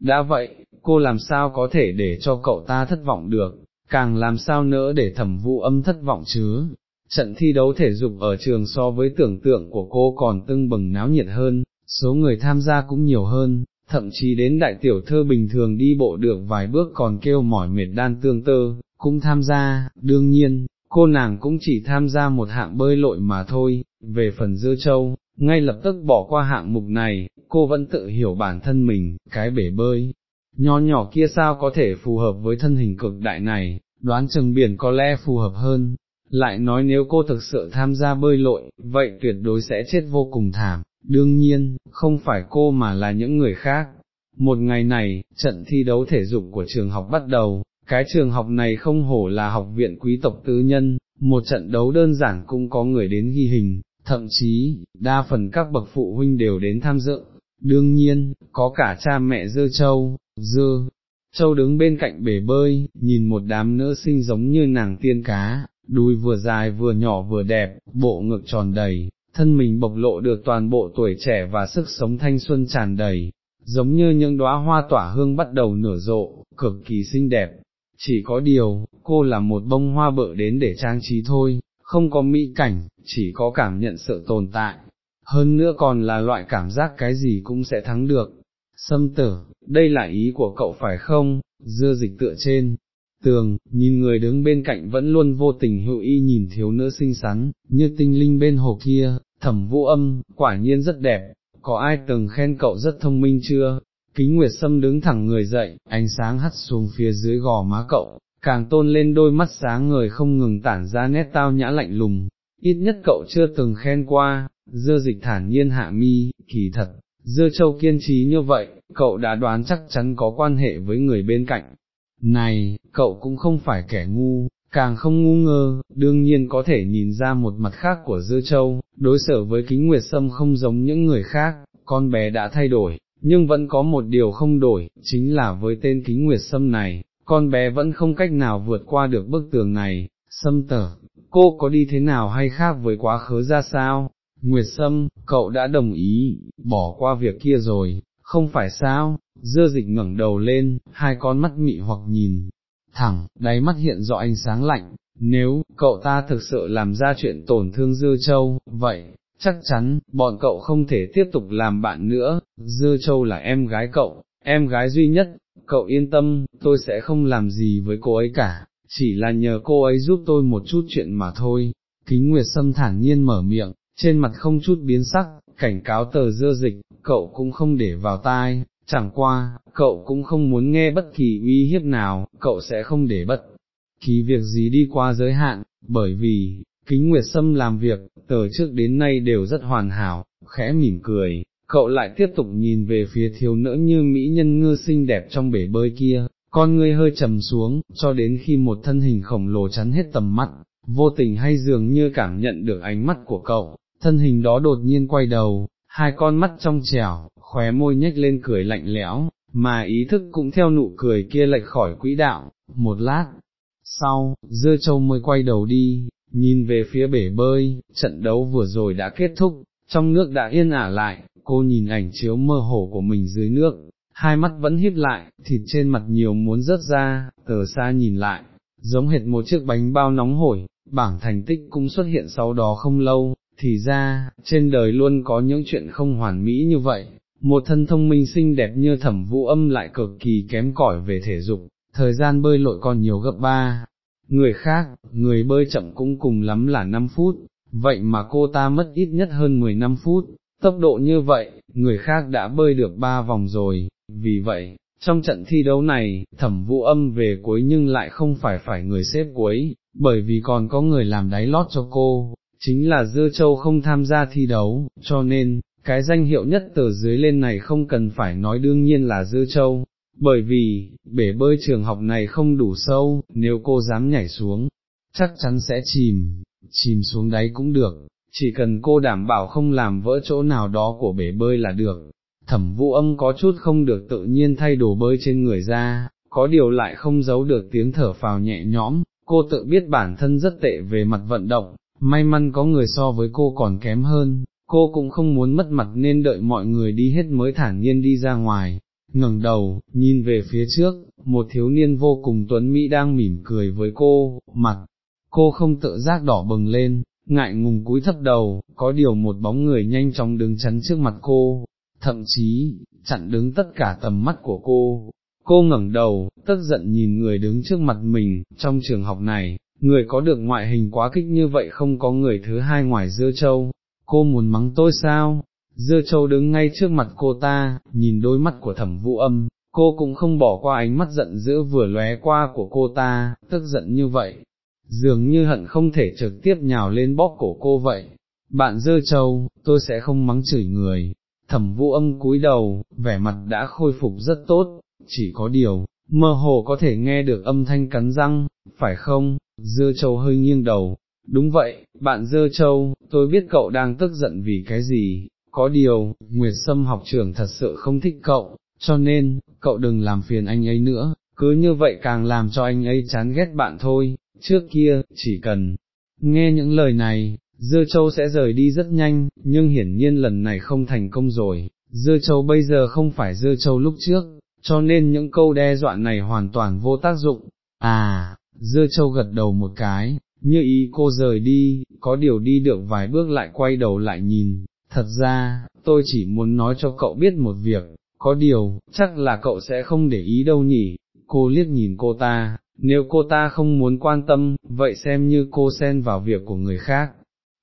đã vậy, cô làm sao có thể để cho cậu ta thất vọng được, càng làm sao nữa để thẩm vụ âm thất vọng chứ. Trận thi đấu thể dục ở trường so với tưởng tượng của cô còn tưng bừng náo nhiệt hơn, số người tham gia cũng nhiều hơn, thậm chí đến đại tiểu thơ bình thường đi bộ được vài bước còn kêu mỏi mệt đan tương tơ, cũng tham gia, đương nhiên, cô nàng cũng chỉ tham gia một hạng bơi lội mà thôi, về phần dưa châu, ngay lập tức bỏ qua hạng mục này, cô vẫn tự hiểu bản thân mình, cái bể bơi, nho nhỏ kia sao có thể phù hợp với thân hình cực đại này, đoán chừng biển có lẽ phù hợp hơn. Lại nói nếu cô thực sự tham gia bơi lội, vậy tuyệt đối sẽ chết vô cùng thảm, đương nhiên, không phải cô mà là những người khác. Một ngày này, trận thi đấu thể dục của trường học bắt đầu, cái trường học này không hổ là học viện quý tộc tư nhân, một trận đấu đơn giản cũng có người đến ghi hình, thậm chí, đa phần các bậc phụ huynh đều đến tham dự, đương nhiên, có cả cha mẹ dơ châu, dơ, châu đứng bên cạnh bể bơi, nhìn một đám nữ sinh giống như nàng tiên cá, đùi vừa dài vừa nhỏ vừa đẹp, bộ ngực tròn đầy, thân mình bộc lộ được toàn bộ tuổi trẻ và sức sống thanh xuân tràn đầy, giống như những đóa hoa tỏa hương bắt đầu nở rộ, cực kỳ xinh đẹp. Chỉ có điều, cô là một bông hoa bợ đến để trang trí thôi, không có mỹ cảnh, chỉ có cảm nhận sự tồn tại, hơn nữa còn là loại cảm giác cái gì cũng sẽ thắng được. Sâm tử, đây là ý của cậu phải không, dưa dịch tựa trên, tường, nhìn người đứng bên cạnh vẫn luôn vô tình hữu y nhìn thiếu nữ xinh xắn, như tinh linh bên hồ kia, thẩm vũ âm, quả nhiên rất đẹp, có ai từng khen cậu rất thông minh chưa? Kính Nguyệt Sâm đứng thẳng người dậy, ánh sáng hắt xuống phía dưới gò má cậu, càng tôn lên đôi mắt sáng người không ngừng tản ra nét tao nhã lạnh lùng, ít nhất cậu chưa từng khen qua, dưa dịch thản nhiên hạ mi, kỳ thật, dưa châu kiên trí như vậy, cậu đã đoán chắc chắn có quan hệ với người bên cạnh. Này, cậu cũng không phải kẻ ngu, càng không ngu ngơ, đương nhiên có thể nhìn ra một mặt khác của dưa châu, đối xử với kính nguyệt sâm không giống những người khác, con bé đã thay đổi, nhưng vẫn có một điều không đổi, chính là với tên kính nguyệt sâm này, con bé vẫn không cách nào vượt qua được bức tường này, sâm tở, cô có đi thế nào hay khác với quá khứ ra sao? Nguyệt Sâm, cậu đã đồng ý, bỏ qua việc kia rồi, không phải sao, dưa dịch ngẩng đầu lên, hai con mắt mị hoặc nhìn, thẳng, đáy mắt hiện rõ ánh sáng lạnh, nếu, cậu ta thực sự làm ra chuyện tổn thương dưa châu, vậy, chắc chắn, bọn cậu không thể tiếp tục làm bạn nữa, dưa châu là em gái cậu, em gái duy nhất, cậu yên tâm, tôi sẽ không làm gì với cô ấy cả, chỉ là nhờ cô ấy giúp tôi một chút chuyện mà thôi. Kính Nguyệt Sâm thản nhiên mở miệng, trên mặt không chút biến sắc, cảnh cáo tờ dưa dịch, cậu cũng không để vào tai, chẳng qua, cậu cũng không muốn nghe bất kỳ uy hiếp nào, cậu sẽ không để bất kỳ việc gì đi qua giới hạn, bởi vì, kính Nguyệt Sâm làm việc, tờ trước đến nay đều rất hoàn hảo, khẽ mỉm cười, cậu lại tiếp tục nhìn về phía thiếu nữ như mỹ nhân ngư xinh đẹp trong bể bơi kia, con ngươi hơi trầm xuống, cho đến khi một thân hình khổng lồ chắn hết tầm mắt, vô tình hay dường như cảm nhận được ánh mắt của cậu, thân hình đó đột nhiên quay đầu, hai con mắt trong trẻo, khóe môi nhếch lên cười lạnh lẽo, mà ý thức cũng theo nụ cười kia lệch khỏi quỹ đạo, một lát, sau, dưa châu mới quay đầu đi, nhìn về phía bể bơi, trận đấu vừa rồi đã kết thúc, trong nước đã yên ả lại, cô nhìn ảnh chiếu mơ hồ của mình dưới nước, hai mắt vẫn híp lại, thịt trên mặt nhiều muốn rớt ra, tờ xa nhìn lại, giống hệt một chiếc bánh bao nóng hổi, bảng thành tích cũng xuất hiện sau đó không lâu, thì ra, trên đời luôn có những chuyện không hoàn mỹ như vậy, một thân thông minh xinh đẹp như thẩm vũ âm lại cực kỳ kém cỏi về thể dục, thời gian bơi lội còn nhiều gấp ba. Người khác, người bơi chậm cũng cùng lắm là 5 phút, vậy mà cô ta mất ít nhất hơn 10 năm phút, tốc độ như vậy, người khác đã bơi được ba vòng rồi, vì vậy, trong trận thi đấu này, thẩm vũ âm về cuối nhưng lại không phải phải người xếp cuối, bởi vì còn có người làm đáy lót cho cô, chính là Dưa Châu không tham gia thi đấu, cho nên, cái danh hiệu nhất từ dưới lên này không cần phải nói đương nhiên là Dưa Châu, bởi vì, bể bơi trường học này không đủ sâu, nếu cô dám nhảy xuống, chắc chắn sẽ chìm, chìm xuống đáy cũng được, chỉ cần cô đảm bảo không làm vỡ chỗ nào đó của bể bơi là được. Thẩm vũ âm có chút không được tự nhiên thay đồ bơi trên người ra, có điều lại không giấu được tiếng thở phào nhẹ nhõm, cô tự biết bản thân rất tệ về mặt vận động, may mắn có người so với cô còn kém hơn, cô cũng không muốn mất mặt nên đợi mọi người đi hết mới thản nhiên đi ra ngoài, ngẩng đầu, nhìn về phía trước, một thiếu niên vô cùng tuấn Mỹ đang mỉm cười với cô, mặt, cô không tự giác đỏ bừng lên, ngại ngùng cúi thấp đầu, có điều một bóng người nhanh chóng đứng chắn trước mặt cô, thậm chí, chặn đứng tất cả tầm mắt của cô. Cô ngẩng đầu, tức giận nhìn người đứng trước mặt mình, trong trường học này, người có được ngoại hình quá kích như vậy không có người thứ hai ngoài dưa châu, cô muốn mắng tôi sao? Dưa châu đứng ngay trước mặt cô ta, nhìn đôi mắt của thẩm vũ âm, cô cũng không bỏ qua ánh mắt giận dữ vừa lóe qua của cô ta, tức giận như vậy, dường như hận không thể trực tiếp nhào lên bóp cổ cô vậy. Bạn dơ châu, tôi sẽ không mắng chửi người. Thẩm vũ âm cúi đầu, vẻ mặt đã khôi phục rất tốt, chỉ có điều, mơ hồ có thể nghe được âm thanh cắn răng, phải không, dơ châu hơi nghiêng đầu. Đúng vậy, bạn dơ châu, tôi biết cậu đang tức giận vì cái gì, có điều, Nguyệt Sâm học trưởng thật sự không thích cậu, cho nên, cậu đừng làm phiền anh ấy nữa, cứ như vậy càng làm cho anh ấy chán ghét bạn thôi, trước kia, chỉ cần nghe những lời này, Dưa Châu sẽ rời đi rất nhanh, nhưng hiển nhiên lần này không thành công rồi, Dưa Châu bây giờ không phải Dưa Châu lúc trước, cho nên những câu đe dọa này hoàn toàn vô tác dụng, à, Dưa Châu gật đầu một cái, như ý cô rời đi, có điều đi được vài bước lại quay đầu lại nhìn, thật ra, tôi chỉ muốn nói cho cậu biết một việc, có điều, chắc là cậu sẽ không để ý đâu nhỉ, cô liếc nhìn cô ta, nếu cô ta không muốn quan tâm, vậy xem như cô xen vào việc của người khác.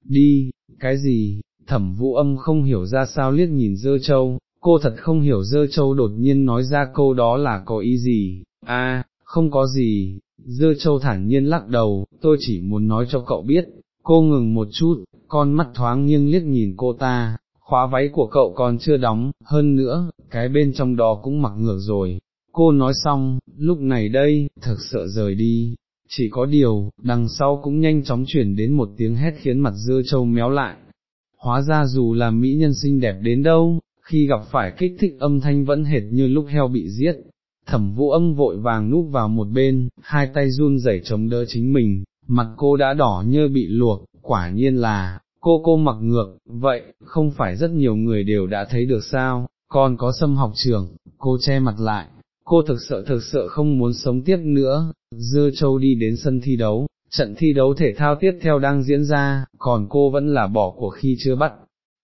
Đi, cái gì, thẩm vũ âm không hiểu ra sao liếc nhìn dơ châu, cô thật không hiểu dơ châu đột nhiên nói ra câu đó là có ý gì, a không có gì, dơ châu thản nhiên lắc đầu, tôi chỉ muốn nói cho cậu biết, cô ngừng một chút, con mắt thoáng nghiêng liếc nhìn cô ta, khóa váy của cậu còn chưa đóng, hơn nữa, cái bên trong đó cũng mặc ngược rồi, Cô nói xong, lúc này đây, thực sợ rời đi, chỉ có điều, đằng sau cũng nhanh chóng chuyển đến một tiếng hét khiến mặt dưa trâu méo lại. Hóa ra dù là mỹ nhân xinh đẹp đến đâu, khi gặp phải kích thích âm thanh vẫn hệt như lúc heo bị giết. Thẩm vũ âm vội vàng núp vào một bên, hai tay run rẩy chống đỡ chính mình, mặt cô đã đỏ như bị luộc, quả nhiên là, cô cô mặc ngược, vậy, không phải rất nhiều người đều đã thấy được sao, còn có xâm học trường, cô che mặt lại, cô thực sự thực sự không muốn sống tiếp nữa, dưa châu đi đến sân thi đấu, trận thi đấu thể thao tiếp theo đang diễn ra, còn cô vẫn là bỏ của khi chưa bắt.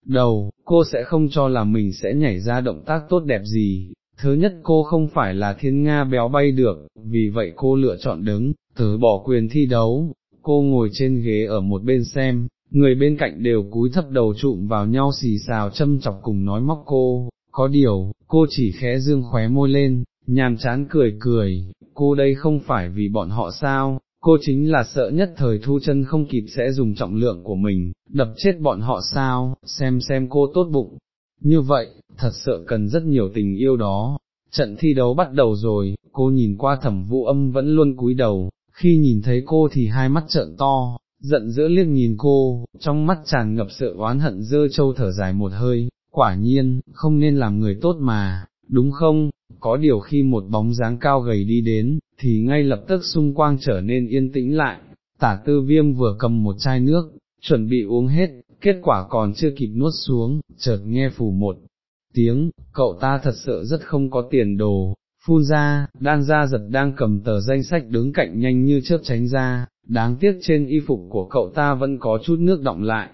Đầu, cô sẽ không cho là mình sẽ nhảy ra động tác tốt đẹp gì, thứ nhất cô không phải là thiên Nga béo bay được, vì vậy cô lựa chọn đứng, từ bỏ quyền thi đấu, cô ngồi trên ghế ở một bên xem, người bên cạnh đều cúi thấp đầu trụm vào nhau xì xào châm chọc cùng nói móc cô, có điều, cô chỉ khẽ dương khóe môi lên, nhàm chán cười cười, cô đây không phải vì bọn họ sao, cô chính là sợ nhất thời thu chân không kịp sẽ dùng trọng lượng của mình, đập chết bọn họ sao, xem xem cô tốt bụng. Như vậy, thật sự cần rất nhiều tình yêu đó. Trận thi đấu bắt đầu rồi, cô nhìn qua thẩm vũ âm vẫn luôn cúi đầu, khi nhìn thấy cô thì hai mắt trợn to, giận dữ liếc nhìn cô, trong mắt tràn ngập sự oán hận dơ châu thở dài một hơi, quả nhiên, không nên làm người tốt mà, đúng không, có điều khi một bóng dáng cao gầy đi đến, thì ngay lập tức xung quanh trở nên yên tĩnh lại, tả tư viêm vừa cầm một chai nước, chuẩn bị uống hết, kết quả còn chưa kịp nuốt xuống, chợt nghe phủ một tiếng, cậu ta thật sự rất không có tiền đồ, phun ra, đan ra giật đang cầm tờ danh sách đứng cạnh nhanh như chớp tránh ra, đáng tiếc trên y phục của cậu ta vẫn có chút nước động lại.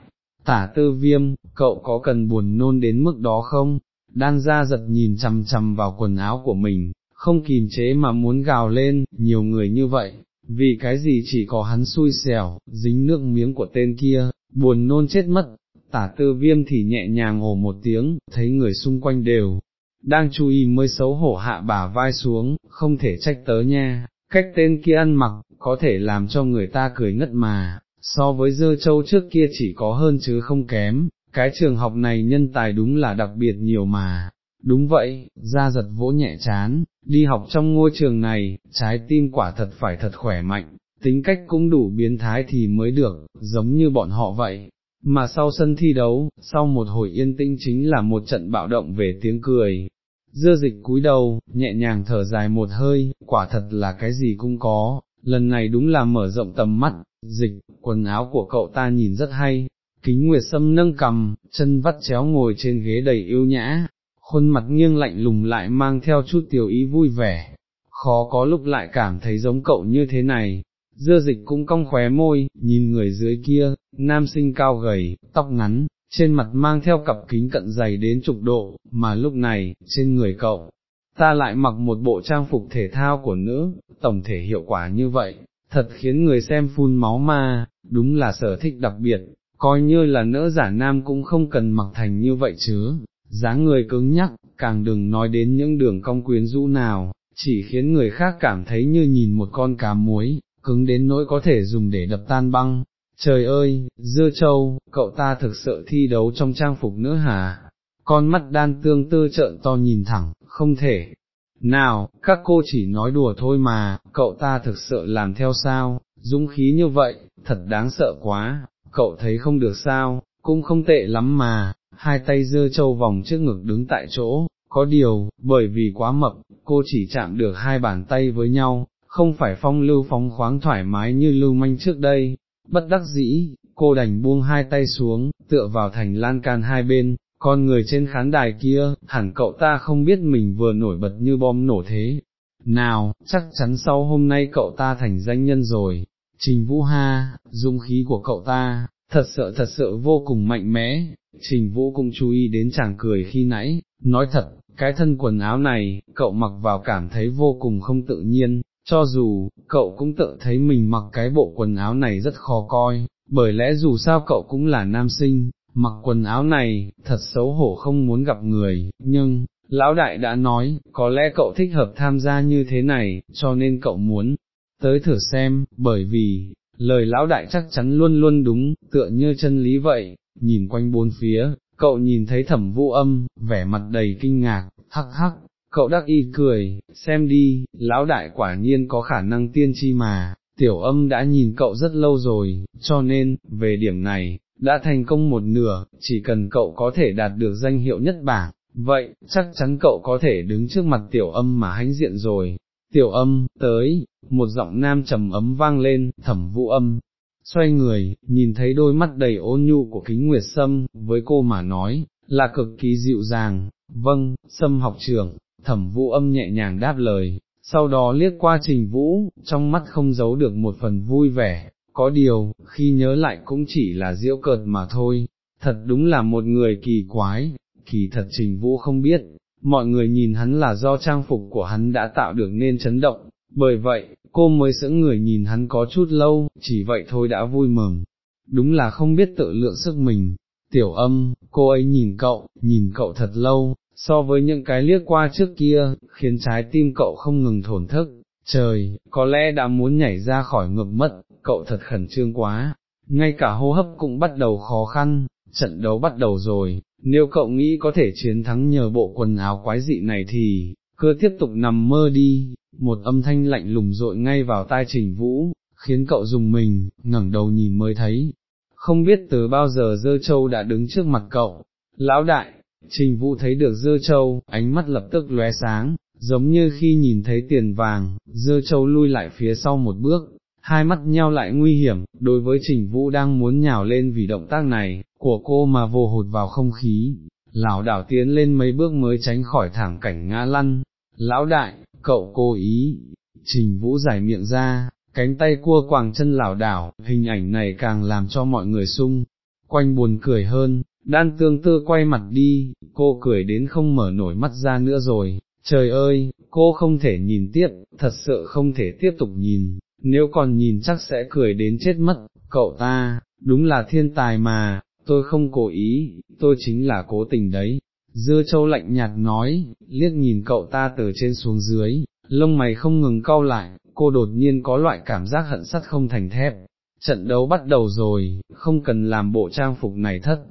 Tả tư viêm, cậu có cần buồn nôn đến mức đó không? Đan ra giật nhìn chằm chằm vào quần áo của mình, không kìm chế mà muốn gào lên, nhiều người như vậy, vì cái gì chỉ có hắn xui xẻo, dính nước miếng của tên kia, buồn nôn chết mất, tả tư viêm thì nhẹ nhàng ồ một tiếng, thấy người xung quanh đều, đang chú ý mới xấu hổ hạ bả vai xuống, không thể trách tớ nha, cách tên kia ăn mặc, có thể làm cho người ta cười ngất mà, so với dơ châu trước kia chỉ có hơn chứ không kém, cái trường học này nhân tài đúng là đặc biệt nhiều mà, đúng vậy, ra giật vỗ nhẹ chán, đi học trong ngôi trường này, trái tim quả thật phải thật khỏe mạnh, tính cách cũng đủ biến thái thì mới được, giống như bọn họ vậy. Mà sau sân thi đấu, sau một hồi yên tĩnh chính là một trận bạo động về tiếng cười. Dưa dịch cúi đầu, nhẹ nhàng thở dài một hơi, quả thật là cái gì cũng có, lần này đúng là mở rộng tầm mắt, dịch, quần áo của cậu ta nhìn rất hay, kính nguyệt sâm nâng cầm, chân vắt chéo ngồi trên ghế đầy yêu nhã, khuôn mặt nghiêng lạnh lùng lại mang theo chút tiểu ý vui vẻ, khó có lúc lại cảm thấy giống cậu như thế này. Dưa dịch cũng cong khóe môi, nhìn người dưới kia, nam sinh cao gầy, tóc ngắn, trên mặt mang theo cặp kính cận dày đến chục độ, mà lúc này, trên người cậu, ta lại mặc một bộ trang phục thể thao của nữ, tổng thể hiệu quả như vậy, thật khiến người xem phun máu ma, đúng là sở thích đặc biệt, coi như là nỡ giả nam cũng không cần mặc thành như vậy chứ, dáng người cứng nhắc, càng đừng nói đến những đường cong quyến rũ nào, chỉ khiến người khác cảm thấy như nhìn một con cá muối, cứng đến nỗi có thể dùng để đập tan băng. Trời ơi, dưa châu, cậu ta thực sự thi đấu trong trang phục nữa hả? Con mắt đan tương tư trợn to nhìn thẳng, không thể. Nào, các cô chỉ nói đùa thôi mà, cậu ta thực sự làm theo sao, dũng khí như vậy, thật đáng sợ quá, cậu thấy không được sao, cũng không tệ lắm mà, hai tay dơ châu vòng trước ngực đứng tại chỗ, có điều, bởi vì quá mập, cô chỉ chạm được hai bàn tay với nhau, không phải phong lưu phóng khoáng thoải mái như lưu manh trước đây, bất đắc dĩ, cô đành buông hai tay xuống, tựa vào thành lan can hai bên, con người trên khán đài kia, hẳn cậu ta không biết mình vừa nổi bật như bom nổ thế. Nào, chắc chắn sau hôm nay cậu ta thành danh nhân rồi, Trình Vũ Ha, dung khí của cậu ta, thật sự thật sự vô cùng mạnh mẽ, Trình Vũ cũng chú ý đến chàng cười khi nãy, nói thật, cái thân quần áo này, cậu mặc vào cảm thấy vô cùng không tự nhiên, cho dù, cậu cũng tự thấy mình mặc cái bộ quần áo này rất khó coi, bởi lẽ dù sao cậu cũng là nam sinh, mặc quần áo này, thật xấu hổ không muốn gặp người, nhưng, lão đại đã nói, có lẽ cậu thích hợp tham gia như thế này, cho nên cậu muốn, tới thử xem, bởi vì, lời lão đại chắc chắn luôn luôn đúng, tựa như chân lý vậy, nhìn quanh bốn phía, cậu nhìn thấy thẩm vũ âm, vẻ mặt đầy kinh ngạc, hắc hắc, cậu đắc y cười, xem đi, lão đại quả nhiên có khả năng tiên tri mà, tiểu âm đã nhìn cậu rất lâu rồi, cho nên, về điểm này, đã thành công một nửa, chỉ cần cậu có thể đạt được danh hiệu nhất bảng, vậy, chắc chắn cậu có thể đứng trước mặt tiểu âm mà hãnh diện rồi. Tiểu âm, tới, một giọng nam trầm ấm vang lên, thẩm vũ âm, xoay người, nhìn thấy đôi mắt đầy ôn nhu của kính nguyệt sâm, với cô mà nói, là cực kỳ dịu dàng, vâng, sâm học trưởng, thẩm vũ âm nhẹ nhàng đáp lời, sau đó liếc qua trình vũ, trong mắt không giấu được một phần vui vẻ, có điều, khi nhớ lại cũng chỉ là diễu cợt mà thôi, thật đúng là một người kỳ quái, kỳ thật trình vũ không biết, mọi người nhìn hắn là do trang phục của hắn đã tạo được nên chấn động, bởi vậy, cô mới sững người nhìn hắn có chút lâu, chỉ vậy thôi đã vui mừng, đúng là không biết tự lượng sức mình, tiểu âm, cô ấy nhìn cậu, nhìn cậu thật lâu, so với những cái liếc qua trước kia, khiến trái tim cậu không ngừng thổn thức, trời, có lẽ đã muốn nhảy ra khỏi ngực mất, cậu thật khẩn trương quá, ngay cả hô hấp cũng bắt đầu khó khăn, trận đấu bắt đầu rồi, nếu cậu nghĩ có thể chiến thắng nhờ bộ quần áo quái dị này thì, cứ tiếp tục nằm mơ đi, một âm thanh lạnh lùng rội ngay vào tai trình vũ, khiến cậu dùng mình, ngẩng đầu nhìn mới thấy, không biết từ bao giờ dơ châu đã đứng trước mặt cậu, lão đại, trình vũ thấy được dơ châu, ánh mắt lập tức lóe sáng, giống như khi nhìn thấy tiền vàng, dơ châu lui lại phía sau một bước, hai mắt nheo lại nguy hiểm, đối với trình vũ đang muốn nhào lên vì động tác này, của cô mà vô hụt vào không khí, lão đảo tiến lên mấy bước mới tránh khỏi thảm cảnh ngã lăn, lão đại, cậu cố ý, trình vũ giải miệng ra, cánh tay cua quàng chân Lão đảo, hình ảnh này càng làm cho mọi người sung, quanh buồn cười hơn, đan tương tư quay mặt đi, cô cười đến không mở nổi mắt ra nữa rồi, trời ơi, cô không thể nhìn tiếp, thật sự không thể tiếp tục nhìn, nếu còn nhìn chắc sẽ cười đến chết mất, cậu ta, đúng là thiên tài mà, tôi không cố ý, tôi chính là cố tình đấy. Dưa châu lạnh nhạt nói, liếc nhìn cậu ta từ trên xuống dưới, lông mày không ngừng cau lại, cô đột nhiên có loại cảm giác hận sắt không thành thép. Trận đấu bắt đầu rồi, không cần làm bộ trang phục này thất.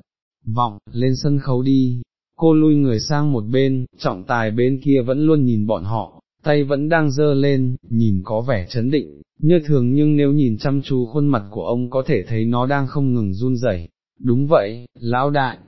Vọng, lên sân khấu đi. Cô lui người sang một bên, trọng tài bên kia vẫn luôn nhìn bọn họ, tay vẫn đang dơ lên, nhìn có vẻ chấn định, như thường nhưng nếu nhìn chăm chú khuôn mặt của ông có thể thấy nó đang không ngừng run rẩy. Đúng vậy, lão đại,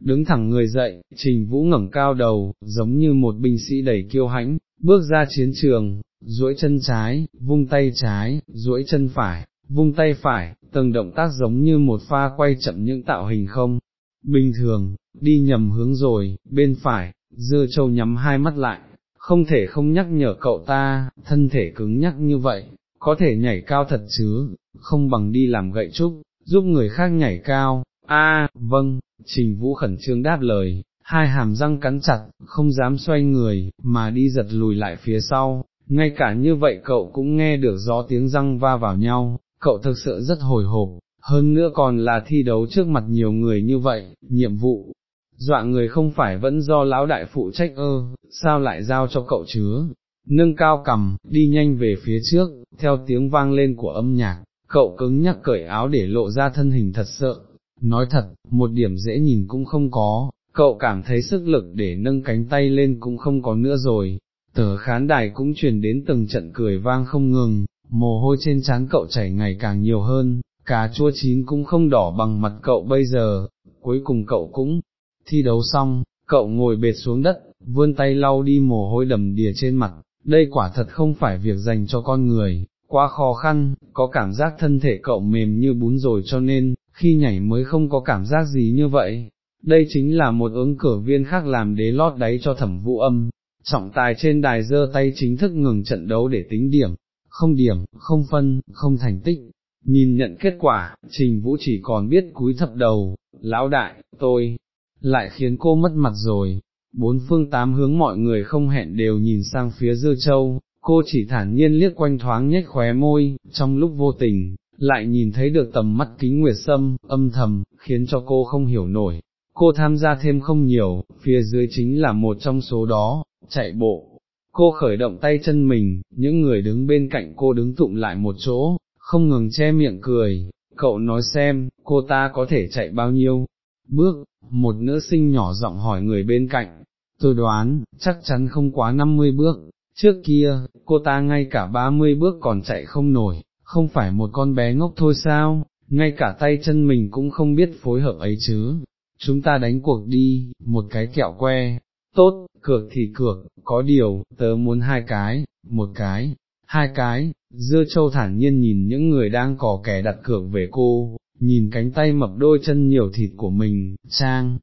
đứng thẳng người dậy, trình vũ ngẩng cao đầu, giống như một binh sĩ đầy kiêu hãnh, bước ra chiến trường, duỗi chân trái, vung tay trái, duỗi chân phải, vung tay phải, từng động tác giống như một pha quay chậm những tạo hình không. Bình thường, đi nhầm hướng rồi, bên phải, dưa châu nhắm hai mắt lại, không thể không nhắc nhở cậu ta, thân thể cứng nhắc như vậy, có thể nhảy cao thật chứ, không bằng đi làm gậy trúc, giúp người khác nhảy cao, a vâng, trình vũ khẩn trương đáp lời, hai hàm răng cắn chặt, không dám xoay người, mà đi giật lùi lại phía sau, ngay cả như vậy cậu cũng nghe được gió tiếng răng va vào nhau, cậu thực sự rất hồi hộp, hơn nữa còn là thi đấu trước mặt nhiều người như vậy, nhiệm vụ, dọa người không phải vẫn do lão đại phụ trách ơ, sao lại giao cho cậu chứa, nâng cao cầm, đi nhanh về phía trước, theo tiếng vang lên của âm nhạc, cậu cứng nhắc cởi áo để lộ ra thân hình thật sợ, nói thật, một điểm dễ nhìn cũng không có, cậu cảm thấy sức lực để nâng cánh tay lên cũng không có nữa rồi, tờ khán đài cũng truyền đến từng trận cười vang không ngừng, mồ hôi trên trán cậu chảy ngày càng nhiều hơn, cà chua chín cũng không đỏ bằng mặt cậu bây giờ, cuối cùng cậu cũng thi đấu xong, cậu ngồi bệt xuống đất, vươn tay lau đi mồ hôi đầm đìa trên mặt, đây quả thật không phải việc dành cho con người, quá khó khăn, có cảm giác thân thể cậu mềm như bún rồi cho nên, khi nhảy mới không có cảm giác gì như vậy. Đây chính là một ứng cử viên khác làm đế lót đáy cho thẩm vũ âm, trọng tài trên đài giơ tay chính thức ngừng trận đấu để tính điểm, không điểm, không phân, không thành tích. Nhìn nhận kết quả, Trình Vũ chỉ còn biết cúi thập đầu, lão đại, tôi, lại khiến cô mất mặt rồi. Bốn phương tám hướng mọi người không hẹn đều nhìn sang phía dư châu, cô chỉ thản nhiên liếc quanh thoáng nhếch khóe môi, trong lúc vô tình, lại nhìn thấy được tầm mắt kính nguyệt sâm, âm thầm, khiến cho cô không hiểu nổi. Cô tham gia thêm không nhiều, phía dưới chính là một trong số đó, chạy bộ. Cô khởi động tay chân mình, những người đứng bên cạnh cô đứng tụng lại một chỗ, không ngừng che miệng cười, cậu nói xem, cô ta có thể chạy bao nhiêu bước, một nữ sinh nhỏ giọng hỏi người bên cạnh, tôi đoán, chắc chắn không quá 50 bước, trước kia, cô ta ngay cả 30 bước còn chạy không nổi, không phải một con bé ngốc thôi sao, ngay cả tay chân mình cũng không biết phối hợp ấy chứ, chúng ta đánh cuộc đi, một cái kẹo que, tốt, cược thì cược, có điều, tớ muốn hai cái, một cái, hai cái, dưa châu thản nhiên nhìn những người đang cò kẻ đặt cược về cô, nhìn cánh tay mập đôi chân nhiều thịt của mình, trang,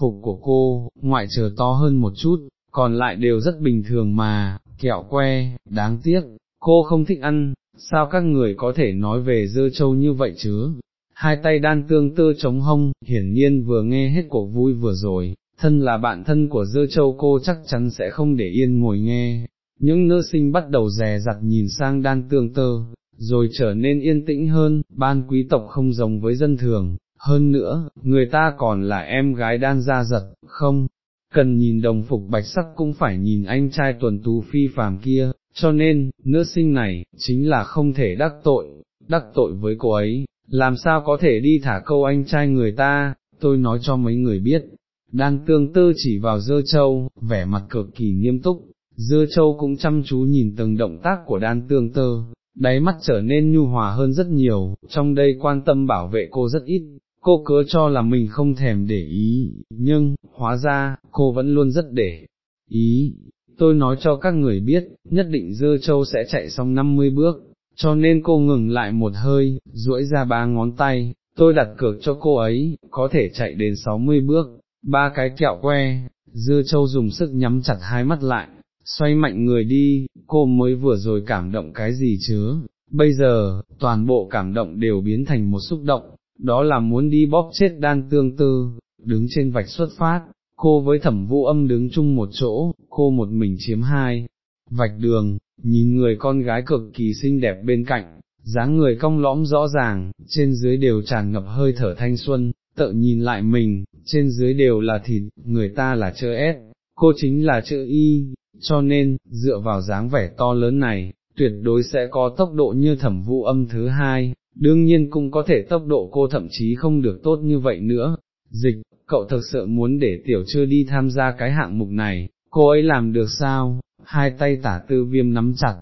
phục của cô, ngoại trừ to hơn một chút, còn lại đều rất bình thường mà, kẹo que, đáng tiếc, cô không thích ăn, sao các người có thể nói về dưa châu như vậy chứ? Hai tay đan tương tư chống hông, hiển nhiên vừa nghe hết cuộc vui vừa rồi, thân là bạn thân của dưa châu cô chắc chắn sẽ không để yên ngồi nghe. Những nữ sinh bắt đầu rè rặt nhìn sang đan tương tơ, rồi trở nên yên tĩnh hơn, ban quý tộc không giống với dân thường, hơn nữa, người ta còn là em gái đan ra giật, không, cần nhìn đồng phục bạch sắc cũng phải nhìn anh trai tuần tú phi phàm kia, cho nên, nữ sinh này, chính là không thể đắc tội, đắc tội với cô ấy, làm sao có thể đi thả câu anh trai người ta, tôi nói cho mấy người biết, đan tương tư chỉ vào dơ châu, vẻ mặt cực kỳ nghiêm túc, dơ châu cũng chăm chú nhìn từng động tác của đan tương tơ, đáy mắt trở nên nhu hòa hơn rất nhiều, trong đây quan tâm bảo vệ cô rất ít, cô cớ cho là mình không thèm để ý, nhưng, hóa ra, cô vẫn luôn rất để ý. Tôi nói cho các người biết, nhất định dơ châu sẽ chạy xong 50 bước, cho nên cô ngừng lại một hơi, duỗi ra ba ngón tay, tôi đặt cược cho cô ấy, có thể chạy đến 60 bước, ba cái kẹo que, dưa châu dùng sức nhắm chặt hai mắt lại, xoay mạnh người đi, cô mới vừa rồi cảm động cái gì chứ, bây giờ, toàn bộ cảm động đều biến thành một xúc động, đó là muốn đi bóp chết đan tương tư, đứng trên vạch xuất phát, cô với thẩm vũ âm đứng chung một chỗ, cô một mình chiếm hai, vạch đường, nhìn người con gái cực kỳ xinh đẹp bên cạnh, dáng người cong lõm rõ ràng, trên dưới đều tràn ngập hơi thở thanh xuân, tự nhìn lại mình, trên dưới đều là thịt, người ta là chữ S, cô chính là chữ Y, cho nên, dựa vào dáng vẻ to lớn này, tuyệt đối sẽ có tốc độ như thẩm vũ âm thứ hai, đương nhiên cũng có thể tốc độ cô thậm chí không được tốt như vậy nữa. Dịch, cậu thực sự muốn để tiểu chưa đi tham gia cái hạng mục này, cô ấy làm được sao, hai tay tả tư viêm nắm chặt,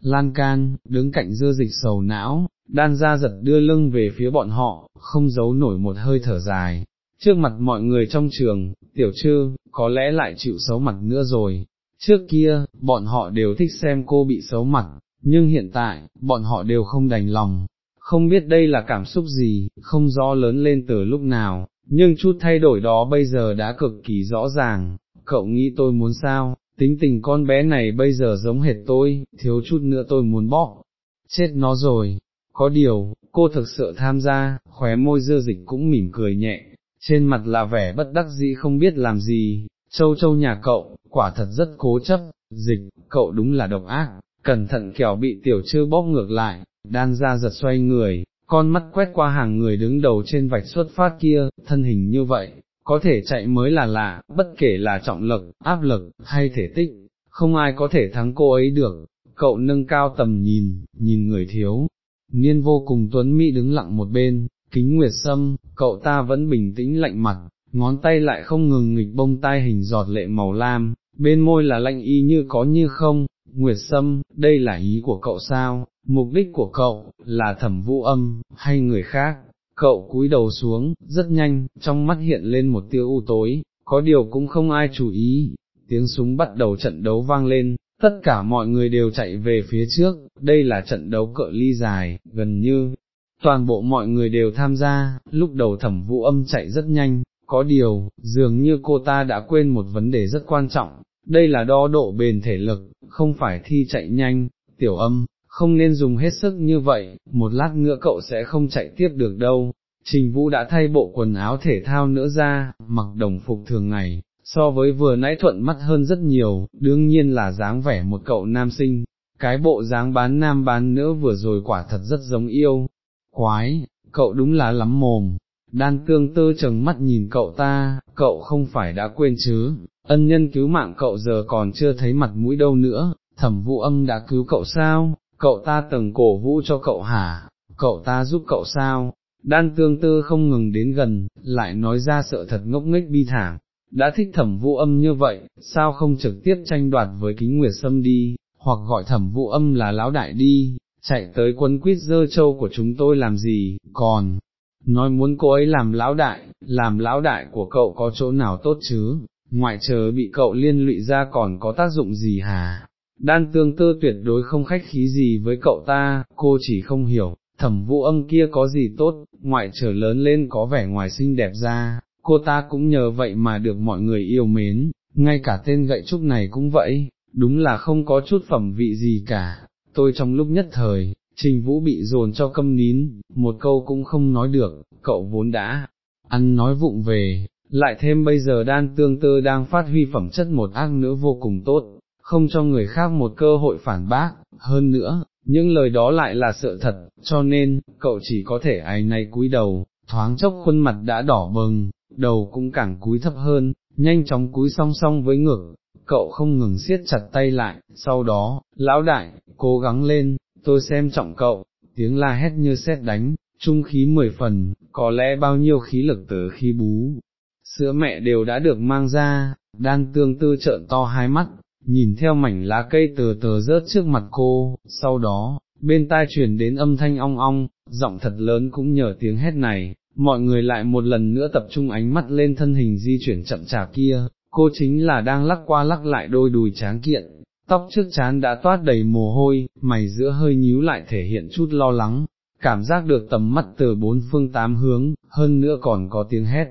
lan can, đứng cạnh dưa dịch sầu não, đan ra giật đưa lưng về phía bọn họ, không giấu nổi một hơi thở dài. Trước mặt mọi người trong trường, tiểu trư, có lẽ lại chịu xấu mặt nữa rồi, trước kia, bọn họ đều thích xem cô bị xấu mặt, nhưng hiện tại, bọn họ đều không đành lòng, không biết đây là cảm xúc gì, không rõ lớn lên từ lúc nào, nhưng chút thay đổi đó bây giờ đã cực kỳ rõ ràng, cậu nghĩ tôi muốn sao, tính tình con bé này bây giờ giống hệt tôi, thiếu chút nữa tôi muốn bỏ, chết nó rồi, có điều, cô thực sự tham gia, khóe môi dưa dịch cũng mỉm cười nhẹ, trên mặt là vẻ bất đắc dĩ không biết làm gì, châu châu nhà cậu, quả thật rất cố chấp, dịch, cậu đúng là độc ác, cẩn thận kẻo bị tiểu trư bóp ngược lại, đan ra giật xoay người, con mắt quét qua hàng người đứng đầu trên vạch xuất phát kia, thân hình như vậy, có thể chạy mới là lạ, bất kể là trọng lực, áp lực, hay thể tích, không ai có thể thắng cô ấy được, cậu nâng cao tầm nhìn, nhìn người thiếu, niên vô cùng tuấn mỹ đứng lặng một bên, kính nguyệt sâm, cậu ta vẫn bình tĩnh lạnh mặt, ngón tay lại không ngừng nghịch bông tai hình giọt lệ màu lam, bên môi là lạnh y như có như không, nguyệt sâm, đây là ý của cậu sao, mục đích của cậu, là thẩm vũ âm, hay người khác, cậu cúi đầu xuống, rất nhanh, trong mắt hiện lên một tia u tối, có điều cũng không ai chú ý, tiếng súng bắt đầu trận đấu vang lên, tất cả mọi người đều chạy về phía trước, đây là trận đấu cỡ ly dài, gần như, toàn bộ mọi người đều tham gia, lúc đầu thẩm vũ âm chạy rất nhanh, có điều, dường như cô ta đã quên một vấn đề rất quan trọng, đây là đo độ bền thể lực, không phải thi chạy nhanh, tiểu âm, không nên dùng hết sức như vậy, một lát nữa cậu sẽ không chạy tiếp được đâu. Trình Vũ đã thay bộ quần áo thể thao nữa ra, mặc đồng phục thường ngày, so với vừa nãy thuận mắt hơn rất nhiều, đương nhiên là dáng vẻ một cậu nam sinh, cái bộ dáng bán nam bán nữ vừa rồi quả thật rất giống yêu, quái, cậu đúng là lắm mồm, đan tương tư chừng mắt nhìn cậu ta, cậu không phải đã quên chứ, ân nhân cứu mạng cậu giờ còn chưa thấy mặt mũi đâu nữa, thẩm vũ âm đã cứu cậu sao, cậu ta từng cổ vũ cho cậu hả, cậu ta giúp cậu sao, đan tương tư không ngừng đến gần, lại nói ra sợ thật ngốc nghếch bi thảm, đã thích thẩm vũ âm như vậy, sao không trực tiếp tranh đoạt với kính nguyệt sâm đi, hoặc gọi thẩm vũ âm là lão đại đi, chạy tới quân quýt dơ châu của chúng tôi làm gì, còn, nói muốn cô ấy làm lão đại, làm lão đại của cậu có chỗ nào tốt chứ, ngoại trừ bị cậu liên lụy ra còn có tác dụng gì hả? Đan tương tư tuyệt đối không khách khí gì với cậu ta, cô chỉ không hiểu, thẩm vũ âm kia có gì tốt, ngoại trở lớn lên có vẻ ngoài xinh đẹp ra, cô ta cũng nhờ vậy mà được mọi người yêu mến, ngay cả tên gậy trúc này cũng vậy, đúng là không có chút phẩm vị gì cả, tôi trong lúc nhất thời, trình vũ bị dồn cho câm nín, một câu cũng không nói được, cậu vốn đã, ăn nói vụng về, lại thêm bây giờ đan tương tư đang phát huy phẩm chất một ác nữa vô cùng tốt, không cho người khác một cơ hội phản bác, hơn nữa, những lời đó lại là sợ thật, cho nên, cậu chỉ có thể ai nay cúi đầu, thoáng chốc khuôn mặt đã đỏ bừng, đầu cũng càng cúi thấp hơn, nhanh chóng cúi song song với ngực, cậu không ngừng siết chặt tay lại, sau đó, lão đại, cố gắng lên, tôi xem trọng cậu, tiếng la hét như xét đánh, trung khí mười phần, có lẽ bao nhiêu khí lực từ khi bú, sữa mẹ đều đã được mang ra, đan tương tư trợn to hai mắt, nhìn theo mảnh lá cây tờ tờ rớt trước mặt cô, sau đó, bên tai truyền đến âm thanh ong ong, giọng thật lớn cũng nhờ tiếng hét này, mọi người lại một lần nữa tập trung ánh mắt lên thân hình di chuyển chậm chạp kia, cô chính là đang lắc qua lắc lại đôi đùi tráng kiện, tóc trước chán đã toát đầy mồ hôi, mày giữa hơi nhíu lại thể hiện chút lo lắng, cảm giác được tầm mắt từ bốn phương tám hướng, hơn nữa còn có tiếng hét,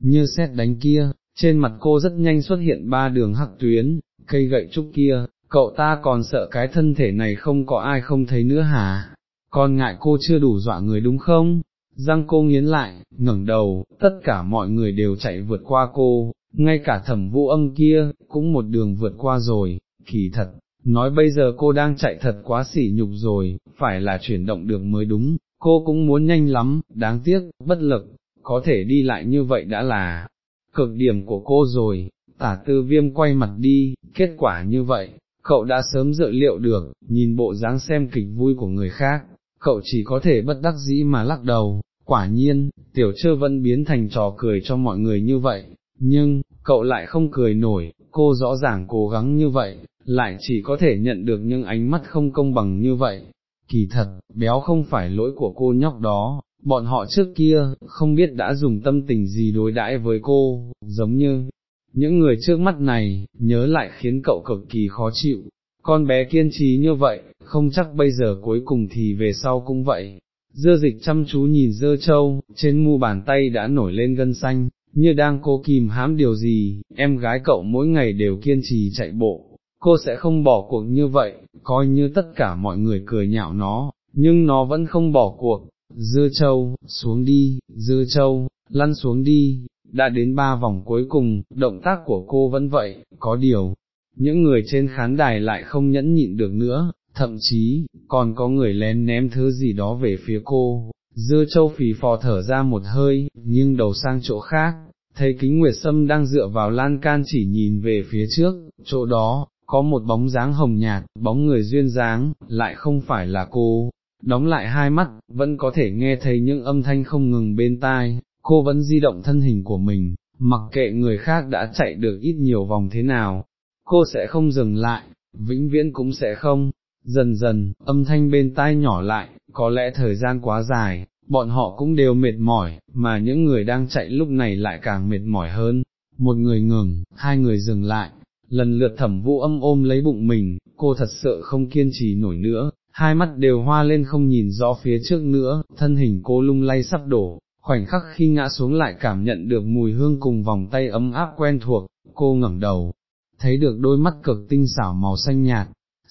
như xét đánh kia, trên mặt cô rất nhanh xuất hiện ba đường hắc tuyến, cây gậy trúc kia, cậu ta còn sợ cái thân thể này không có ai không thấy nữa hả, còn ngại cô chưa đủ dọa người đúng không? Răng cô nghiến lại, ngẩng đầu, tất cả mọi người đều chạy vượt qua cô, ngay cả thẩm vũ âm kia, cũng một đường vượt qua rồi, kỳ thật, nói bây giờ cô đang chạy thật quá sỉ nhục rồi, phải là chuyển động được mới đúng, cô cũng muốn nhanh lắm, đáng tiếc, bất lực, có thể đi lại như vậy đã là cực điểm của cô rồi, tả tư viêm quay mặt đi, kết quả như vậy, cậu đã sớm dự liệu được, nhìn bộ dáng xem kịch vui của người khác, cậu chỉ có thể bất đắc dĩ mà lắc đầu, quả nhiên, tiểu trơ vẫn biến thành trò cười cho mọi người như vậy, nhưng, cậu lại không cười nổi, cô rõ ràng cố gắng như vậy, lại chỉ có thể nhận được những ánh mắt không công bằng như vậy. Kỳ thật, béo không phải lỗi của cô nhóc đó, bọn họ trước kia, không biết đã dùng tâm tình gì đối đãi với cô, giống như, những người trước mắt này, nhớ lại khiến cậu cực kỳ khó chịu, con bé kiên trì như vậy, không chắc bây giờ cuối cùng thì về sau cũng vậy. Dưa dịch chăm chú nhìn dơ châu, trên mu bàn tay đã nổi lên gân xanh, như đang cố kìm hãm điều gì, em gái cậu mỗi ngày đều kiên trì chạy bộ, cô sẽ không bỏ cuộc như vậy, coi như tất cả mọi người cười nhạo nó, nhưng nó vẫn không bỏ cuộc. Dưa châu, xuống đi, dưa châu, lăn xuống đi, đã đến ba vòng cuối cùng, động tác của cô vẫn vậy, có điều, những người trên khán đài lại không nhẫn nhịn được nữa, thậm chí, còn có người lén ném thứ gì đó về phía cô, dưa châu phì phò thở ra một hơi, nhưng đầu sang chỗ khác, thấy kính nguyệt sâm đang dựa vào lan can chỉ nhìn về phía trước, chỗ đó, có một bóng dáng hồng nhạt, bóng người duyên dáng, lại không phải là cô, đóng lại hai mắt, vẫn có thể nghe thấy những âm thanh không ngừng bên tai, cô vẫn di động thân hình của mình, mặc kệ người khác đã chạy được ít nhiều vòng thế nào, cô sẽ không dừng lại, vĩnh viễn cũng sẽ không, dần dần, âm thanh bên tai nhỏ lại, có lẽ thời gian quá dài, bọn họ cũng đều mệt mỏi, mà những người đang chạy lúc này lại càng mệt mỏi hơn, một người ngừng, hai người dừng lại, lần lượt thẩm vũ âm ôm lấy bụng mình, cô thật sợ không kiên trì nổi nữa, hai mắt đều hoa lên không nhìn rõ phía trước nữa, thân hình cô lung lay sắp đổ, khoảnh khắc khi ngã xuống lại cảm nhận được mùi hương cùng vòng tay ấm áp quen thuộc, cô ngẩng đầu, thấy được đôi mắt cực tinh xảo màu xanh nhạt,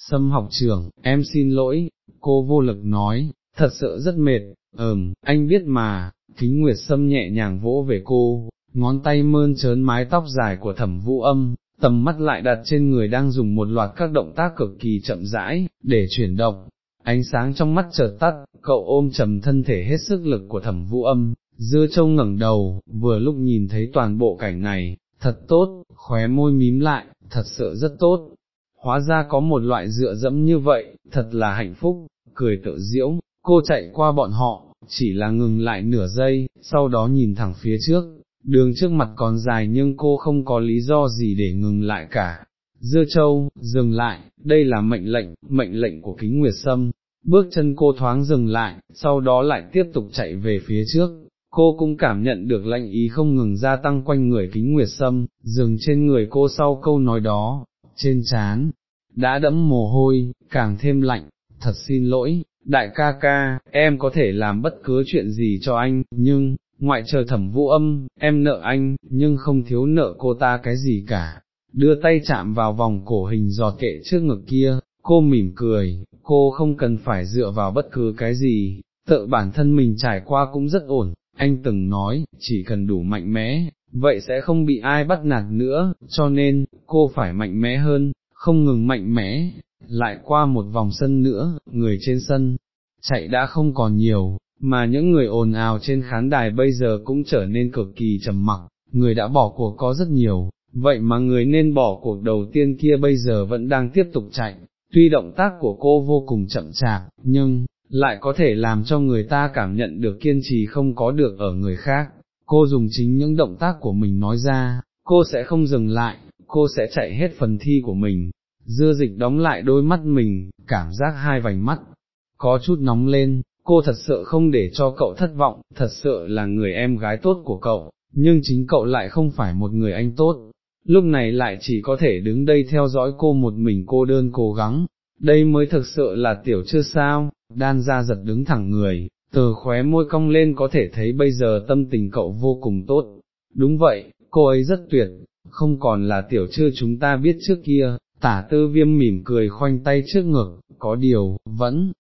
Sâm học trưởng, em xin lỗi, cô vô lực nói, thật sự rất mệt, ừm, anh biết mà, kính nguyệt sâm nhẹ nhàng vỗ về cô, ngón tay mơn trớn mái tóc dài của thẩm vũ âm, tầm mắt lại đặt trên người đang dùng một loạt các động tác cực kỳ chậm rãi, để chuyển động. Ánh sáng trong mắt chợt tắt, cậu ôm trầm thân thể hết sức lực của thẩm vũ âm, dưa trông ngẩng đầu, vừa lúc nhìn thấy toàn bộ cảnh này, thật tốt, khóe môi mím lại, thật sự rất tốt, hóa ra có một loại dựa dẫm như vậy, thật là hạnh phúc, cười tự diễu, cô chạy qua bọn họ, chỉ là ngừng lại nửa giây, sau đó nhìn thẳng phía trước, đường trước mặt còn dài nhưng cô không có lý do gì để ngừng lại cả. Dưa châu, dừng lại, đây là mệnh lệnh, mệnh lệnh của kính nguyệt sâm, bước chân cô thoáng dừng lại, sau đó lại tiếp tục chạy về phía trước, cô cũng cảm nhận được lạnh ý không ngừng gia tăng quanh người kính nguyệt sâm, dừng trên người cô sau câu nói đó, trên chán, đã đẫm mồ hôi, càng thêm lạnh, thật xin lỗi, đại ca ca, em có thể làm bất cứ chuyện gì cho anh, nhưng, ngoại trừ thẩm vũ âm, em nợ anh, nhưng không thiếu nợ cô ta cái gì cả. Đưa tay chạm vào vòng cổ hình giọt kệ trước ngực kia, cô mỉm cười, cô không cần phải dựa vào bất cứ cái gì, tự bản thân mình trải qua cũng rất ổn, anh từng nói, chỉ cần đủ mạnh mẽ, vậy sẽ không bị ai bắt nạt nữa, cho nên, cô phải mạnh mẽ hơn, không ngừng mạnh mẽ, lại qua một vòng sân nữa, người trên sân, chạy đã không còn nhiều, mà những người ồn ào trên khán đài bây giờ cũng trở nên cực kỳ trầm mặc, người đã bỏ cuộc có rất nhiều, vậy mà người nên bỏ cuộc đầu tiên kia bây giờ vẫn đang tiếp tục chạy, tuy động tác của cô vô cùng chậm chạp, nhưng, lại có thể làm cho người ta cảm nhận được kiên trì không có được ở người khác, cô dùng chính những động tác của mình nói ra, cô sẽ không dừng lại, cô sẽ chạy hết phần thi của mình. Dưa dịch đóng lại đôi mắt mình, cảm giác hai vành mắt, có chút nóng lên, cô thật sự không để cho cậu thất vọng, thật sự là người em gái tốt của cậu, nhưng chính cậu lại không phải một người anh tốt, lúc này lại chỉ có thể đứng đây theo dõi cô một mình cô đơn cố gắng, đây mới thực sự là tiểu chưa sao, đan ra giật đứng thẳng người, từ khóe môi cong lên có thể thấy bây giờ tâm tình cậu vô cùng tốt, đúng vậy, cô ấy rất tuyệt, không còn là tiểu chưa chúng ta biết trước kia, tả tư viêm mỉm cười khoanh tay trước ngực, có điều, vẫn,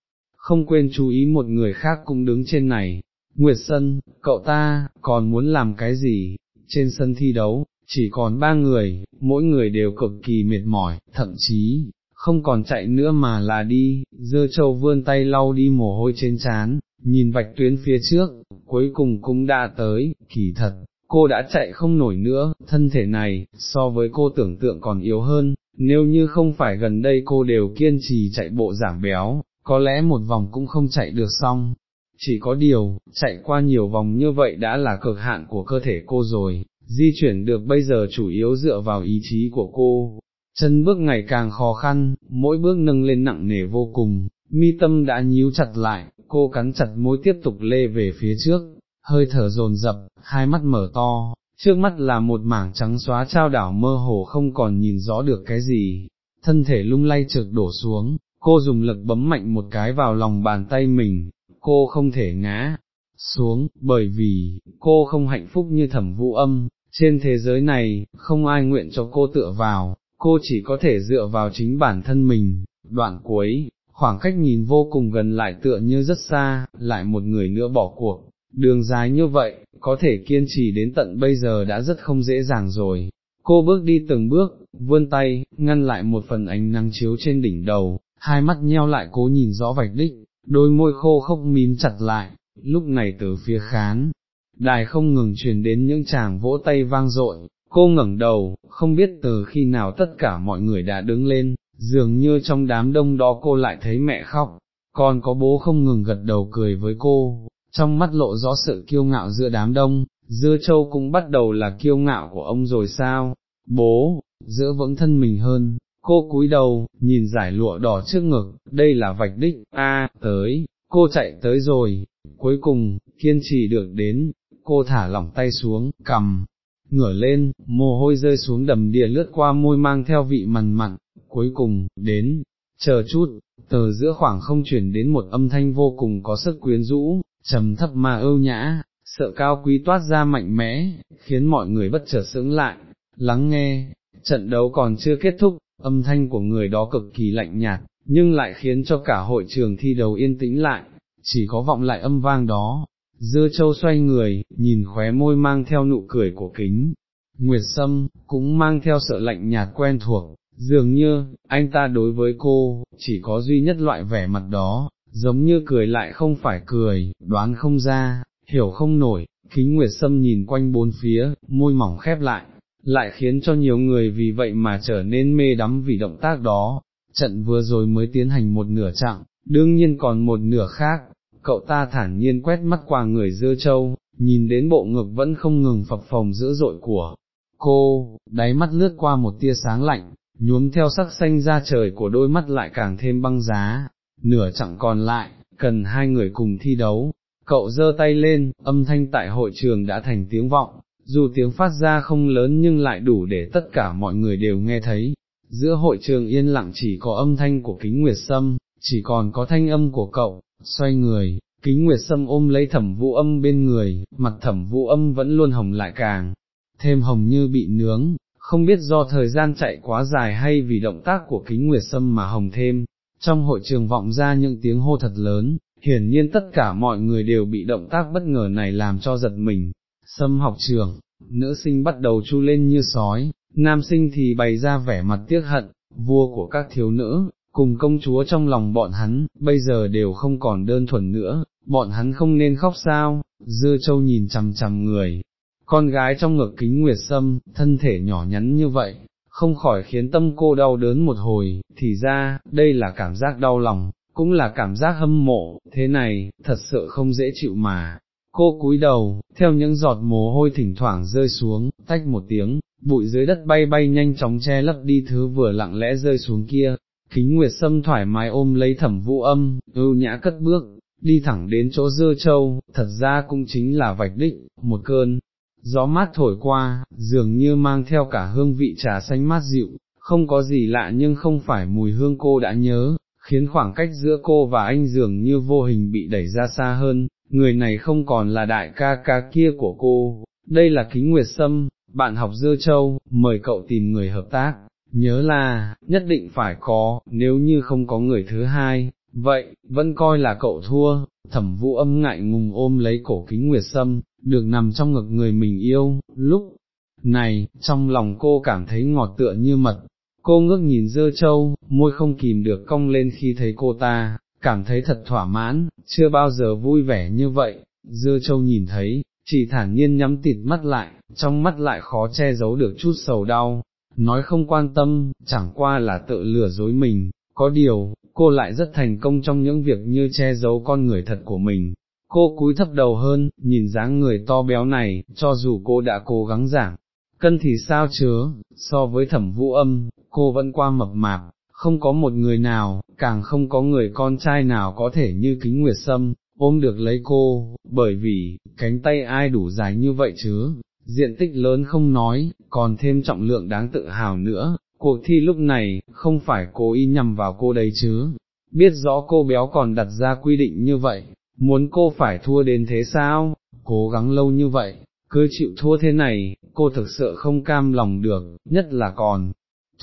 không quên chú ý một người khác cũng đứng trên này. Nguyệt Sân, cậu ta, còn muốn làm cái gì? Trên sân thi đấu, chỉ còn ba người, mỗi người đều cực kỳ mệt mỏi, thậm chí, không còn chạy nữa mà là đi, dơ châu vươn tay lau đi mồ hôi trên trán, nhìn vạch tuyến phía trước, cuối cùng cũng đã tới, kỳ thật, cô đã chạy không nổi nữa, thân thể này, so với cô tưởng tượng còn yếu hơn, nếu như không phải gần đây cô đều kiên trì chạy bộ giảm béo, có lẽ một vòng cũng không chạy được xong. Chỉ có điều, chạy qua nhiều vòng như vậy đã là cực hạn của cơ thể cô rồi, di chuyển được bây giờ chủ yếu dựa vào ý chí của cô. Chân bước ngày càng khó khăn, mỗi bước nâng lên nặng nề vô cùng, mi tâm đã nhíu chặt lại, cô cắn chặt môi tiếp tục lê về phía trước, hơi thở dồn dập, hai mắt mở to, trước mắt là một mảng trắng xóa trao đảo mơ hồ không còn nhìn rõ được cái gì, thân thể lung lay trượt đổ xuống, cô dùng lực bấm mạnh một cái vào lòng bàn tay mình, cô không thể ngã, xuống, bởi vì, cô không hạnh phúc như thẩm vũ âm, trên thế giới này, không ai nguyện cho cô tựa vào, cô chỉ có thể dựa vào chính bản thân mình, đoạn cuối, khoảng cách nhìn vô cùng gần lại tựa như rất xa, lại một người nữa bỏ cuộc, đường dài như vậy, có thể kiên trì đến tận bây giờ đã rất không dễ dàng rồi. Cô bước đi từng bước, vươn tay, ngăn lại một phần ánh nắng chiếu trên đỉnh đầu, hai mắt nheo lại cố nhìn rõ vạch đích, đôi môi khô khốc mím chặt lại, lúc này từ phía khán, đài không ngừng truyền đến những chàng vỗ tay vang dội, cô ngẩng đầu, không biết từ khi nào tất cả mọi người đã đứng lên, dường như trong đám đông đó cô lại thấy mẹ khóc, còn có bố không ngừng gật đầu cười với cô, trong mắt lộ rõ sự kiêu ngạo giữa đám đông, dưa châu cũng bắt đầu là kiêu ngạo của ông rồi sao, bố, giữa vững thân mình hơn, cô cúi đầu, nhìn giải lụa đỏ trước ngực, đây là vạch đích, a tới, cô chạy tới rồi, cuối cùng, kiên trì được đến, cô thả lỏng tay xuống, cầm, ngửa lên, mồ hôi rơi xuống đầm đìa lướt qua môi mang theo vị mặn mặn, cuối cùng, đến, chờ chút, tờ giữa khoảng không chuyển đến một âm thanh vô cùng có sức quyến rũ, trầm thấp mà ưu nhã, sợ cao quý toát ra mạnh mẽ, khiến mọi người bất chợt sững lại, lắng nghe, trận đấu còn chưa kết thúc, âm thanh của người đó cực kỳ lạnh nhạt, nhưng lại khiến cho cả hội trường thi đấu yên tĩnh lại, chỉ có vọng lại âm vang đó. Dưa châu xoay người, nhìn khóe môi mang theo nụ cười của kính, Nguyệt Sâm, cũng mang theo sợ lạnh nhạt quen thuộc, dường như, anh ta đối với cô, chỉ có duy nhất loại vẻ mặt đó, giống như cười lại không phải cười, đoán không ra, hiểu không nổi, kính Nguyệt Sâm nhìn quanh bốn phía, môi mỏng khép lại, lại khiến cho nhiều người vì vậy mà trở nên mê đắm vì động tác đó, trận vừa rồi mới tiến hành một nửa chặng, đương nhiên còn một nửa khác, cậu ta thản nhiên quét mắt qua người dưa châu, nhìn đến bộ ngực vẫn không ngừng phập phồng dữ dội của cô, đáy mắt lướt qua một tia sáng lạnh, nhuốm theo sắc xanh ra trời của đôi mắt lại càng thêm băng giá, nửa chặng còn lại, cần hai người cùng thi đấu, cậu giơ tay lên, âm thanh tại hội trường đã thành tiếng vọng, dù tiếng phát ra không lớn nhưng lại đủ để tất cả mọi người đều nghe thấy, giữa hội trường yên lặng chỉ có âm thanh của kính nguyệt sâm, chỉ còn có thanh âm của cậu, xoay người, kính nguyệt sâm ôm lấy thẩm vũ âm bên người, mặt thẩm vũ âm vẫn luôn hồng lại càng, thêm hồng như bị nướng, không biết do thời gian chạy quá dài hay vì động tác của kính nguyệt sâm mà hồng thêm, trong hội trường vọng ra những tiếng hô thật lớn, hiển nhiên tất cả mọi người đều bị động tác bất ngờ này làm cho giật mình, xâm học trường, nữ sinh bắt đầu chu lên như sói, nam sinh thì bày ra vẻ mặt tiếc hận, vua của các thiếu nữ, cùng công chúa trong lòng bọn hắn, bây giờ đều không còn đơn thuần nữa, bọn hắn không nên khóc sao, dưa châu nhìn chằm chằm người, con gái trong ngực kính nguyệt sâm, thân thể nhỏ nhắn như vậy, không khỏi khiến tâm cô đau đớn một hồi, thì ra, đây là cảm giác đau lòng, cũng là cảm giác hâm mộ, thế này, thật sự không dễ chịu mà. Cô cúi đầu, theo những giọt mồ hôi thỉnh thoảng rơi xuống, tách một tiếng, bụi dưới đất bay bay nhanh chóng che lấp đi thứ vừa lặng lẽ rơi xuống kia, kính nguyệt sâm thoải mái ôm lấy thẩm vũ âm, ưu nhã cất bước, đi thẳng đến chỗ dưa châu, thật ra cũng chính là vạch đích, một cơn, gió mát thổi qua, dường như mang theo cả hương vị trà xanh mát dịu, không có gì lạ nhưng không phải mùi hương cô đã nhớ, khiến khoảng cách giữa cô và anh dường như vô hình bị đẩy ra xa hơn, người này không còn là đại ca ca kia của cô, đây là kính nguyệt sâm, bạn học dưa châu, mời cậu tìm người hợp tác, nhớ là, nhất định phải có, nếu như không có người thứ hai, vậy, vẫn coi là cậu thua, thẩm vũ âm ngại ngùng ôm lấy cổ kính nguyệt sâm, được nằm trong ngực người mình yêu, lúc này, trong lòng cô cảm thấy ngọt tựa như mật, cô ngước nhìn dơ châu, môi không kìm được cong lên khi thấy cô ta, cảm thấy thật thỏa mãn, chưa bao giờ vui vẻ như vậy, Dưa châu nhìn thấy, chỉ thản nhiên nhắm tịt mắt lại, trong mắt lại khó che giấu được chút sầu đau, nói không quan tâm, chẳng qua là tự lừa dối mình, có điều, cô lại rất thành công trong những việc như che giấu con người thật của mình. Cô cúi thấp đầu hơn, nhìn dáng người to béo này, cho dù cô đã cố gắng giảm, cân thì sao chứa, so với thẩm vũ âm, cô vẫn qua mập mạp, không có một người nào, càng không có người con trai nào có thể như kính nguyệt sâm, ôm được lấy cô, bởi vì, cánh tay ai đủ dài như vậy chứ, diện tích lớn không nói, còn thêm trọng lượng đáng tự hào nữa, cuộc thi lúc này, không phải cố ý nhằm vào cô đấy chứ, biết rõ cô béo còn đặt ra quy định như vậy, muốn cô phải thua đến thế sao, cố gắng lâu như vậy, cứ chịu thua thế này, cô thực sự không cam lòng được, nhất là còn,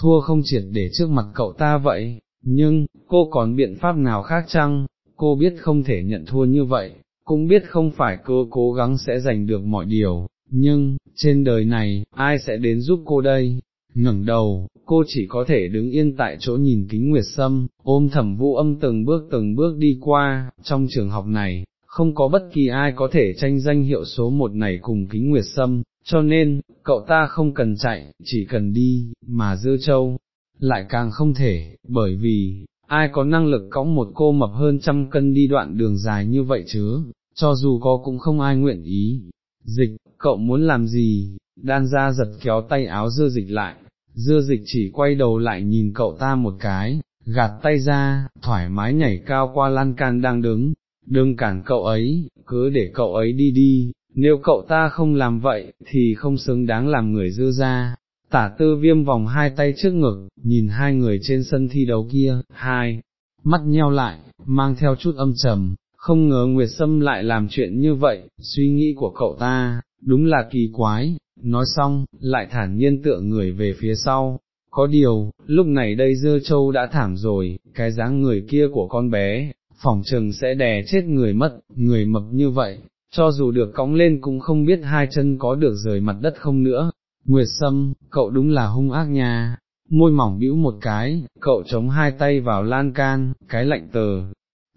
thua không triệt để trước mặt cậu ta vậy, nhưng, cô còn biện pháp nào khác chăng, cô biết không thể nhận thua như vậy, cũng biết không phải cô cố gắng sẽ giành được mọi điều, nhưng, trên đời này, ai sẽ đến giúp cô đây? ngẩng đầu, cô chỉ có thể đứng yên tại chỗ nhìn kính nguyệt sâm, ôm thẩm vũ âm từng bước từng bước đi qua, trong trường học này, không có bất kỳ ai có thể tranh danh hiệu số một này cùng kính nguyệt sâm, cho nên, cậu ta không cần chạy, chỉ cần đi, mà dưa châu, lại càng không thể, bởi vì, ai có năng lực cõng một cô mập hơn trăm cân đi đoạn đường dài như vậy chứ, cho dù có cũng không ai nguyện ý. Dịch, cậu muốn làm gì? Đan ra giật kéo tay áo dưa dịch lại, dưa dịch chỉ quay đầu lại nhìn cậu ta một cái, gạt tay ra, thoải mái nhảy cao qua lan can đang đứng, đừng cản cậu ấy, cứ để cậu ấy đi đi, nếu cậu ta không làm vậy, thì không xứng đáng làm người dư ra. Tả tư viêm vòng hai tay trước ngực, nhìn hai người trên sân thi đấu kia, hai, mắt nheo lại, mang theo chút âm trầm, không ngờ Nguyệt Sâm lại làm chuyện như vậy, suy nghĩ của cậu ta, đúng là kỳ quái, nói xong, lại thản nhiên tựa người về phía sau. Có điều, lúc này đây dơ châu đã thảm rồi, cái dáng người kia của con bé, phỏng chừng sẽ đè chết người mất, người mập như vậy, cho dù được cõng lên cũng không biết hai chân có được rời mặt đất không nữa. Nguyệt Sâm, cậu đúng là hung ác nha, môi mỏng bĩu một cái, cậu chống hai tay vào lan can, cái lạnh tờ,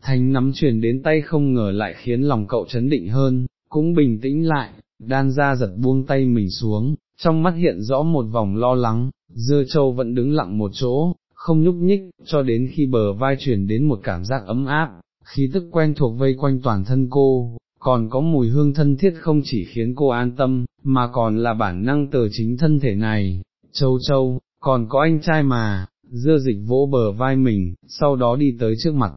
thanh nắm truyền đến tay không ngờ lại khiến lòng cậu chấn định hơn, cũng bình tĩnh lại, đan ra giật buông tay mình xuống, trong mắt hiện rõ một vòng lo lắng, dưa châu vẫn đứng lặng một chỗ, không nhúc nhích, cho đến khi bờ vai truyền đến một cảm giác ấm áp, khí tức quen thuộc vây quanh toàn thân cô, còn có mùi hương thân thiết không chỉ khiến cô an tâm, mà còn là bản năng từ chính thân thể này, châu châu, còn có anh trai mà, dưa dịch vỗ bờ vai mình, sau đó đi tới trước mặt.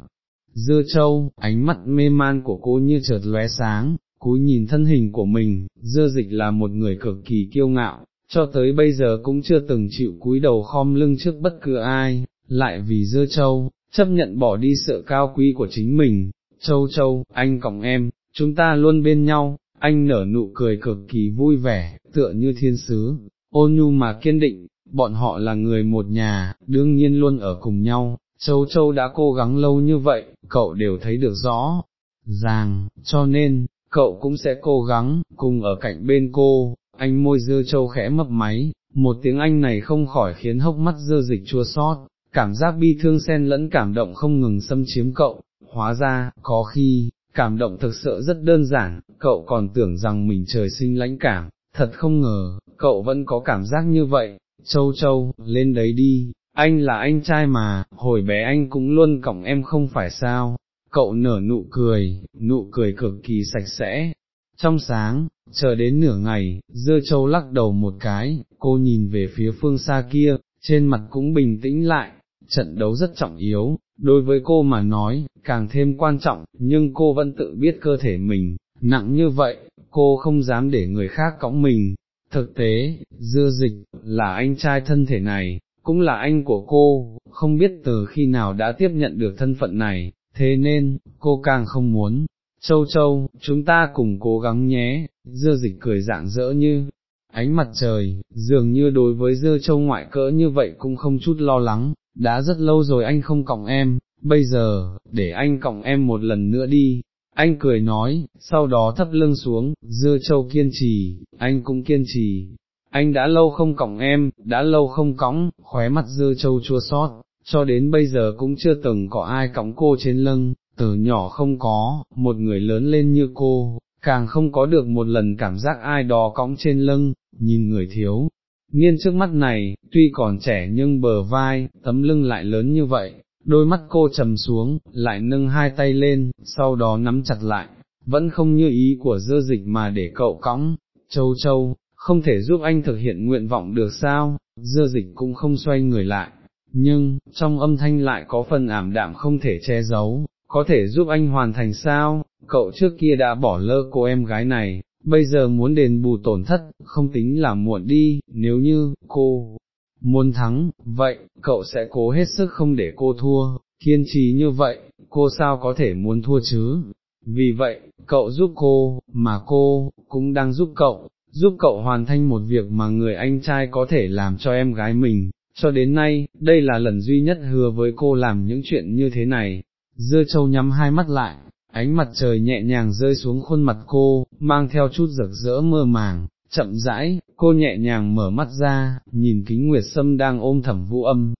Dưa châu, ánh mắt mê man của cô như chợt lóe sáng, cúi nhìn thân hình của mình, dưa dịch là một người cực kỳ kiêu ngạo, cho tới bây giờ cũng chưa từng chịu cúi đầu khom lưng trước bất cứ ai, lại vì dưa châu, chấp nhận bỏ đi sự cao quý của chính mình, châu châu, anh cộng em, chúng ta luôn bên nhau, anh nở nụ cười cực kỳ vui vẻ, tựa như thiên sứ, ôn nhu mà kiên định, bọn họ là người một nhà, đương nhiên luôn ở cùng nhau, châu châu đã cố gắng lâu như vậy, cậu đều thấy được rõ, ràng, cho nên, cậu cũng sẽ cố gắng, cùng ở cạnh bên cô, anh môi dưa châu khẽ mập máy, một tiếng anh này không khỏi khiến hốc mắt dơ dịch chua sót, cảm giác bi thương xen lẫn cảm động không ngừng xâm chiếm cậu, hóa ra, có khi, cảm động thực sự rất đơn giản, cậu còn tưởng rằng mình trời sinh lãnh cảm, thật không ngờ, cậu vẫn có cảm giác như vậy, châu châu, lên đấy đi, anh là anh trai mà, hồi bé anh cũng luôn cổng em không phải sao, cậu nở nụ cười, nụ cười cực kỳ sạch sẽ. Trong sáng, chờ đến nửa ngày, dưa châu lắc đầu một cái, cô nhìn về phía phương xa kia, trên mặt cũng bình tĩnh lại, trận đấu rất trọng yếu, đối với cô mà nói, càng thêm quan trọng, nhưng cô vẫn tự biết cơ thể mình, nặng như vậy, cô không dám để người khác cõng mình. Thực tế, dưa dịch, là anh trai thân thể này, cũng là anh của cô, không biết từ khi nào đã tiếp nhận được thân phận này, thế nên, cô càng không muốn. Châu châu, chúng ta cùng cố gắng nhé, dưa dịch cười dạng dỡ như, ánh mặt trời, dường như đối với dưa châu ngoại cỡ như vậy cũng không chút lo lắng, đã rất lâu rồi anh không còng em, bây giờ, để anh còng em một lần nữa đi. Anh cười nói, sau đó thấp lưng xuống, dưa châu kiên trì, anh cũng kiên trì, anh đã lâu không còng em, đã lâu không cõng, khóe mắt dưa châu chua xót, cho đến bây giờ cũng chưa từng có ai cõng cô trên lưng, từ nhỏ không có, một người lớn lên như cô, càng không có được một lần cảm giác ai đó cõng trên lưng, nhìn người thiếu. Niên trước mắt này, tuy còn trẻ nhưng bờ vai, tấm lưng lại lớn như vậy, đôi mắt cô trầm xuống, lại nâng hai tay lên, sau đó nắm chặt lại, vẫn không như ý của dơ dịch mà để cậu cõng, châu châu, không thể giúp anh thực hiện nguyện vọng được sao, dơ dịch cũng không xoay người lại, nhưng, trong âm thanh lại có phần ảm đạm không thể che giấu, có thể giúp anh hoàn thành sao, cậu trước kia đã bỏ lơ cô em gái này, bây giờ muốn đền bù tổn thất, không tính là muộn đi, nếu như, cô, muốn thắng, vậy, cậu sẽ cố hết sức không để cô thua, kiên trì như vậy, cô sao có thể muốn thua chứ, vì vậy, cậu giúp cô, mà cô, cũng đang giúp cậu, giúp cậu hoàn thành một việc mà người anh trai có thể làm cho em gái mình, cho đến nay, đây là lần duy nhất hứa với cô làm những chuyện như thế này. Dưa châu nhắm hai mắt lại, ánh mặt trời nhẹ nhàng rơi xuống khuôn mặt cô, mang theo chút rực rỡ mơ màng, chậm rãi, cô nhẹ nhàng mở mắt ra, nhìn kính nguyệt sâm đang ôm thẩm vũ âm.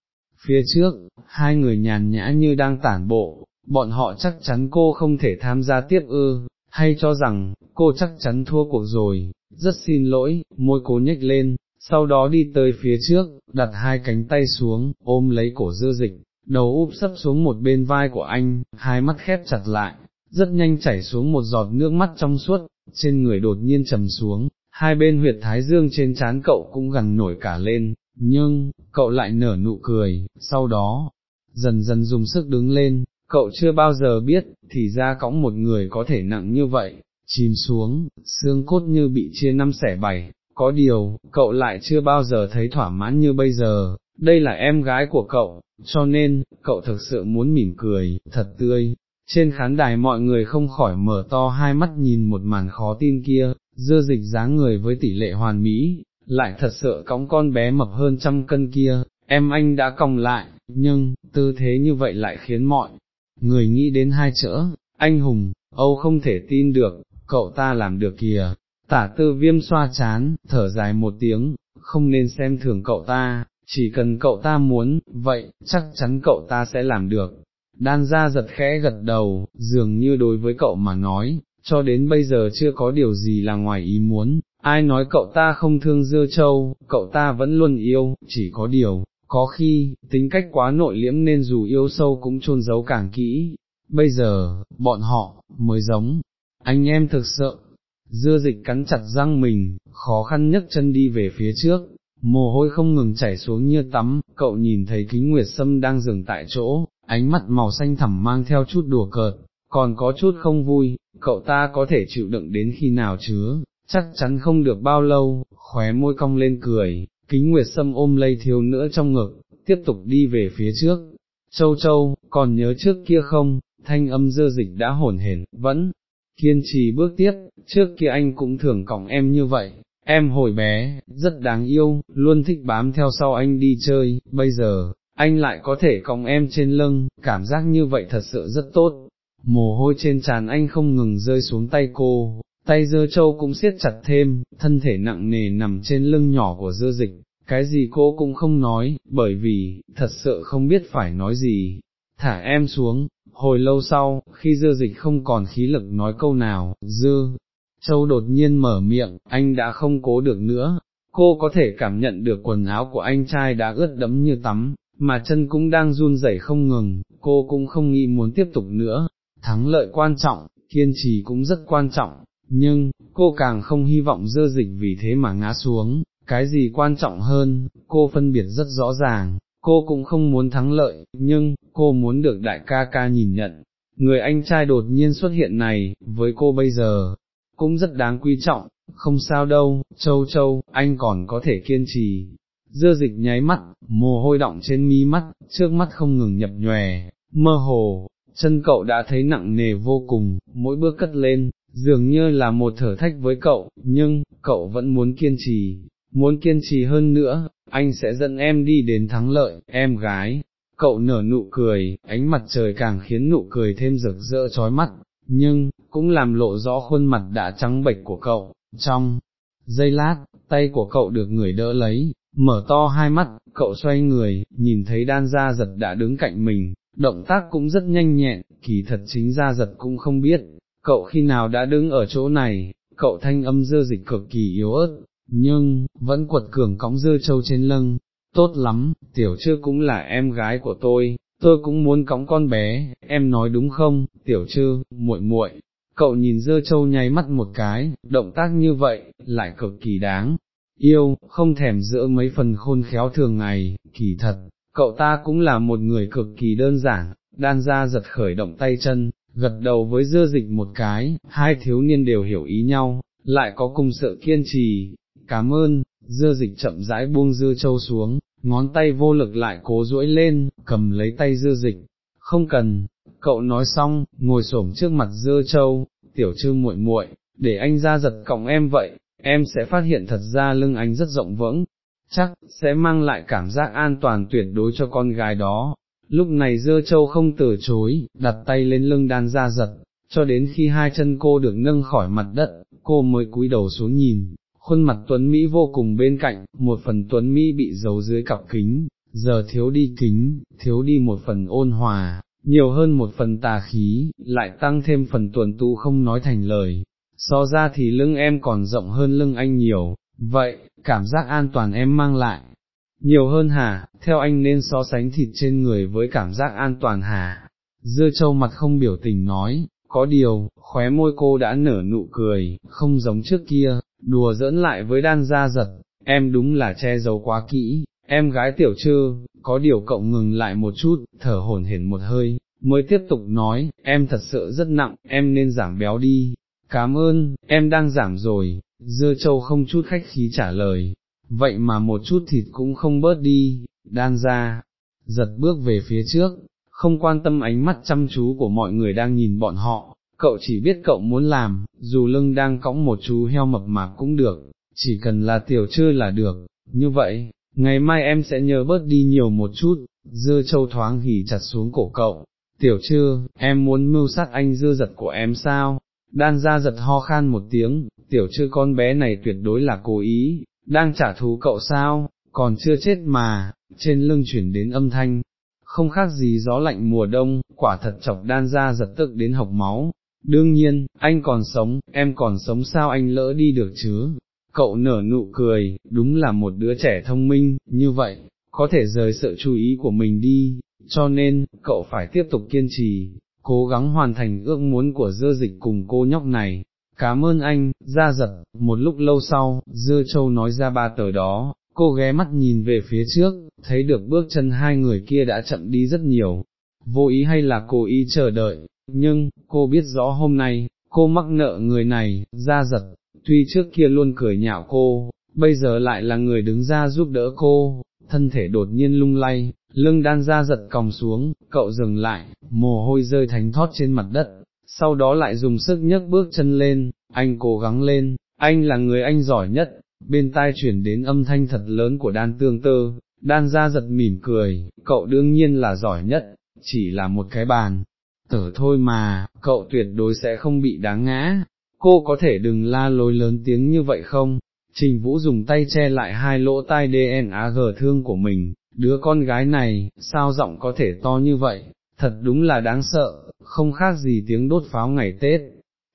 Phía trước, hai người nhàn nhã như đang tản bộ, bọn họ chắc chắn cô không thể tham gia tiếp ư, hay cho rằng, cô chắc chắn thua cuộc rồi, rất xin lỗi, môi cố nhếch lên, sau đó đi tới phía trước, đặt hai cánh tay xuống, ôm lấy cổ dư dịch, đầu úp sấp xuống một bên vai của anh, hai mắt khép chặt lại, rất nhanh chảy xuống một giọt nước mắt trong suốt, trên người đột nhiên trầm xuống, hai bên huyệt thái dương trên trán cậu cũng gần nổi cả lên, nhưng, cậu lại nở nụ cười, sau đó, dần dần dùng sức đứng lên, cậu chưa bao giờ biết, thì ra cõng một người có thể nặng như vậy, chìm xuống, xương cốt như bị chia năm xẻ bảy, có điều, cậu lại chưa bao giờ thấy thỏa mãn như bây giờ, đây là em gái của cậu, cho nên, cậu thực sự muốn mỉm cười, thật tươi. Trên khán đài mọi người không khỏi mở to hai mắt nhìn một màn khó tin kia, dưa dịch dáng người với tỷ lệ hoàn mỹ, lại thật sợ cõng con bé mập hơn trăm cân kia, em anh đã còng lại, nhưng, tư thế như vậy lại khiến mọi người nghĩ đến hai chữ, anh hùng, Âu không thể tin được, cậu ta làm được kìa, tả tư viêm xoa chán, thở dài một tiếng, không nên xem thường cậu ta, chỉ cần cậu ta muốn, vậy, chắc chắn cậu ta sẽ làm được. Đan ra giật khẽ gật đầu, dường như đối với cậu mà nói, cho đến bây giờ chưa có điều gì là ngoài ý muốn, ai nói cậu ta không thương dưa châu, cậu ta vẫn luôn yêu, chỉ có điều, có khi, tính cách quá nội liễm nên dù yêu sâu cũng chôn giấu càng kỹ, bây giờ, bọn họ, mới giống, anh em thực sự, dưa dịch cắn chặt răng mình, khó khăn nhấc chân đi về phía trước, mồ hôi không ngừng chảy xuống như tắm, cậu nhìn thấy kính nguyệt sâm đang dừng tại chỗ, ánh mắt màu xanh thẳm mang theo chút đùa cợt, còn có chút không vui, cậu ta có thể chịu đựng đến khi nào chứ, chắc chắn không được bao lâu, khóe môi cong lên cười, kính nguyệt sâm ôm lấy thiếu nữa trong ngực, tiếp tục đi về phía trước. Châu châu, còn nhớ trước kia không, thanh âm dơ dịch đã hồn hển, vẫn, kiên trì bước tiếp, trước kia anh cũng thường còng em như vậy, em hồi bé, rất đáng yêu, luôn thích bám theo sau anh đi chơi, bây giờ, anh lại có thể còng em trên lưng, cảm giác như vậy thật sự rất tốt, mồ hôi trên trán anh không ngừng rơi xuống tay cô, tay dơ châu cũng siết chặt thêm, thân thể nặng nề nằm trên lưng nhỏ của dơ dịch, cái gì cô cũng không nói, bởi vì, thật sự không biết phải nói gì, thả em xuống, hồi lâu sau, khi dơ dịch không còn khí lực nói câu nào, dơ, châu đột nhiên mở miệng, anh đã không cố được nữa, cô có thể cảm nhận được quần áo của anh trai đã ướt đẫm như tắm, mà chân cũng đang run rẩy không ngừng, cô cũng không nghĩ muốn tiếp tục nữa, thắng lợi quan trọng, kiên trì cũng rất quan trọng, nhưng, cô càng không hy vọng dơ dịch vì thế mà ngã xuống, cái gì quan trọng hơn, cô phân biệt rất rõ ràng, cô cũng không muốn thắng lợi, nhưng, cô muốn được đại ca ca nhìn nhận. Người anh trai đột nhiên xuất hiện này, với cô bây giờ, cũng rất đáng quý trọng, không sao đâu, châu châu, anh còn có thể kiên trì. Dưa dịch nháy mắt, mồ hôi đọng trên mi mắt, trước mắt không ngừng nhập nhòe, mơ hồ, chân cậu đã thấy nặng nề vô cùng, mỗi bước cất lên, dường như là một thử thách với cậu, nhưng, cậu vẫn muốn kiên trì, muốn kiên trì hơn nữa, anh sẽ dẫn em đi đến thắng lợi, em gái. Cậu nở nụ cười, ánh mặt trời càng khiến nụ cười thêm rực rỡ trói mắt, nhưng, cũng làm lộ rõ khuôn mặt đã trắng bệch của cậu, trong giây lát, tay của cậu được người đỡ lấy, mở to hai mắt, cậu xoay người, nhìn thấy đan gia giật đã đứng cạnh mình, động tác cũng rất nhanh nhẹn, kỳ thật chính gia giật cũng không biết, cậu khi nào đã đứng ở chỗ này, cậu thanh âm dơ dịch cực kỳ yếu ớt, nhưng, vẫn quật cường cõng dơ trâu trên lưng, tốt lắm, tiểu trư cũng là em gái của tôi, tôi cũng muốn cõng con bé, em nói đúng không, tiểu trư, muội muội. Cậu nhìn dơ châu nháy mắt một cái, động tác như vậy, lại cực kỳ đáng, yêu, không thèm giữa mấy phần khôn khéo thường ngày, kỳ thật, cậu ta cũng là một người cực kỳ đơn giản, đan ra giật khởi động tay chân, gật đầu với dưa dịch một cái, hai thiếu niên đều hiểu ý nhau, lại có cùng sự kiên trì, cảm ơn, dưa dịch chậm rãi buông dưa châu xuống, ngón tay vô lực lại cố duỗi lên, cầm lấy tay dưa dịch, không cần, cậu nói xong, ngồi xổm trước mặt dưa châu, tiểu trư muội muội, để anh ra giật cọng em vậy, em sẽ phát hiện thật ra lưng anh rất rộng vững, chắc, sẽ mang lại cảm giác an toàn tuyệt đối cho con gái đó. Lúc này dưa châu không từ chối, đặt tay lên lưng đan ra giật, cho đến khi hai chân cô được nâng khỏi mặt đất, cô mới cúi đầu xuống nhìn, khuôn mặt Tuấn Mỹ vô cùng bên cạnh, một phần Tuấn Mỹ bị giấu dưới cặp kính, giờ thiếu đi kính, thiếu đi một phần ôn hòa, nhiều hơn một phần tà khí, lại tăng thêm phần tuần tu không nói thành lời, so ra thì lưng em còn rộng hơn lưng anh nhiều, vậy, cảm giác an toàn em mang lại, nhiều hơn hả, theo anh nên so sánh thịt trên người với cảm giác an toàn hả, dưa châu mặt không biểu tình nói, có điều, khóe môi cô đã nở nụ cười, không giống trước kia, đùa dẫn lại với đan ra giật, em đúng là che giấu quá kỹ, em gái tiểu trư, có điều cậu ngừng lại một chút, thở hổn hển một hơi, mới tiếp tục nói, em thật sự rất nặng, em nên giảm béo đi, cảm ơn, em đang giảm rồi, dưa châu không chút khách khí trả lời, vậy mà một chút thịt cũng không bớt đi, đan ra, giật bước về phía trước, không quan tâm ánh mắt chăm chú của mọi người đang nhìn bọn họ, cậu chỉ biết cậu muốn làm, dù lưng đang cõng một chú heo mập mạp cũng được, chỉ cần là tiểu chơi là được, như vậy, ngày mai em sẽ nhớ bớt đi nhiều một chút, dưa châu thoáng hỉ chặt xuống cổ cậu, tiểu chưa, em muốn mưu sát anh dưa giật của em sao, đan ra giật ho khan một tiếng, tiểu chư con bé này tuyệt đối là cố ý, đang trả thú cậu sao, còn chưa chết mà, trên lưng chuyển đến âm thanh, không khác gì gió lạnh mùa đông, quả thật chọc đan ra giật tức đến học máu. Đương nhiên, anh còn sống, em còn sống sao anh lỡ đi được chứ? Cậu nở nụ cười, đúng là một đứa trẻ thông minh, như vậy, có thể rời sự chú ý của mình đi, cho nên, cậu phải tiếp tục kiên trì, cố gắng hoàn thành ước muốn của dưa dịch cùng cô nhóc này. Cảm ơn anh, ra giật, một lúc lâu sau, dưa châu nói ra ba tờ đó, cô ghé mắt nhìn về phía trước, thấy được bước chân hai người kia đã chậm đi rất nhiều, vô ý hay là cố ý chờ đợi, nhưng, cô biết rõ hôm nay, cô mắc nợ người này, ra giật, tuy trước kia luôn cười nhạo cô, bây giờ lại là người đứng ra giúp đỡ cô, thân thể đột nhiên lung lay, lưng đan ra giật còng xuống, cậu dừng lại, mồ hôi rơi thánh thót trên mặt đất, sau đó lại dùng sức nhấc bước chân lên, anh cố gắng lên, anh là người anh giỏi nhất, bên tai chuyển đến âm thanh thật lớn của đan tương tơ, đan ra giật mỉm cười, cậu đương nhiên là giỏi nhất, chỉ là một cái bàn, tở thôi mà, cậu tuyệt đối sẽ không bị đáng ngã, cô có thể đừng la lối lớn tiếng như vậy không? Trình Vũ dùng tay che lại hai lỗ tai DNAG thương của mình, đứa con gái này, sao giọng có thể to như vậy, thật đúng là đáng sợ, không khác gì tiếng đốt pháo ngày Tết.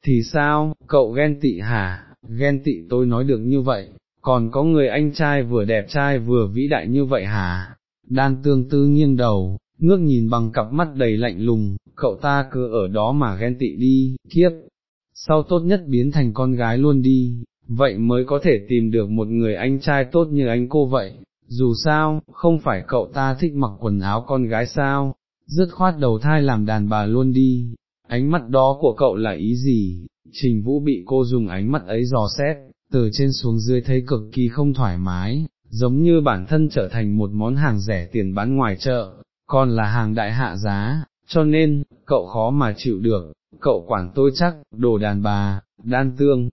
Thì sao, cậu ghen tị hả, ghen tị tôi nói được như vậy, còn có người anh trai vừa đẹp trai vừa vĩ đại như vậy hả? Đan tương tư nghiêng đầu, ngước nhìn bằng cặp mắt đầy lạnh lùng, cậu ta cứ ở đó mà ghen tị đi, kiếp, sau tốt nhất biến thành con gái luôn đi, vậy mới có thể tìm được một người anh trai tốt như anh cô vậy, dù sao, không phải cậu ta thích mặc quần áo con gái sao, dứt khoát đầu thai làm đàn bà luôn đi, ánh mắt đó của cậu là ý gì, trình vũ bị cô dùng ánh mắt ấy dò xét, từ trên xuống dưới thấy cực kỳ không thoải mái, giống như bản thân trở thành một món hàng rẻ tiền bán ngoài chợ, còn là hàng đại hạ giá, cho nên, cậu khó mà chịu được, cậu quản tôi chắc, đồ đàn bà, đan tương,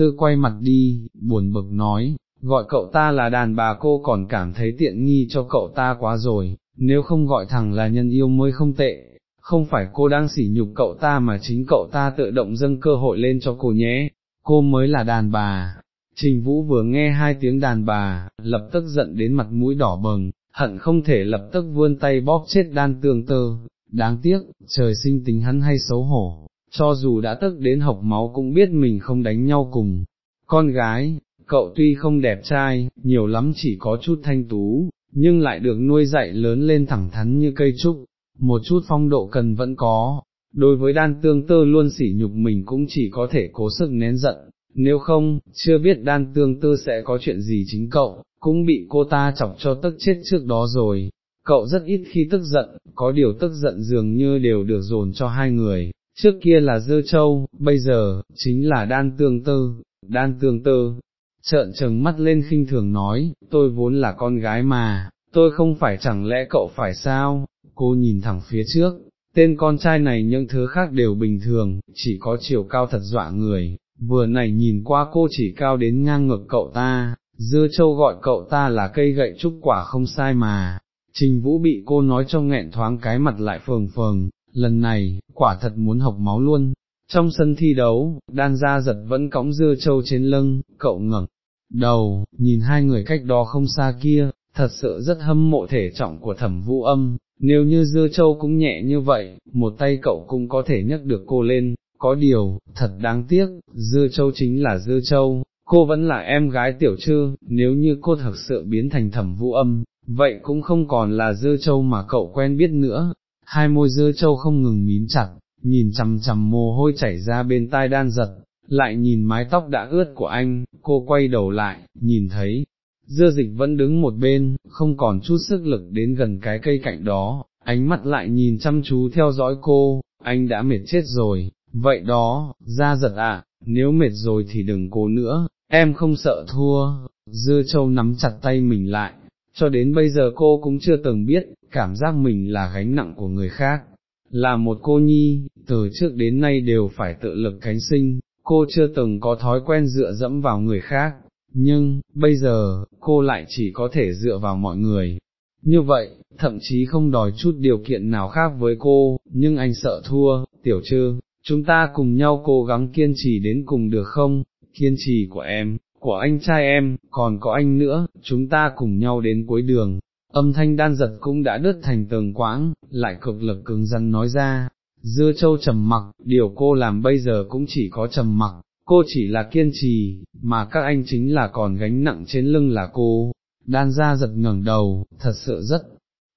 tư quay mặt đi, buồn bực nói, gọi cậu ta là đàn bà cô còn cảm thấy tiện nghi cho cậu ta quá rồi, nếu không gọi thẳng là nhân yêu mới không tệ, không phải cô đang sỉ nhục cậu ta mà chính cậu ta tự động dâng cơ hội lên cho cô nhé, cô mới là đàn bà. Trình Vũ vừa nghe hai tiếng đàn bà, lập tức giận đến mặt mũi đỏ bừng, hận không thể lập tức vươn tay bóp chết đan tương tơ, đáng tiếc, trời sinh tính hắn hay xấu hổ, cho dù đã tức đến học máu cũng biết mình không đánh nhau cùng. Con gái, cậu tuy không đẹp trai, nhiều lắm chỉ có chút thanh tú, nhưng lại được nuôi dạy lớn lên thẳng thắn như cây trúc, một chút phong độ cần vẫn có. Đối với đan tương tơ luôn sỉ nhục mình cũng chỉ có thể cố sức nén giận, nếu không, chưa biết đan tương tơ sẽ có chuyện gì chính cậu, cũng bị cô ta chọc cho tức chết trước đó rồi. Cậu rất ít khi tức giận, có điều tức giận dường như đều được dồn cho hai người, trước kia là dơ châu, bây giờ, chính là đan tương tư, đan tương tư, trợn trừng mắt lên khinh thường nói, tôi vốn là con gái mà, tôi không phải chẳng lẽ cậu phải sao, cô nhìn thẳng phía trước, tên con trai này những thứ khác đều bình thường, chỉ có chiều cao thật dọa người, vừa này nhìn qua cô chỉ cao đến ngang ngực cậu ta, dưa châu gọi cậu ta là cây gậy trúc quả không sai mà, trình vũ bị cô nói cho nghẹn thoáng cái mặt lại phường phường, lần này, quả thật muốn học máu luôn. Trong sân thi đấu, đan gia giật vẫn cõng dưa châu trên lưng, cậu ngẩng đầu, nhìn hai người cách đó không xa kia, thật sự rất hâm mộ thể trọng của thẩm vũ âm, nếu như dưa châu cũng nhẹ như vậy, một tay cậu cũng có thể nhấc được cô lên, có điều, thật đáng tiếc, dưa châu chính là dưa châu, cô vẫn là em gái tiểu trư, nếu như cô thật sự biến thành thẩm vũ âm, vậy cũng không còn là dưa châu mà cậu quen biết nữa, hai môi dưa châu không ngừng mím chặt, nhìn chằm chằm mồ hôi chảy ra bên tai đan giật, lại nhìn mái tóc đã ướt của anh, cô quay đầu lại, nhìn thấy, dưa dịch vẫn đứng một bên, không còn chút sức lực đến gần cái cây cạnh đó, ánh mắt lại nhìn chăm chú theo dõi cô, anh đã mệt chết rồi, vậy đó, ra giật ạ, nếu mệt rồi thì đừng cố nữa, em không sợ thua, dưa châu nắm chặt tay mình lại, cho đến bây giờ cô cũng chưa từng biết, cảm giác mình là gánh nặng của người khác. Là một cô nhi, từ trước đến nay đều phải tự lực cánh sinh, cô chưa từng có thói quen dựa dẫm vào người khác, nhưng, bây giờ, cô lại chỉ có thể dựa vào mọi người. Như vậy, thậm chí không đòi chút điều kiện nào khác với cô, nhưng anh sợ thua, tiểu trư, chúng ta cùng nhau cố gắng kiên trì đến cùng được không, kiên trì của em, của anh trai em, còn có anh nữa, chúng ta cùng nhau đến cuối đường. Âm thanh đan giật cũng đã đứt thành tường quãng, lại cực lực cứng rắn nói ra, dưa châu trầm mặc, điều cô làm bây giờ cũng chỉ có trầm mặc, cô chỉ là kiên trì, mà các anh chính là còn gánh nặng trên lưng là cô, đan ra giật ngẩng đầu, thật sự rất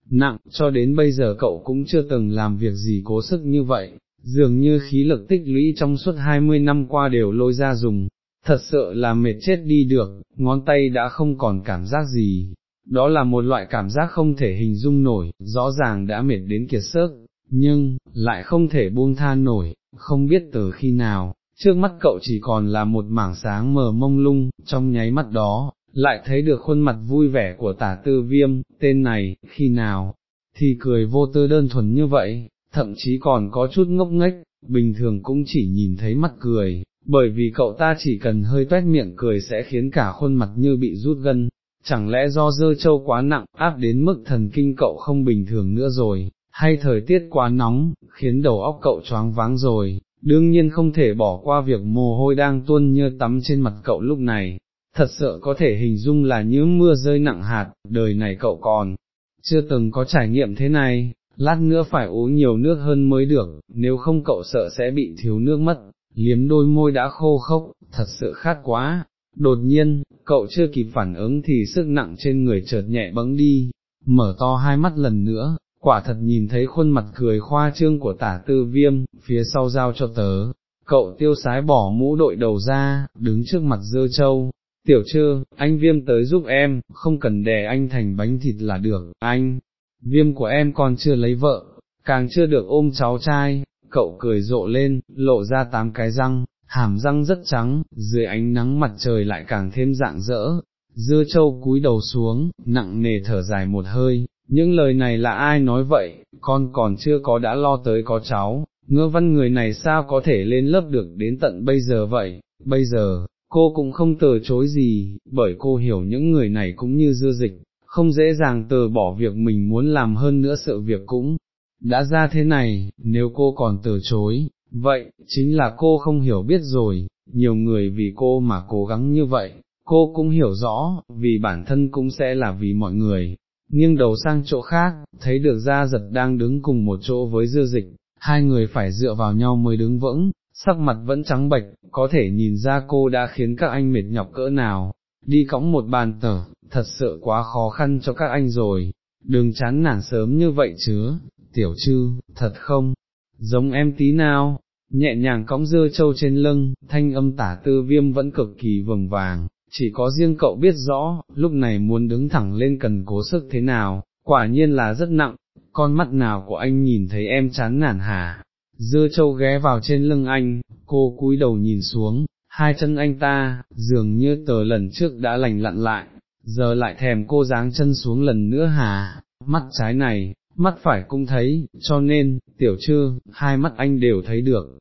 nặng, cho đến bây giờ cậu cũng chưa từng làm việc gì cố sức như vậy, dường như khí lực tích lũy trong suốt 20 năm qua đều lôi ra dùng, thật sự là mệt chết đi được, ngón tay đã không còn cảm giác gì, đó là một loại cảm giác không thể hình dung nổi, rõ ràng đã mệt đến kiệt sức, nhưng, lại không thể buông tha nổi, không biết từ khi nào, trước mắt cậu chỉ còn là một mảng sáng mờ mông lung, trong nháy mắt đó, lại thấy được khuôn mặt vui vẻ của tả tư viêm, tên này, khi nào, thì cười vô tư đơn thuần như vậy, thậm chí còn có chút ngốc nghếch, bình thường cũng chỉ nhìn thấy mắt cười, bởi vì cậu ta chỉ cần hơi tuét miệng cười sẽ khiến cả khuôn mặt như bị rút gân, chẳng lẽ do dơ châu quá nặng, áp đến mức thần kinh cậu không bình thường nữa rồi, hay thời tiết quá nóng, khiến đầu óc cậu choáng váng rồi, đương nhiên không thể bỏ qua việc mồ hôi đang tuôn như tắm trên mặt cậu lúc này, thật sự có thể hình dung là như mưa rơi nặng hạt, đời này cậu còn, chưa từng có trải nghiệm thế này, lát nữa phải uống nhiều nước hơn mới được, nếu không cậu sợ sẽ bị thiếu nước mất, liếm đôi môi đã khô khốc, thật sự khát quá. Đột nhiên, cậu chưa kịp phản ứng thì sức nặng trên người chợt nhẹ bẫng đi, mở to hai mắt lần nữa, quả thật nhìn thấy khuôn mặt cười khoa trương của tả tư viêm, phía sau giao cho tớ, cậu tiêu sái bỏ mũ đội đầu ra, đứng trước mặt dơ châu, tiểu trư, anh viêm tới giúp em, không cần đè anh thành bánh thịt là được, anh, viêm của em còn chưa lấy vợ, càng chưa được ôm cháu trai, cậu cười rộ lên, lộ ra tám cái răng, hàm răng rất trắng, dưới ánh nắng mặt trời lại càng thêm dạng dỡ, dưa châu cúi đầu xuống, nặng nề thở dài một hơi, những lời này là ai nói vậy, con còn chưa có đã lo tới có cháu, ngơ văn người này sao có thể lên lớp được đến tận bây giờ vậy, bây giờ, cô cũng không từ chối gì, bởi cô hiểu những người này cũng như dưa dịch, không dễ dàng từ bỏ việc mình muốn làm hơn nữa sự việc cũng đã ra thế này, nếu cô còn từ chối, vậy, chính là cô không hiểu biết rồi, nhiều người vì cô mà cố gắng như vậy, cô cũng hiểu rõ, vì bản thân cũng sẽ là vì mọi người, nghiêng đầu sang chỗ khác, thấy được gia giật đang đứng cùng một chỗ với dưa dịch, hai người phải dựa vào nhau mới đứng vững, sắc mặt vẫn trắng bệch, có thể nhìn ra cô đã khiến các anh mệt nhọc cỡ nào, đi cõng một bàn tờ, thật sự quá khó khăn cho các anh rồi, đừng chán nản sớm như vậy chứ, tiểu chư, thật không, giống em tí nào, nhẹ nhàng cõng dưa châu trên lưng, thanh âm tả tư viêm vẫn cực kỳ vầng vàng, chỉ có riêng cậu biết rõ, lúc này muốn đứng thẳng lên cần cố sức thế nào, quả nhiên là rất nặng, con mắt nào của anh nhìn thấy em chán nản hả, dưa châu ghé vào trên lưng anh, cô cúi đầu nhìn xuống, hai chân anh ta, dường như tờ lần trước đã lành lặn lại, giờ lại thèm cô dáng chân xuống lần nữa hả, mắt trái này, mắt phải cũng thấy, cho nên, tiểu trư, hai mắt anh đều thấy được.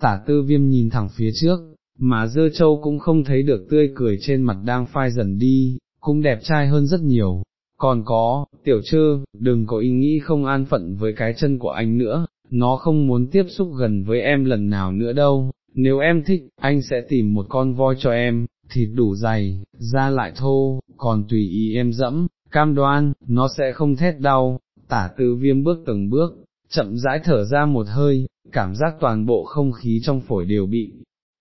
Tả tư viêm nhìn thẳng phía trước, mà dơ châu cũng không thấy được tươi cười trên mặt đang phai dần đi, cũng đẹp trai hơn rất nhiều. Còn có, tiểu trư, đừng có ý nghĩ không an phận với cái chân của anh nữa, nó không muốn tiếp xúc gần với em lần nào nữa đâu, nếu em thích, anh sẽ tìm một con voi cho em, thịt đủ dày, da lại thô, còn tùy ý em dẫm, cam đoan, nó sẽ không thét đau, tả tư viêm bước từng bước, chậm rãi thở ra một hơi, cảm giác toàn bộ không khí trong phổi đều bị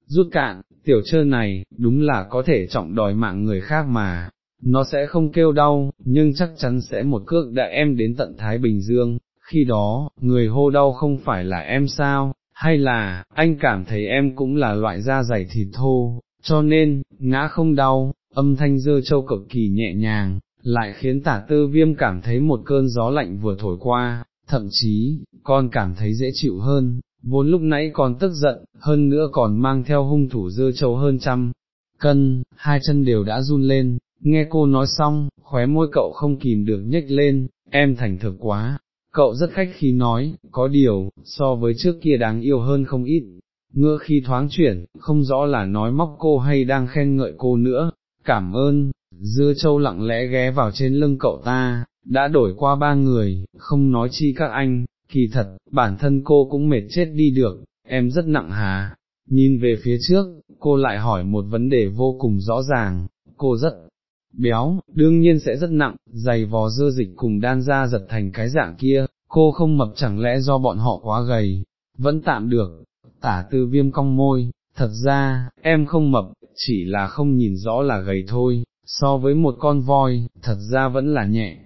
rút cạn, tiểu chơ này, đúng là có thể trọng đòi mạng người khác mà, nó sẽ không kêu đau, nhưng chắc chắn sẽ một cước đã em đến tận Thái Bình Dương, khi đó, người hô đau không phải là em sao, hay là, anh cảm thấy em cũng là loại da dày thịt thô, cho nên, ngã không đau, âm thanh dơ châu cực kỳ nhẹ nhàng, lại khiến tả tư viêm cảm thấy một cơn gió lạnh vừa thổi qua, thậm chí, con cảm thấy dễ chịu hơn, vốn lúc nãy còn tức giận, hơn nữa còn mang theo hung thủ dơ châu hơn trăm. Cân, hai chân đều đã run lên, nghe cô nói xong, khóe môi cậu không kìm được nhếch lên, em thành thực quá, cậu rất khách khí nói, có điều, so với trước kia đáng yêu hơn không ít, ngựa khi thoáng chuyển, không rõ là nói móc cô hay đang khen ngợi cô nữa, cảm ơn, dưa châu lặng lẽ ghé vào trên lưng cậu ta, đã đổi qua ba người, không nói chi các anh, kỳ thật, bản thân cô cũng mệt chết đi được, em rất nặng hà. Nhìn về phía trước, cô lại hỏi một vấn đề vô cùng rõ ràng, cô rất béo, đương nhiên sẽ rất nặng, dày vò dơ dịch cùng đan ra giật thành cái dạng kia, cô không mập chẳng lẽ do bọn họ quá gầy, vẫn tạm được, tả tư viêm cong môi, thật ra, em không mập, chỉ là không nhìn rõ là gầy thôi, so với một con voi, thật ra vẫn là nhẹ.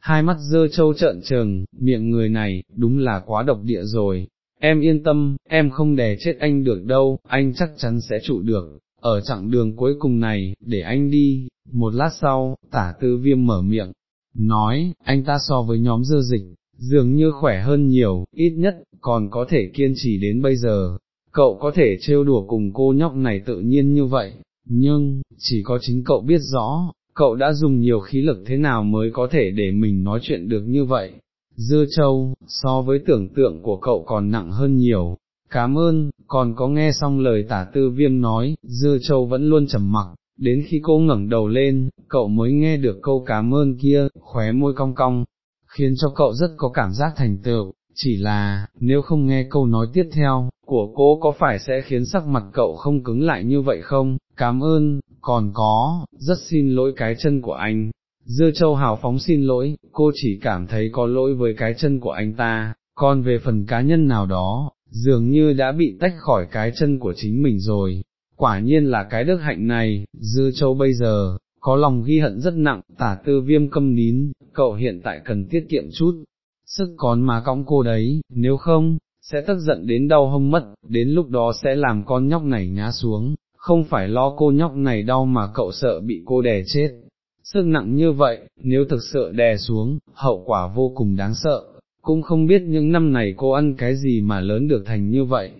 Hai mắt dơ trâu trợn trừng, miệng người này, đúng là quá độc địa rồi, em yên tâm, em không đè chết anh được đâu, anh chắc chắn sẽ trụ được, ở chặng đường cuối cùng này, để anh đi, một lát sau, tả tư viêm mở miệng, nói, anh ta so với nhóm dơ dịch, dường như khỏe hơn nhiều, ít nhất, còn có thể kiên trì đến bây giờ, cậu có thể trêu đùa cùng cô nhóc này tự nhiên như vậy, nhưng, chỉ có chính cậu biết rõ, cậu đã dùng nhiều khí lực thế nào mới có thể để mình nói chuyện được như vậy. Dưa châu, so với tưởng tượng của cậu còn nặng hơn nhiều, cảm ơn, còn có nghe xong lời tả tư viêm nói, dưa châu vẫn luôn trầm mặc, đến khi cô ngẩng đầu lên, cậu mới nghe được câu cảm ơn kia, khóe môi cong cong, khiến cho cậu rất có cảm giác thành tựu, chỉ là, nếu không nghe câu nói tiếp theo, của cô có phải sẽ khiến sắc mặt cậu không cứng lại như vậy không, cảm ơn, còn có, rất xin lỗi cái chân của anh. Dưa châu hào phóng xin lỗi, cô chỉ cảm thấy có lỗi với cái chân của anh ta, còn về phần cá nhân nào đó, dường như đã bị tách khỏi cái chân của chính mình rồi. Quả nhiên là cái đức hạnh này, dưa châu bây giờ, có lòng ghi hận rất nặng, tả tư viêm câm nín, cậu hiện tại cần tiết kiệm chút, sức còn mà cõng cô đấy, nếu không, sẽ tức giận đến đau hông mất, đến lúc đó sẽ làm con nhóc này ngã xuống, không phải lo cô nhóc này đau mà cậu sợ bị cô đè chết. Sức nặng như vậy, nếu thực sự đè xuống, hậu quả vô cùng đáng sợ, cũng không biết những năm này cô ăn cái gì mà lớn được thành như vậy.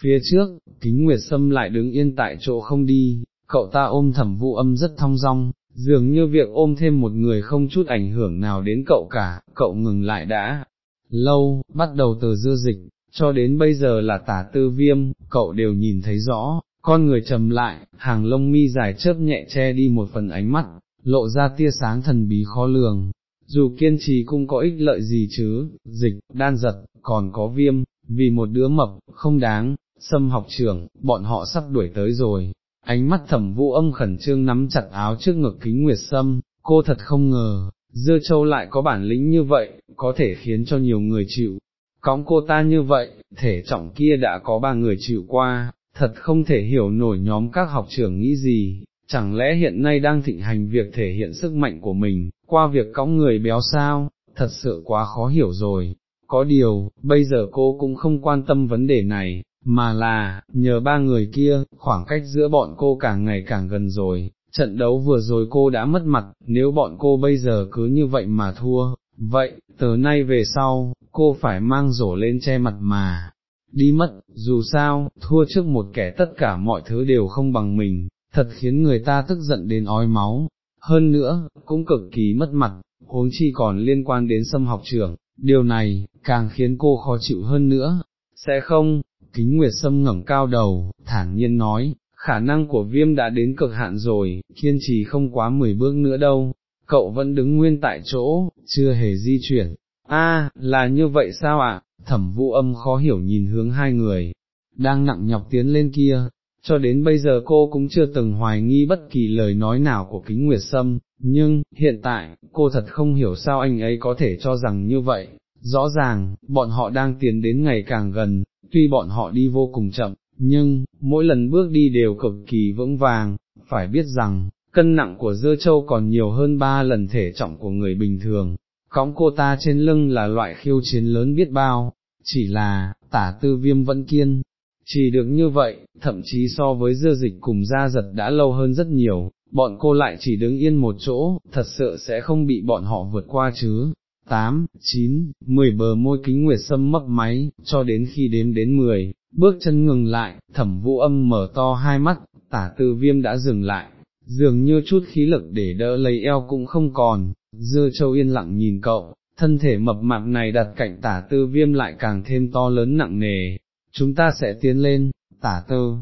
Phía trước, kính nguyệt sâm lại đứng yên tại chỗ không đi, cậu ta ôm thẩm vụ âm rất thong dong, dường như việc ôm thêm một người không chút ảnh hưởng nào đến cậu cả, cậu ngừng lại đã. Lâu, bắt đầu từ dưa dịch, cho đến bây giờ là tả tư viêm, cậu đều nhìn thấy rõ, con người trầm lại, hàng lông mi dài chớp nhẹ che đi một phần ánh mắt, lộ ra tia sáng thần bí khó lường. Dù kiên trì cũng có ích lợi gì chứ, dịch, đan giật, còn có viêm, vì một đứa mập, không đáng, xâm học trưởng, bọn họ sắp đuổi tới rồi, ánh mắt thẩm vũ âm khẩn trương nắm chặt áo trước ngực kính nguyệt sâm, cô thật không ngờ, dưa châu lại có bản lĩnh như vậy, có thể khiến cho nhiều người chịu. Cóng cô ta như vậy, thể trọng kia đã có ba người chịu qua, thật không thể hiểu nổi nhóm các học trưởng nghĩ gì, chẳng lẽ hiện nay đang thịnh hành việc thể hiện sức mạnh của mình, qua việc cõng người béo sao, thật sự quá khó hiểu rồi. Có điều, bây giờ cô cũng không quan tâm vấn đề này, mà là, nhờ ba người kia, khoảng cách giữa bọn cô càng ngày càng gần rồi, trận đấu vừa rồi cô đã mất mặt, nếu bọn cô bây giờ cứ như vậy mà thua, vậy, từ nay về sau, cô phải mang rổ lên che mặt mà, đi mất, dù sao, thua trước một kẻ tất cả mọi thứ đều không bằng mình, thật khiến người ta tức giận đến ói máu, hơn nữa, cũng cực kỳ mất mặt, huống chi còn liên quan đến xâm học trường, điều này, càng khiến cô khó chịu hơn nữa, sẽ không, kính nguyệt sâm ngẩng cao đầu, thản nhiên nói, khả năng của viêm đã đến cực hạn rồi, kiên trì không quá 10 bước nữa đâu, cậu vẫn đứng nguyên tại chỗ, chưa hề di chuyển. A, là như vậy sao ạ? Thẩm vũ âm khó hiểu nhìn hướng hai người, đang nặng nhọc tiến lên kia, cho đến bây giờ cô cũng chưa từng hoài nghi bất kỳ lời nói nào của kính nguyệt sâm, nhưng, hiện tại, cô thật không hiểu sao anh ấy có thể cho rằng như vậy, rõ ràng, bọn họ đang tiến đến ngày càng gần, tuy bọn họ đi vô cùng chậm, nhưng, mỗi lần bước đi đều cực kỳ vững vàng, phải biết rằng, cân nặng của dưa châu còn nhiều hơn ba lần thể trọng của người bình thường, cõng cô ta trên lưng là loại khiêu chiến lớn biết bao, chỉ là, tả tư viêm vẫn kiên, chỉ được như vậy, thậm chí so với dưa dịch cùng gia giật đã lâu hơn rất nhiều, bọn cô lại chỉ đứng yên một chỗ, thật sự sẽ không bị bọn họ vượt qua chứ. 8, 9, 10 bờ môi kính nguyệt sâm mấp máy, cho đến khi đếm đến 10, bước chân ngừng lại, thẩm vũ âm mở to hai mắt, tả tư viêm đã dừng lại, dường như chút khí lực để đỡ lấy eo cũng không còn, dưa châu yên lặng nhìn cậu, thân thể mập mạp này đặt cạnh tả tư viêm lại càng thêm to lớn nặng nề, chúng ta sẽ tiến lên, tả tư,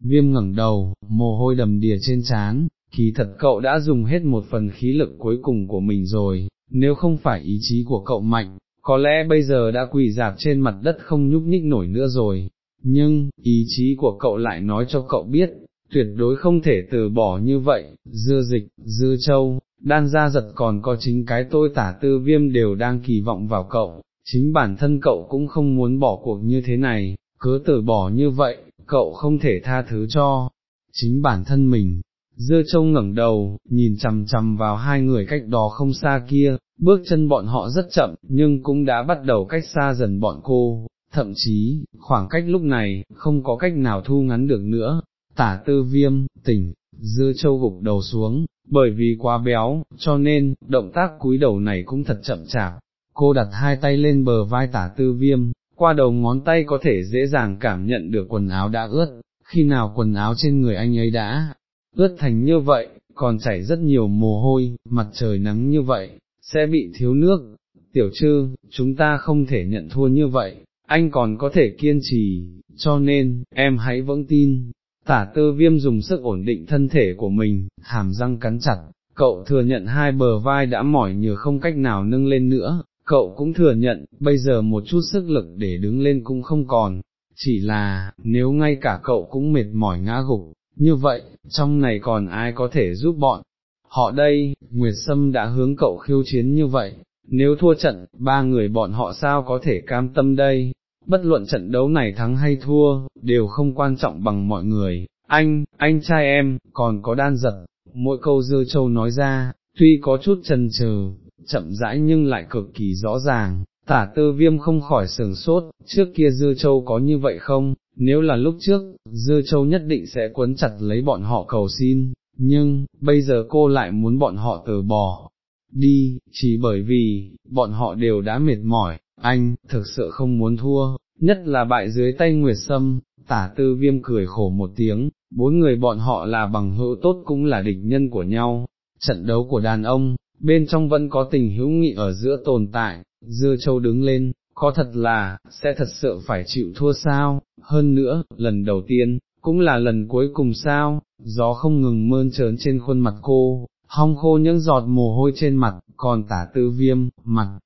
viêm ngẩng đầu, mồ hôi đầm đìa trên trán, kỳ thật cậu đã dùng hết một phần khí lực cuối cùng của mình rồi, nếu không phải ý chí của cậu mạnh, có lẽ bây giờ đã quỳ dạp trên mặt đất không nhúc nhích nổi nữa rồi, nhưng, ý chí của cậu lại nói cho cậu biết, tuyệt đối không thể từ bỏ như vậy, dưa dịch, dưa châu, đan ra giật còn có chính cái tôi tả tư viêm đều đang kỳ vọng vào cậu, chính bản thân cậu cũng không muốn bỏ cuộc như thế này, cứ từ bỏ như vậy, cậu không thể tha thứ cho, chính bản thân mình. Dưa châu ngẩng đầu, nhìn chằm chằm vào hai người cách đó không xa kia, bước chân bọn họ rất chậm, nhưng cũng đã bắt đầu cách xa dần bọn cô, thậm chí, khoảng cách lúc này, không có cách nào thu ngắn được nữa, tả tư viêm, tỉnh, dưa châu gục đầu xuống, bởi vì quá béo, cho nên, động tác cúi đầu này cũng thật chậm chạp, cô đặt hai tay lên bờ vai tả tư viêm, qua đầu ngón tay có thể dễ dàng cảm nhận được quần áo đã ướt, khi nào quần áo trên người anh ấy đã ướt thành như vậy, còn chảy rất nhiều mồ hôi, mặt trời nắng như vậy, sẽ bị thiếu nước, tiểu trư, chúng ta không thể nhận thua như vậy, anh còn có thể kiên trì, cho nên, em hãy vững tin. Tả tư viêm dùng sức ổn định thân thể của mình, hàm răng cắn chặt, cậu thừa nhận hai bờ vai đã mỏi nhờ không cách nào nâng lên nữa, cậu cũng thừa nhận, bây giờ một chút sức lực để đứng lên cũng không còn, chỉ là, nếu ngay cả cậu cũng mệt mỏi ngã gục, như vậy, trong này còn ai có thể giúp bọn. Họ đây, Nguyệt Sâm đã hướng cậu khiêu chiến như vậy, nếu thua trận, ba người bọn họ sao có thể cam tâm đây, bất luận trận đấu này thắng hay thua, đều không quan trọng bằng mọi người, anh, anh trai em, còn có đan giật, mỗi câu dưa châu nói ra, tuy có chút chần chừ, chậm rãi nhưng lại cực kỳ rõ ràng, tả tư viêm không khỏi sừng sốt, trước kia dưa châu có như vậy không, nếu là lúc trước, dưa châu nhất định sẽ quấn chặt lấy bọn họ cầu xin, nhưng, bây giờ cô lại muốn bọn họ từ bỏ, đi, chỉ bởi vì, bọn họ đều đã mệt mỏi, anh, thực sự không muốn thua, nhất là bại dưới tay Nguyệt Sâm, tả tư viêm cười khổ một tiếng, bốn người bọn họ là bằng hữu tốt cũng là địch nhân của nhau, trận đấu của đàn ông, bên trong vẫn có tình hữu nghị ở giữa tồn tại, dưa châu đứng lên, có thật là, sẽ thật sự phải chịu thua sao, hơn nữa, lần đầu tiên, cũng là lần cuối cùng sao, gió không ngừng mơn trớn trên khuôn mặt cô, hong khô những giọt mồ hôi trên mặt, còn tả tư viêm, mặt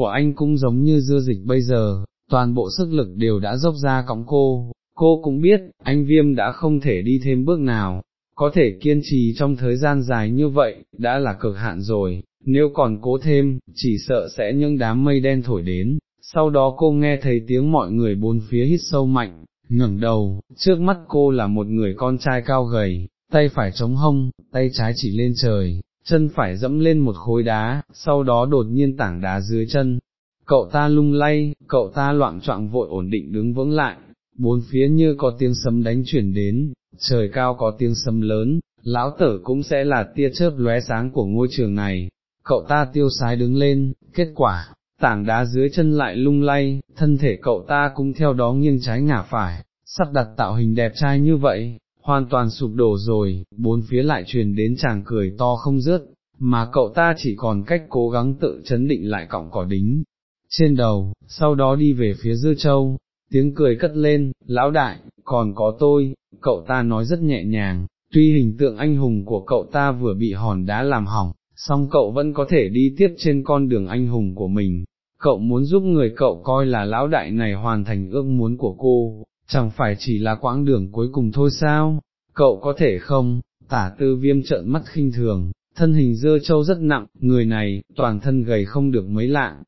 của anh cũng giống như dưa dịch bây giờ, toàn bộ sức lực đều đã dốc ra cõng cô, cô cũng biết, anh viêm đã không thể đi thêm bước nào, có thể kiên trì trong thời gian dài như vậy, đã là cực hạn rồi, nếu còn cố thêm, chỉ sợ sẽ những đám mây đen thổi đến, sau đó cô nghe thấy tiếng mọi người bốn phía hít sâu mạnh, ngẩng đầu, trước mắt cô là một người con trai cao gầy, tay phải chống hông, tay trái chỉ lên trời, chân phải dẫm lên một khối đá, sau đó đột nhiên tảng đá dưới chân. Cậu ta lung lay, cậu ta loạn trọng vội ổn định đứng vững lại, bốn phía như có tiếng sấm đánh chuyển đến, trời cao có tiếng sấm lớn, lão tử cũng sẽ là tia chớp lóe sáng của ngôi trường này. Cậu ta tiêu sái đứng lên, kết quả, tảng đá dưới chân lại lung lay, thân thể cậu ta cũng theo đó nghiêng trái ngả phải, sắp đặt tạo hình đẹp trai như vậy, hoàn toàn sụp đổ rồi, bốn phía lại truyền đến chàng cười to không dứt, mà cậu ta chỉ còn cách cố gắng tự chấn định lại cọng cỏ đính. trên đầu, sau đó đi về phía dư châu, tiếng cười cất lên, lão đại, còn có tôi, cậu ta nói rất nhẹ nhàng, tuy hình tượng anh hùng của cậu ta vừa bị hòn đá làm hỏng, song cậu vẫn có thể đi tiếp trên con đường anh hùng của mình, cậu muốn giúp người cậu coi là lão đại này hoàn thành ước muốn của cô, chẳng phải chỉ là quãng đường cuối cùng thôi sao, cậu có thể không, tả tư viêm trợn mắt khinh thường, thân hình dơ trâu rất nặng, người này, toàn thân gầy không được mấy lạng,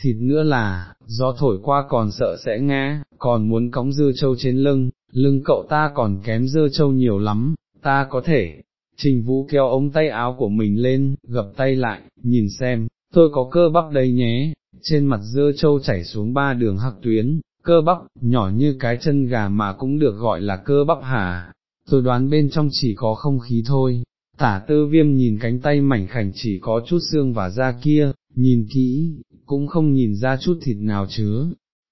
thịt nữa là, gió thổi qua còn sợ sẽ ngã, còn muốn cõng dưa trâu trên lưng, lưng cậu ta còn kém dưa trâu nhiều lắm, ta có thể, trình vũ kéo ống tay áo của mình lên, gập tay lại, nhìn xem, tôi có cơ bắp đây nhé, trên mặt dưa trâu chảy xuống ba đường hắc tuyến, cơ bắp, nhỏ như cái chân gà mà cũng được gọi là cơ bắp hả, tôi đoán bên trong chỉ có không khí thôi. Tả tư viêm nhìn cánh tay mảnh khảnh chỉ có chút xương và da kia, nhìn kỹ, cũng không nhìn ra chút thịt nào chứa,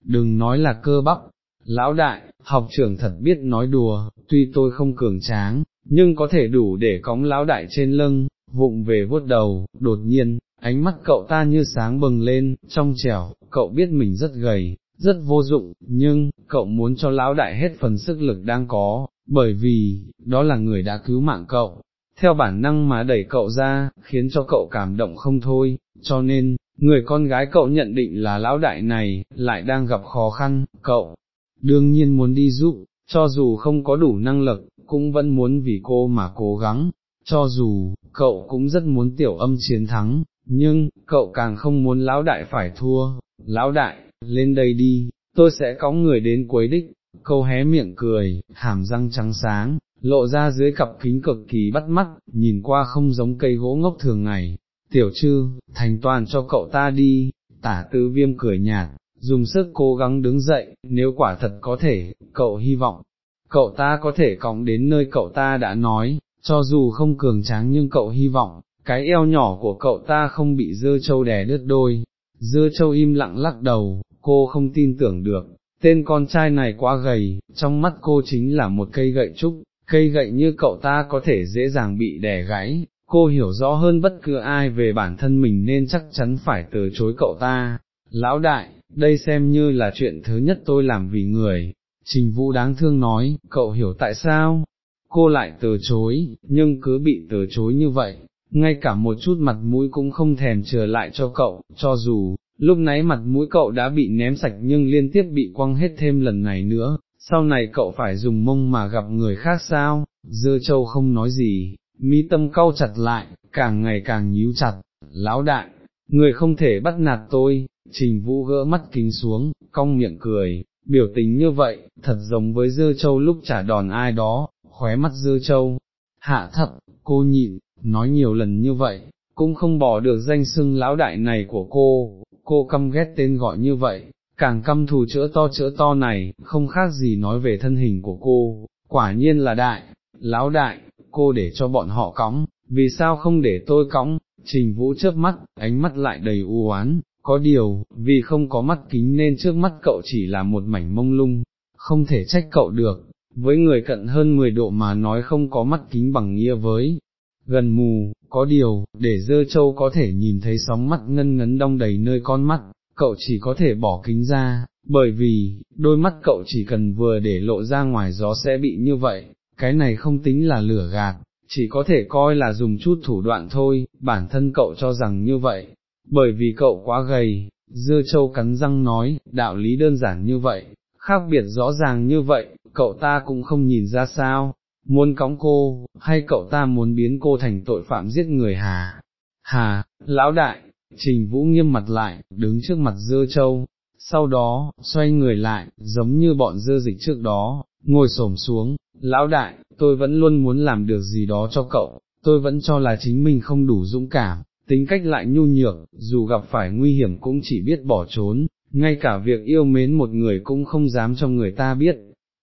đừng nói là cơ bắp, lão đại, học trưởng thật biết nói đùa, tuy tôi không cường tráng, nhưng có thể đủ để cõng lão đại trên lưng, vụng về vuốt đầu, đột nhiên, ánh mắt cậu ta như sáng bừng lên, trong trẻo, cậu biết mình rất gầy, rất vô dụng, nhưng, cậu muốn cho lão đại hết phần sức lực đang có, bởi vì, đó là người đã cứu mạng cậu, theo bản năng mà đẩy cậu ra, khiến cho cậu cảm động không thôi, cho nên, người con gái cậu nhận định là lão đại này, lại đang gặp khó khăn, cậu, đương nhiên muốn đi giúp, cho dù không có đủ năng lực, cũng vẫn muốn vì cô mà cố gắng, cho dù, cậu cũng rất muốn tiểu âm chiến thắng, nhưng, cậu càng không muốn lão đại phải thua, lão đại, lên đây đi, tôi sẽ có người đến cuối đích, câu hé miệng cười, hàm răng trắng sáng, lộ ra dưới cặp kính cực kỳ bắt mắt, nhìn qua không giống cây gỗ ngốc thường ngày, tiểu trư, thành toàn cho cậu ta đi, tả tư viêm cười nhạt, dùng sức cố gắng đứng dậy, nếu quả thật có thể, cậu hy vọng, cậu ta có thể cõng đến nơi cậu ta đã nói, cho dù không cường tráng nhưng cậu hy vọng, cái eo nhỏ của cậu ta không bị dơ châu đè đứt đôi, dơ châu im lặng lắc đầu, cô không tin tưởng được, tên con trai này quá gầy, trong mắt cô chính là một cây gậy trúc, cây gậy như cậu ta có thể dễ dàng bị đè gãy, cô hiểu rõ hơn bất cứ ai về bản thân mình nên chắc chắn phải từ chối cậu ta. Lão đại, đây xem như là chuyện thứ nhất tôi làm vì người, trình vũ đáng thương nói, cậu hiểu tại sao, cô lại từ chối, nhưng cứ bị từ chối như vậy, ngay cả một chút mặt mũi cũng không thèm trở lại cho cậu, cho dù, lúc nãy mặt mũi cậu đã bị ném sạch nhưng liên tiếp bị quăng hết thêm lần này nữa, sau này cậu phải dùng mông mà gặp người khác sao, dơ châu không nói gì, mi tâm cau chặt lại, càng ngày càng nhíu chặt, lão đại, người không thể bắt nạt tôi, trình vũ gỡ mắt kính xuống, cong miệng cười, biểu tình như vậy, thật giống với dơ châu lúc trả đòn ai đó, khóe mắt dơ châu, hạ thấp, cô nhịn, nói nhiều lần như vậy, cũng không bỏ được danh xưng lão đại này của cô, cô căm ghét tên gọi như vậy, càng căm thù chữa to chữa to này, không khác gì nói về thân hình của cô, quả nhiên là đại, lão đại, cô để cho bọn họ cõng, vì sao không để tôi cõng, trình vũ chớp mắt, ánh mắt lại đầy u oán, có điều, vì không có mắt kính nên trước mắt cậu chỉ là một mảnh mông lung, không thể trách cậu được, với người cận hơn 10 độ mà nói không có mắt kính bằng nghĩa với, gần mù, có điều, để dơ châu có thể nhìn thấy sóng mắt ngân ngấn đong đầy nơi con mắt, cậu chỉ có thể bỏ kính ra, bởi vì, đôi mắt cậu chỉ cần vừa để lộ ra ngoài gió sẽ bị như vậy, cái này không tính là lửa gạt, chỉ có thể coi là dùng chút thủ đoạn thôi, bản thân cậu cho rằng như vậy, bởi vì cậu quá gầy, dưa châu cắn răng nói, đạo lý đơn giản như vậy, khác biệt rõ ràng như vậy, cậu ta cũng không nhìn ra sao, muốn cõng cô, hay cậu ta muốn biến cô thành tội phạm giết người hà, hà, lão đại, trình vũ nghiêm mặt lại, đứng trước mặt dưa châu, sau đó, xoay người lại, giống như bọn dưa dịch trước đó, ngồi xổm xuống, lão đại, tôi vẫn luôn muốn làm được gì đó cho cậu, tôi vẫn cho là chính mình không đủ dũng cảm, tính cách lại nhu nhược, dù gặp phải nguy hiểm cũng chỉ biết bỏ trốn, ngay cả việc yêu mến một người cũng không dám cho người ta biết,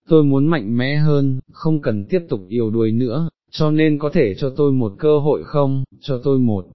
tôi muốn mạnh mẽ hơn, không cần tiếp tục yêu đuối nữa, cho nên có thể cho tôi một cơ hội không, cho tôi một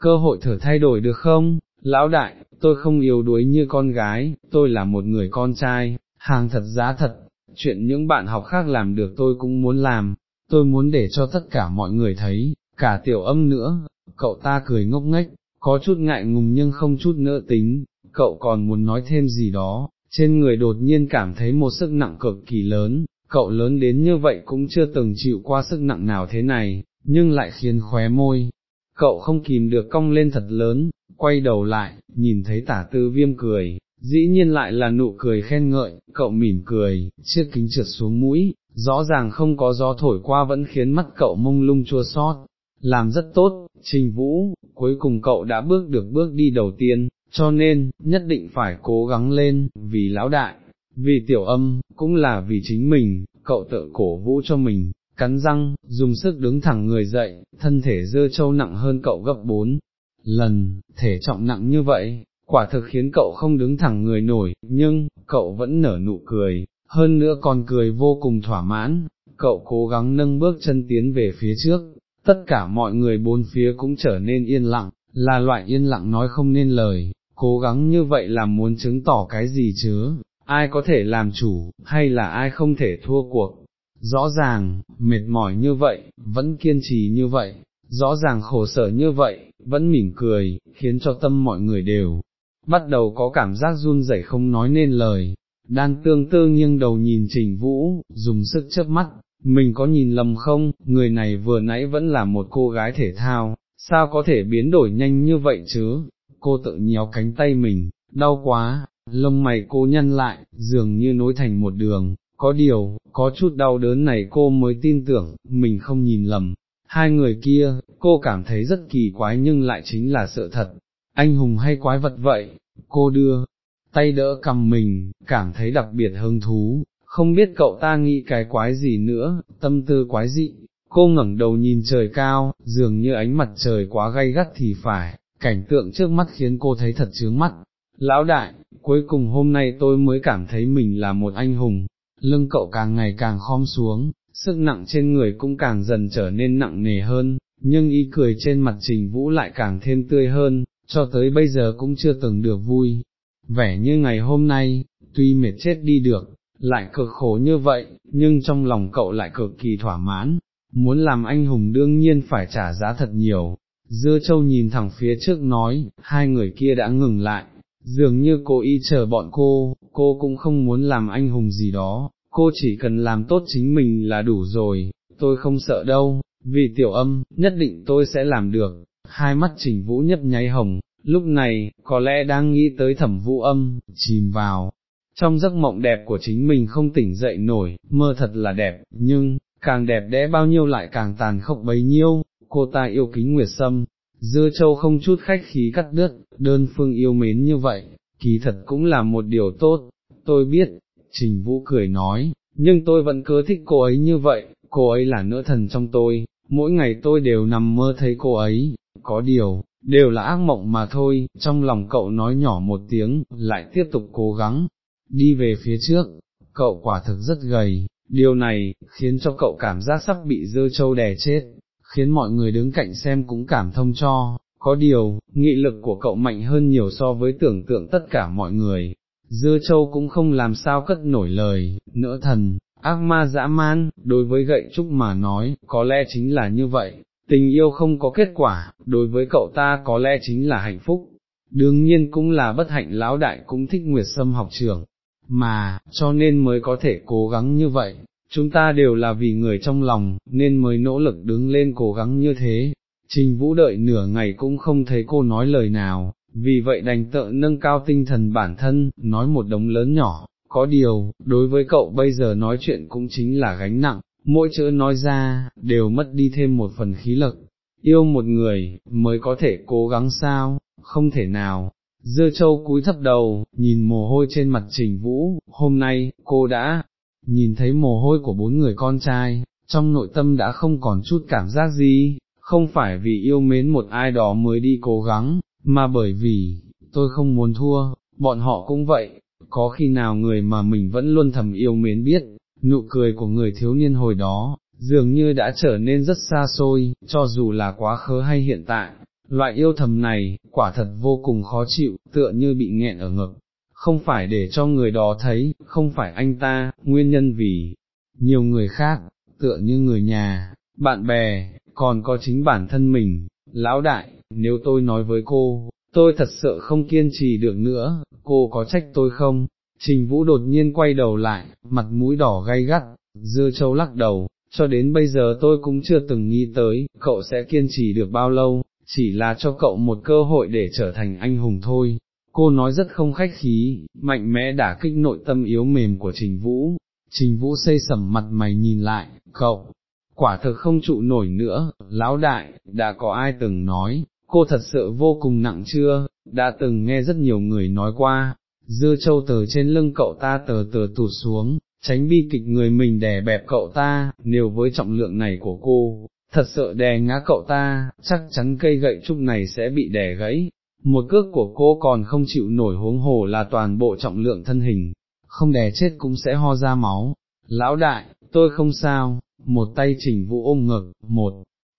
cơ hội thử thay đổi được không, lão đại, tôi không yêu đuối như con gái, tôi là một người con trai, hàng thật giá thật, chuyện những bạn học khác làm được tôi cũng muốn làm, tôi muốn để cho tất cả mọi người thấy, cả tiểu âm nữa, cậu ta cười ngốc nghếch, có chút ngại ngùng nhưng không chút nỡ tính, cậu còn muốn nói thêm gì đó, trên người đột nhiên cảm thấy một sức nặng cực kỳ lớn, cậu lớn đến như vậy cũng chưa từng chịu qua sức nặng nào thế này, nhưng lại khiến khóe môi, cậu không kìm được cong lên thật lớn, quay đầu lại, nhìn thấy tả tư viêm cười, dĩ nhiên lại là nụ cười khen ngợi, cậu mỉm cười, chiếc kính trượt xuống mũi, rõ ràng không có gió thổi qua vẫn khiến mắt cậu mông lung chua sót, làm rất tốt, trình vũ, cuối cùng cậu đã bước được bước đi đầu tiên, cho nên, nhất định phải cố gắng lên, vì lão đại, vì tiểu âm, cũng là vì chính mình, cậu tự cổ vũ cho mình, cắn răng, dùng sức đứng thẳng người dậy, thân thể dơ trâu nặng hơn cậu gấp bốn lần, thể trọng nặng như vậy, quả thực khiến cậu không đứng thẳng người nổi, nhưng, cậu vẫn nở nụ cười, hơn nữa còn cười vô cùng thỏa mãn, cậu cố gắng nâng bước chân tiến về phía trước, tất cả mọi người bốn phía cũng trở nên yên lặng, là loại yên lặng nói không nên lời, cố gắng như vậy là muốn chứng tỏ cái gì chứ, ai có thể làm chủ, hay là ai không thể thua cuộc. Rõ ràng, mệt mỏi như vậy, vẫn kiên trì như vậy, rõ ràng khổ sở như vậy, vẫn mỉm cười, khiến cho tâm mọi người đều, bắt đầu có cảm giác run rẩy không nói nên lời, đang tương tư nghiêng đầu nhìn trình vũ, dùng sức chớp mắt, mình có nhìn lầm không, người này vừa nãy vẫn là một cô gái thể thao, sao có thể biến đổi nhanh như vậy chứ, cô tự nhéo cánh tay mình, đau quá, lông mày cô nhăn lại, dường như nối thành một đường, có điều, có chút đau đớn này cô mới tin tưởng, mình không nhìn lầm. Hai người kia, cô cảm thấy rất kỳ quái nhưng lại chính là sợ thật, anh hùng hay quái vật vậy, cô đưa, tay đỡ cầm mình, cảm thấy đặc biệt hứng thú, không biết cậu ta nghĩ cái quái gì nữa, tâm tư quái dị, cô ngẩng đầu nhìn trời cao, dường như ánh mặt trời quá gay gắt thì phải, cảnh tượng trước mắt khiến cô thấy thật chướng mắt. Lão đại, cuối cùng hôm nay tôi mới cảm thấy mình là một anh hùng, lưng cậu càng ngày càng khom xuống, sức nặng trên người cũng càng dần trở nên nặng nề hơn, nhưng ý cười trên mặt trình vũ lại càng thêm tươi hơn, cho tới bây giờ cũng chưa từng được vui. Vẻ như ngày hôm nay, tuy mệt chết đi được, lại cực khổ như vậy, nhưng trong lòng cậu lại cực kỳ thỏa mãn, muốn làm anh hùng đương nhiên phải trả giá thật nhiều. Dưa châu nhìn thẳng phía trước nói, hai người kia đã ngừng lại, dường như cô y chờ bọn cô, cô cũng không muốn làm anh hùng gì đó, cô chỉ cần làm tốt chính mình là đủ rồi, tôi không sợ đâu, vì tiểu âm, nhất định tôi sẽ làm được, hai mắt trình vũ nhấp nháy hồng, lúc này, có lẽ đang nghĩ tới thẩm vũ âm, chìm vào, trong giấc mộng đẹp của chính mình không tỉnh dậy nổi, mơ thật là đẹp, nhưng, càng đẹp đẽ bao nhiêu lại càng tàn khốc bấy nhiêu, cô ta yêu kính Nguyệt Sâm, dưa châu không chút khách khí cắt đứt, đơn phương yêu mến như vậy, kỳ thật cũng là một điều tốt, tôi biết, Trình Vũ cười nói, nhưng tôi vẫn cứ thích cô ấy như vậy, cô ấy là nữ thần trong tôi, mỗi ngày tôi đều nằm mơ thấy cô ấy, có điều, đều là ác mộng mà thôi, trong lòng cậu nói nhỏ một tiếng, lại tiếp tục cố gắng, đi về phía trước, cậu quả thực rất gầy, điều này, khiến cho cậu cảm giác sắp bị dơ trâu đè chết, khiến mọi người đứng cạnh xem cũng cảm thông cho, có điều, nghị lực của cậu mạnh hơn nhiều so với tưởng tượng tất cả mọi người, dưa châu cũng không làm sao cất nổi lời, nỡ thần, ác ma dã man, đối với gậy trúc mà nói, có lẽ chính là như vậy, tình yêu không có kết quả, đối với cậu ta có lẽ chính là hạnh phúc, đương nhiên cũng là bất hạnh lão đại cũng thích Nguyệt Sâm học trường, mà, cho nên mới có thể cố gắng như vậy, chúng ta đều là vì người trong lòng, nên mới nỗ lực đứng lên cố gắng như thế. Trình Vũ đợi nửa ngày cũng không thấy cô nói lời nào, vì vậy đành tự nâng cao tinh thần bản thân, nói một đống lớn nhỏ, có điều, đối với cậu bây giờ nói chuyện cũng chính là gánh nặng, mỗi chữ nói ra, đều mất đi thêm một phần khí lực. Yêu một người, mới có thể cố gắng sao, không thể nào, Dưa châu cúi thấp đầu, nhìn mồ hôi trên mặt trình vũ, hôm nay, cô đã, nhìn thấy mồ hôi của bốn người con trai, trong nội tâm đã không còn chút cảm giác gì, không phải vì yêu mến một ai đó mới đi cố gắng, mà bởi vì, tôi không muốn thua, bọn họ cũng vậy, có khi nào người mà mình vẫn luôn thầm yêu mến biết, nụ cười của người thiếu niên hồi đó, dường như đã trở nên rất xa xôi, cho dù là quá khứ hay hiện tại, Loại yêu thầm này, quả thật vô cùng khó chịu, tựa như bị nghẹn ở ngực, không phải để cho người đó thấy, không phải anh ta, nguyên nhân vì, nhiều người khác, tựa như người nhà, bạn bè, còn có chính bản thân mình, lão đại, nếu tôi nói với cô, tôi thật sợ không kiên trì được nữa, cô có trách tôi không? Trình Vũ đột nhiên quay đầu lại, mặt mũi đỏ gay gắt, dưa châu lắc đầu, cho đến bây giờ tôi cũng chưa từng nghĩ tới, cậu sẽ kiên trì được bao lâu, chỉ là cho cậu một cơ hội để trở thành anh hùng thôi. Cô nói rất không khách khí, mạnh mẽ đả kích nội tâm yếu mềm của Trình Vũ. Trình Vũ xây sầm mặt mày nhìn lại, cậu, quả thực không trụ nổi nữa, lão đại, đã có ai từng nói, cô thật sự vô cùng nặng chưa, đã từng nghe rất nhiều người nói qua, dưa châu tờ trên lưng cậu ta tờ tờ tụt xuống, tránh bi kịch người mình đè bẹp cậu ta, nếu với trọng lượng này của cô, thật sợ đè ngã cậu ta, chắc chắn cây gậy trúc này sẽ bị đè gãy, một cước của cô còn không chịu nổi huống hồ là toàn bộ trọng lượng thân hình, không đè chết cũng sẽ ho ra máu. Lão đại, tôi không sao, một tay chỉnh vũ ôm ngực, một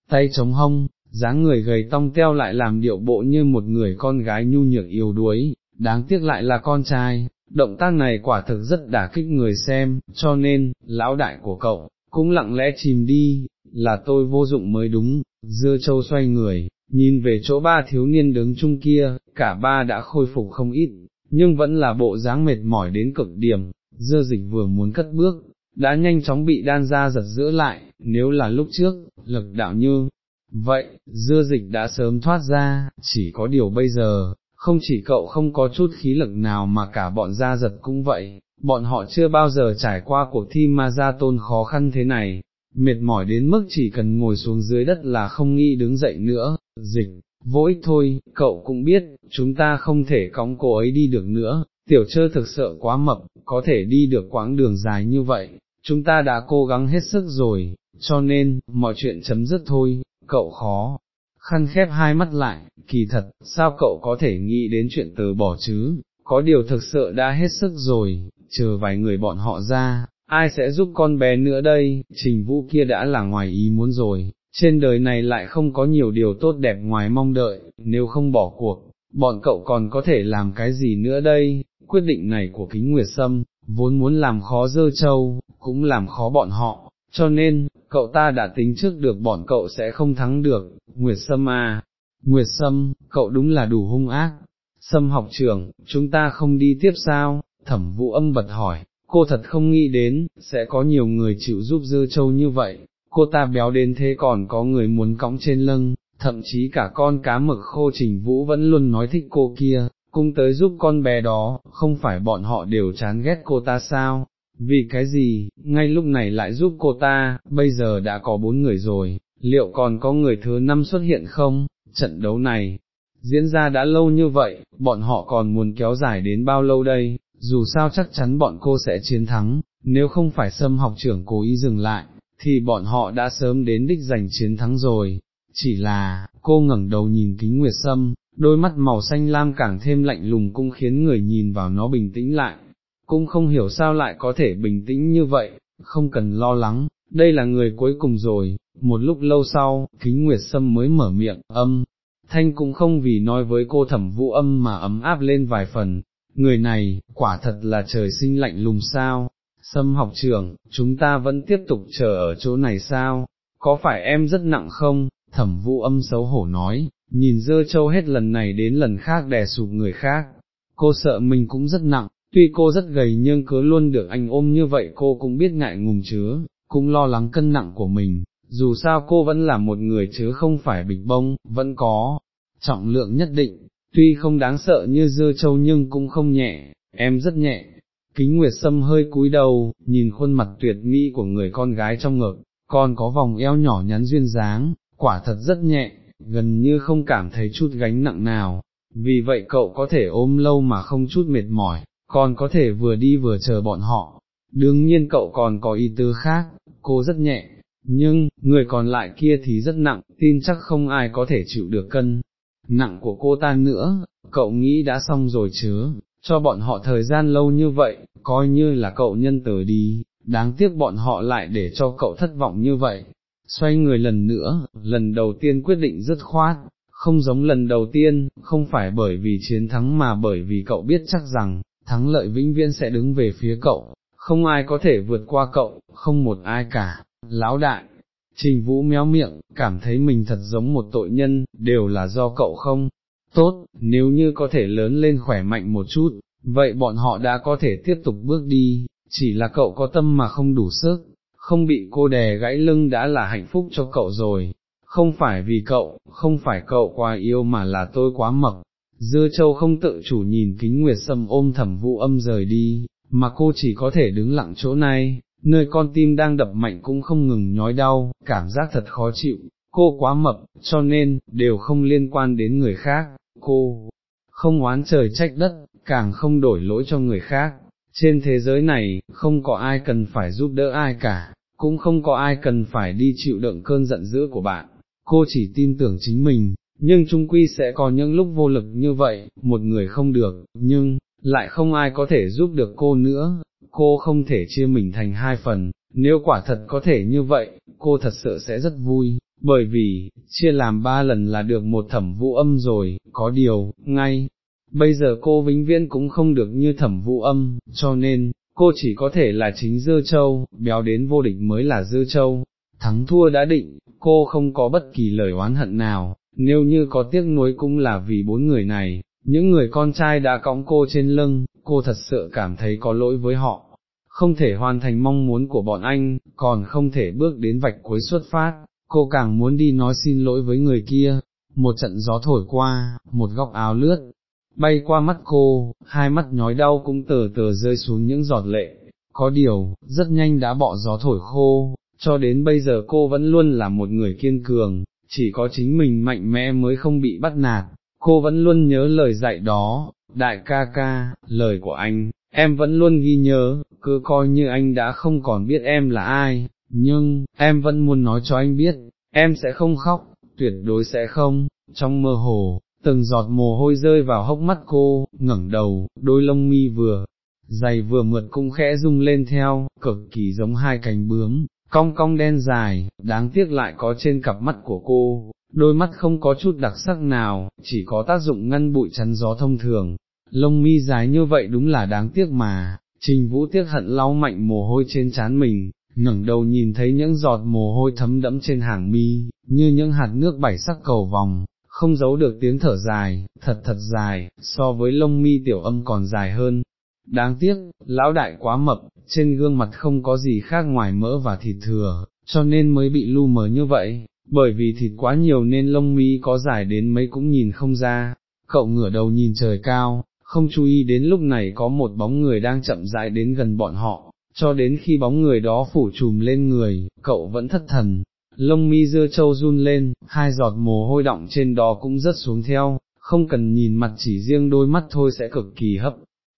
tay chống hông, dáng người gầy tong teo lại làm điệu bộ như một người con gái nhu nhược yếu đuối, đáng tiếc lại là con trai, động tác này quả thực rất đả kích người xem, cho nên, lão đại của cậu, cũng lặng lẽ chìm đi, là tôi vô dụng mới đúng, dưa châu xoay người, nhìn về chỗ ba thiếu niên đứng chung kia, cả ba đã khôi phục không ít, nhưng vẫn là bộ dáng mệt mỏi đến cực điểm, dưa dịch vừa muốn cất bước, đã nhanh chóng bị đan ra giật giữa lại, nếu là lúc trước, lực đạo như, vậy, dưa dịch đã sớm thoát ra, chỉ có điều bây giờ, không chỉ cậu không có chút khí lực nào mà cả bọn gia giật cũng vậy, bọn họ chưa bao giờ trải qua cuộc thi ma gia tôn khó khăn thế này, mệt mỏi đến mức chỉ cần ngồi xuống dưới đất là không nghĩ đứng dậy nữa, dịch, vô ích thôi, cậu cũng biết, chúng ta không thể cõng cô ấy đi được nữa, tiểu trơ thực sự quá mập, có thể đi được quãng đường dài như vậy, chúng ta đã cố gắng hết sức rồi, cho nên, mọi chuyện chấm dứt thôi, cậu khó. Khăn khép hai mắt lại, kỳ thật, sao cậu có thể nghĩ đến chuyện từ bỏ chứ, có điều thực sự đã hết sức rồi, chờ vài người bọn họ ra, ai sẽ giúp con bé nữa đây, trình vũ kia đã là ngoài ý muốn rồi, trên đời này lại không có nhiều điều tốt đẹp ngoài mong đợi, nếu không bỏ cuộc, bọn cậu còn có thể làm cái gì nữa đây, quyết định này của kính nguyệt sâm, vốn muốn làm khó dơ châu, cũng làm khó bọn họ, cho nên, cậu ta đã tính trước được bọn cậu sẽ không thắng được, Nguyệt Sâm à, Nguyệt Sâm, cậu đúng là đủ hung ác, Sâm học trưởng, chúng ta không đi tiếp sao, thẩm vũ âm bật hỏi, cô thật không nghĩ đến, sẽ có nhiều người chịu giúp dơ châu như vậy, cô ta béo đến thế còn có người muốn cõng trên lưng, thậm chí cả con cá mực khô trình vũ vẫn luôn nói thích cô kia, cung tới giúp con bé đó, không phải bọn họ đều chán ghét cô ta sao, vì cái gì, ngay lúc này lại giúp cô ta, bây giờ đã có bốn người rồi, liệu còn có người thứ năm xuất hiện không, trận đấu này, diễn ra đã lâu như vậy, bọn họ còn muốn kéo dài đến bao lâu đây, dù sao chắc chắn bọn cô sẽ chiến thắng, nếu không phải xâm học trưởng cố ý dừng lại, thì bọn họ đã sớm đến đích giành chiến thắng rồi, chỉ là, cô ngẩng đầu nhìn kính nguyệt sâm, đôi mắt màu xanh lam càng thêm lạnh lùng cũng khiến người nhìn vào nó bình tĩnh lại, cũng không hiểu sao lại có thể bình tĩnh như vậy, không cần lo lắng, đây là người cuối cùng rồi, một lúc lâu sau, kính nguyệt sâm mới mở miệng, âm, thanh cũng không vì nói với cô thẩm vũ âm mà ấm áp lên vài phần, người này, quả thật là trời sinh lạnh lùng sao, sâm học trưởng, chúng ta vẫn tiếp tục chờ ở chỗ này sao, có phải em rất nặng không, thẩm vũ âm xấu hổ nói, nhìn dơ châu hết lần này đến lần khác đè sụp người khác, cô sợ mình cũng rất nặng, tuy cô rất gầy nhưng cứ luôn được anh ôm như vậy cô cũng biết ngại ngùng chứa, cũng lo lắng cân nặng của mình, dù sao cô vẫn là một người chứ không phải bịch bông, vẫn có trọng lượng nhất định, tuy không đáng sợ như Dơ châu nhưng cũng không nhẹ, em rất nhẹ. Kính Nguyệt Sâm hơi cúi đầu, nhìn khuôn mặt tuyệt mỹ của người con gái trong ngực, còn có vòng eo nhỏ nhắn duyên dáng, quả thật rất nhẹ, gần như không cảm thấy chút gánh nặng nào, vì vậy cậu có thể ôm lâu mà không chút mệt mỏi, còn có thể vừa đi vừa chờ bọn họ. Đương nhiên cậu còn có ý tư khác, cô rất nhẹ, nhưng, người còn lại kia thì rất nặng, tin chắc không ai có thể chịu được cân. Nặng của cô ta nữa, cậu nghĩ đã xong rồi chứ, cho bọn họ thời gian lâu như vậy, coi như là cậu nhân từ đi, đáng tiếc bọn họ lại để cho cậu thất vọng như vậy. Xoay người lần nữa, lần đầu tiên quyết định dứt khoát, không giống lần đầu tiên, không phải bởi vì chiến thắng mà bởi vì cậu biết chắc rằng, thắng lợi vĩnh viễn sẽ đứng về phía cậu, không ai có thể vượt qua cậu, không một ai cả, lão đại. Trình Vũ méo miệng, cảm thấy mình thật giống một tội nhân, đều là do cậu không, tốt, nếu như có thể lớn lên khỏe mạnh một chút, vậy bọn họ đã có thể tiếp tục bước đi, chỉ là cậu có tâm mà không đủ sức, không bị cô đè gãy lưng đã là hạnh phúc cho cậu rồi, không phải vì cậu, không phải cậu quá yêu mà là tôi quá mập. Dưa châu không tự chủ nhìn kính nguyệt sâm ôm thẩm vũ âm rời đi, mà cô chỉ có thể đứng lặng chỗ này, nơi con tim đang đập mạnh cũng không ngừng nhói đau, cảm giác thật khó chịu, cô quá mập, cho nên, đều không liên quan đến người khác, cô không oán trời trách đất, càng không đổi lỗi cho người khác. Trên thế giới này, không có ai cần phải giúp đỡ ai cả, cũng không có ai cần phải đi chịu đựng cơn giận dữ của bạn, cô chỉ tin tưởng chính mình, nhưng trung quy sẽ có những lúc vô lực như vậy, một người không được, nhưng, lại không ai có thể giúp được cô nữa, cô không thể chia mình thành hai phần, nếu quả thật có thể như vậy, cô thật sự sẽ rất vui, bởi vì, chia làm ba lần là được một thẩm vũ âm rồi, có điều, ngay, bây giờ cô vĩnh viễn cũng không được như thẩm vũ âm, cho nên, cô chỉ có thể là chính dư châu, béo đến vô địch mới là dư châu, thắng thua đã định, cô không có bất kỳ lời oán hận nào, nếu như có tiếc nuối cũng là vì bốn người này, những người con trai đã cõng cô trên lưng, cô thật sự cảm thấy có lỗi với họ, không thể hoàn thành mong muốn của bọn anh, còn không thể bước đến vạch cuối xuất phát, cô càng muốn đi nói xin lỗi với người kia, một trận gió thổi qua, một góc áo lướt, bay qua mắt cô, hai mắt nhói đau cũng tờ tờ rơi xuống những giọt lệ, có điều, rất nhanh đã bỏ gió thổi khô, cho đến bây giờ cô vẫn luôn là một người kiên cường, chỉ có chính mình mạnh mẽ mới không bị bắt nạt, cô vẫn luôn nhớ lời dạy đó, đại ca ca, lời của anh, em vẫn luôn ghi nhớ, cứ coi như anh đã không còn biết em là ai, nhưng, em vẫn muốn nói cho anh biết, em sẽ không khóc, tuyệt đối sẽ không, trong mơ hồ, từng giọt mồ hôi rơi vào hốc mắt cô, ngẩng đầu, đôi lông mi vừa, dày vừa mượt cũng khẽ rung lên theo, cực kỳ giống hai cánh bướm, cong cong đen dài, đáng tiếc lại có trên cặp mắt của cô, đôi mắt không có chút đặc sắc nào, chỉ có tác dụng ngăn bụi chắn gió thông thường, lông mi dài như vậy đúng là đáng tiếc mà, trình vũ tiếc hận lau mạnh mồ hôi trên trán mình, ngẩng đầu nhìn thấy những giọt mồ hôi thấm đẫm trên hàng mi, như những hạt nước bảy sắc cầu vòng, không giấu được tiếng thở dài, thật thật dài, so với lông mi tiểu âm còn dài hơn. Đáng tiếc, lão đại quá mập, trên gương mặt không có gì khác ngoài mỡ và thịt thừa, cho nên mới bị lu mờ như vậy, bởi vì thịt quá nhiều nên lông mi có dài đến mấy cũng nhìn không ra, cậu ngửa đầu nhìn trời cao, không chú ý đến lúc này có một bóng người đang chậm rãi đến gần bọn họ, cho đến khi bóng người đó phủ trùm lên người, cậu vẫn thất thần, lông mi dưa châu run lên, hai giọt mồ hôi đọng trên đó cũng rớt xuống theo, không cần nhìn mặt chỉ riêng đôi mắt thôi sẽ cực kỳ hấp.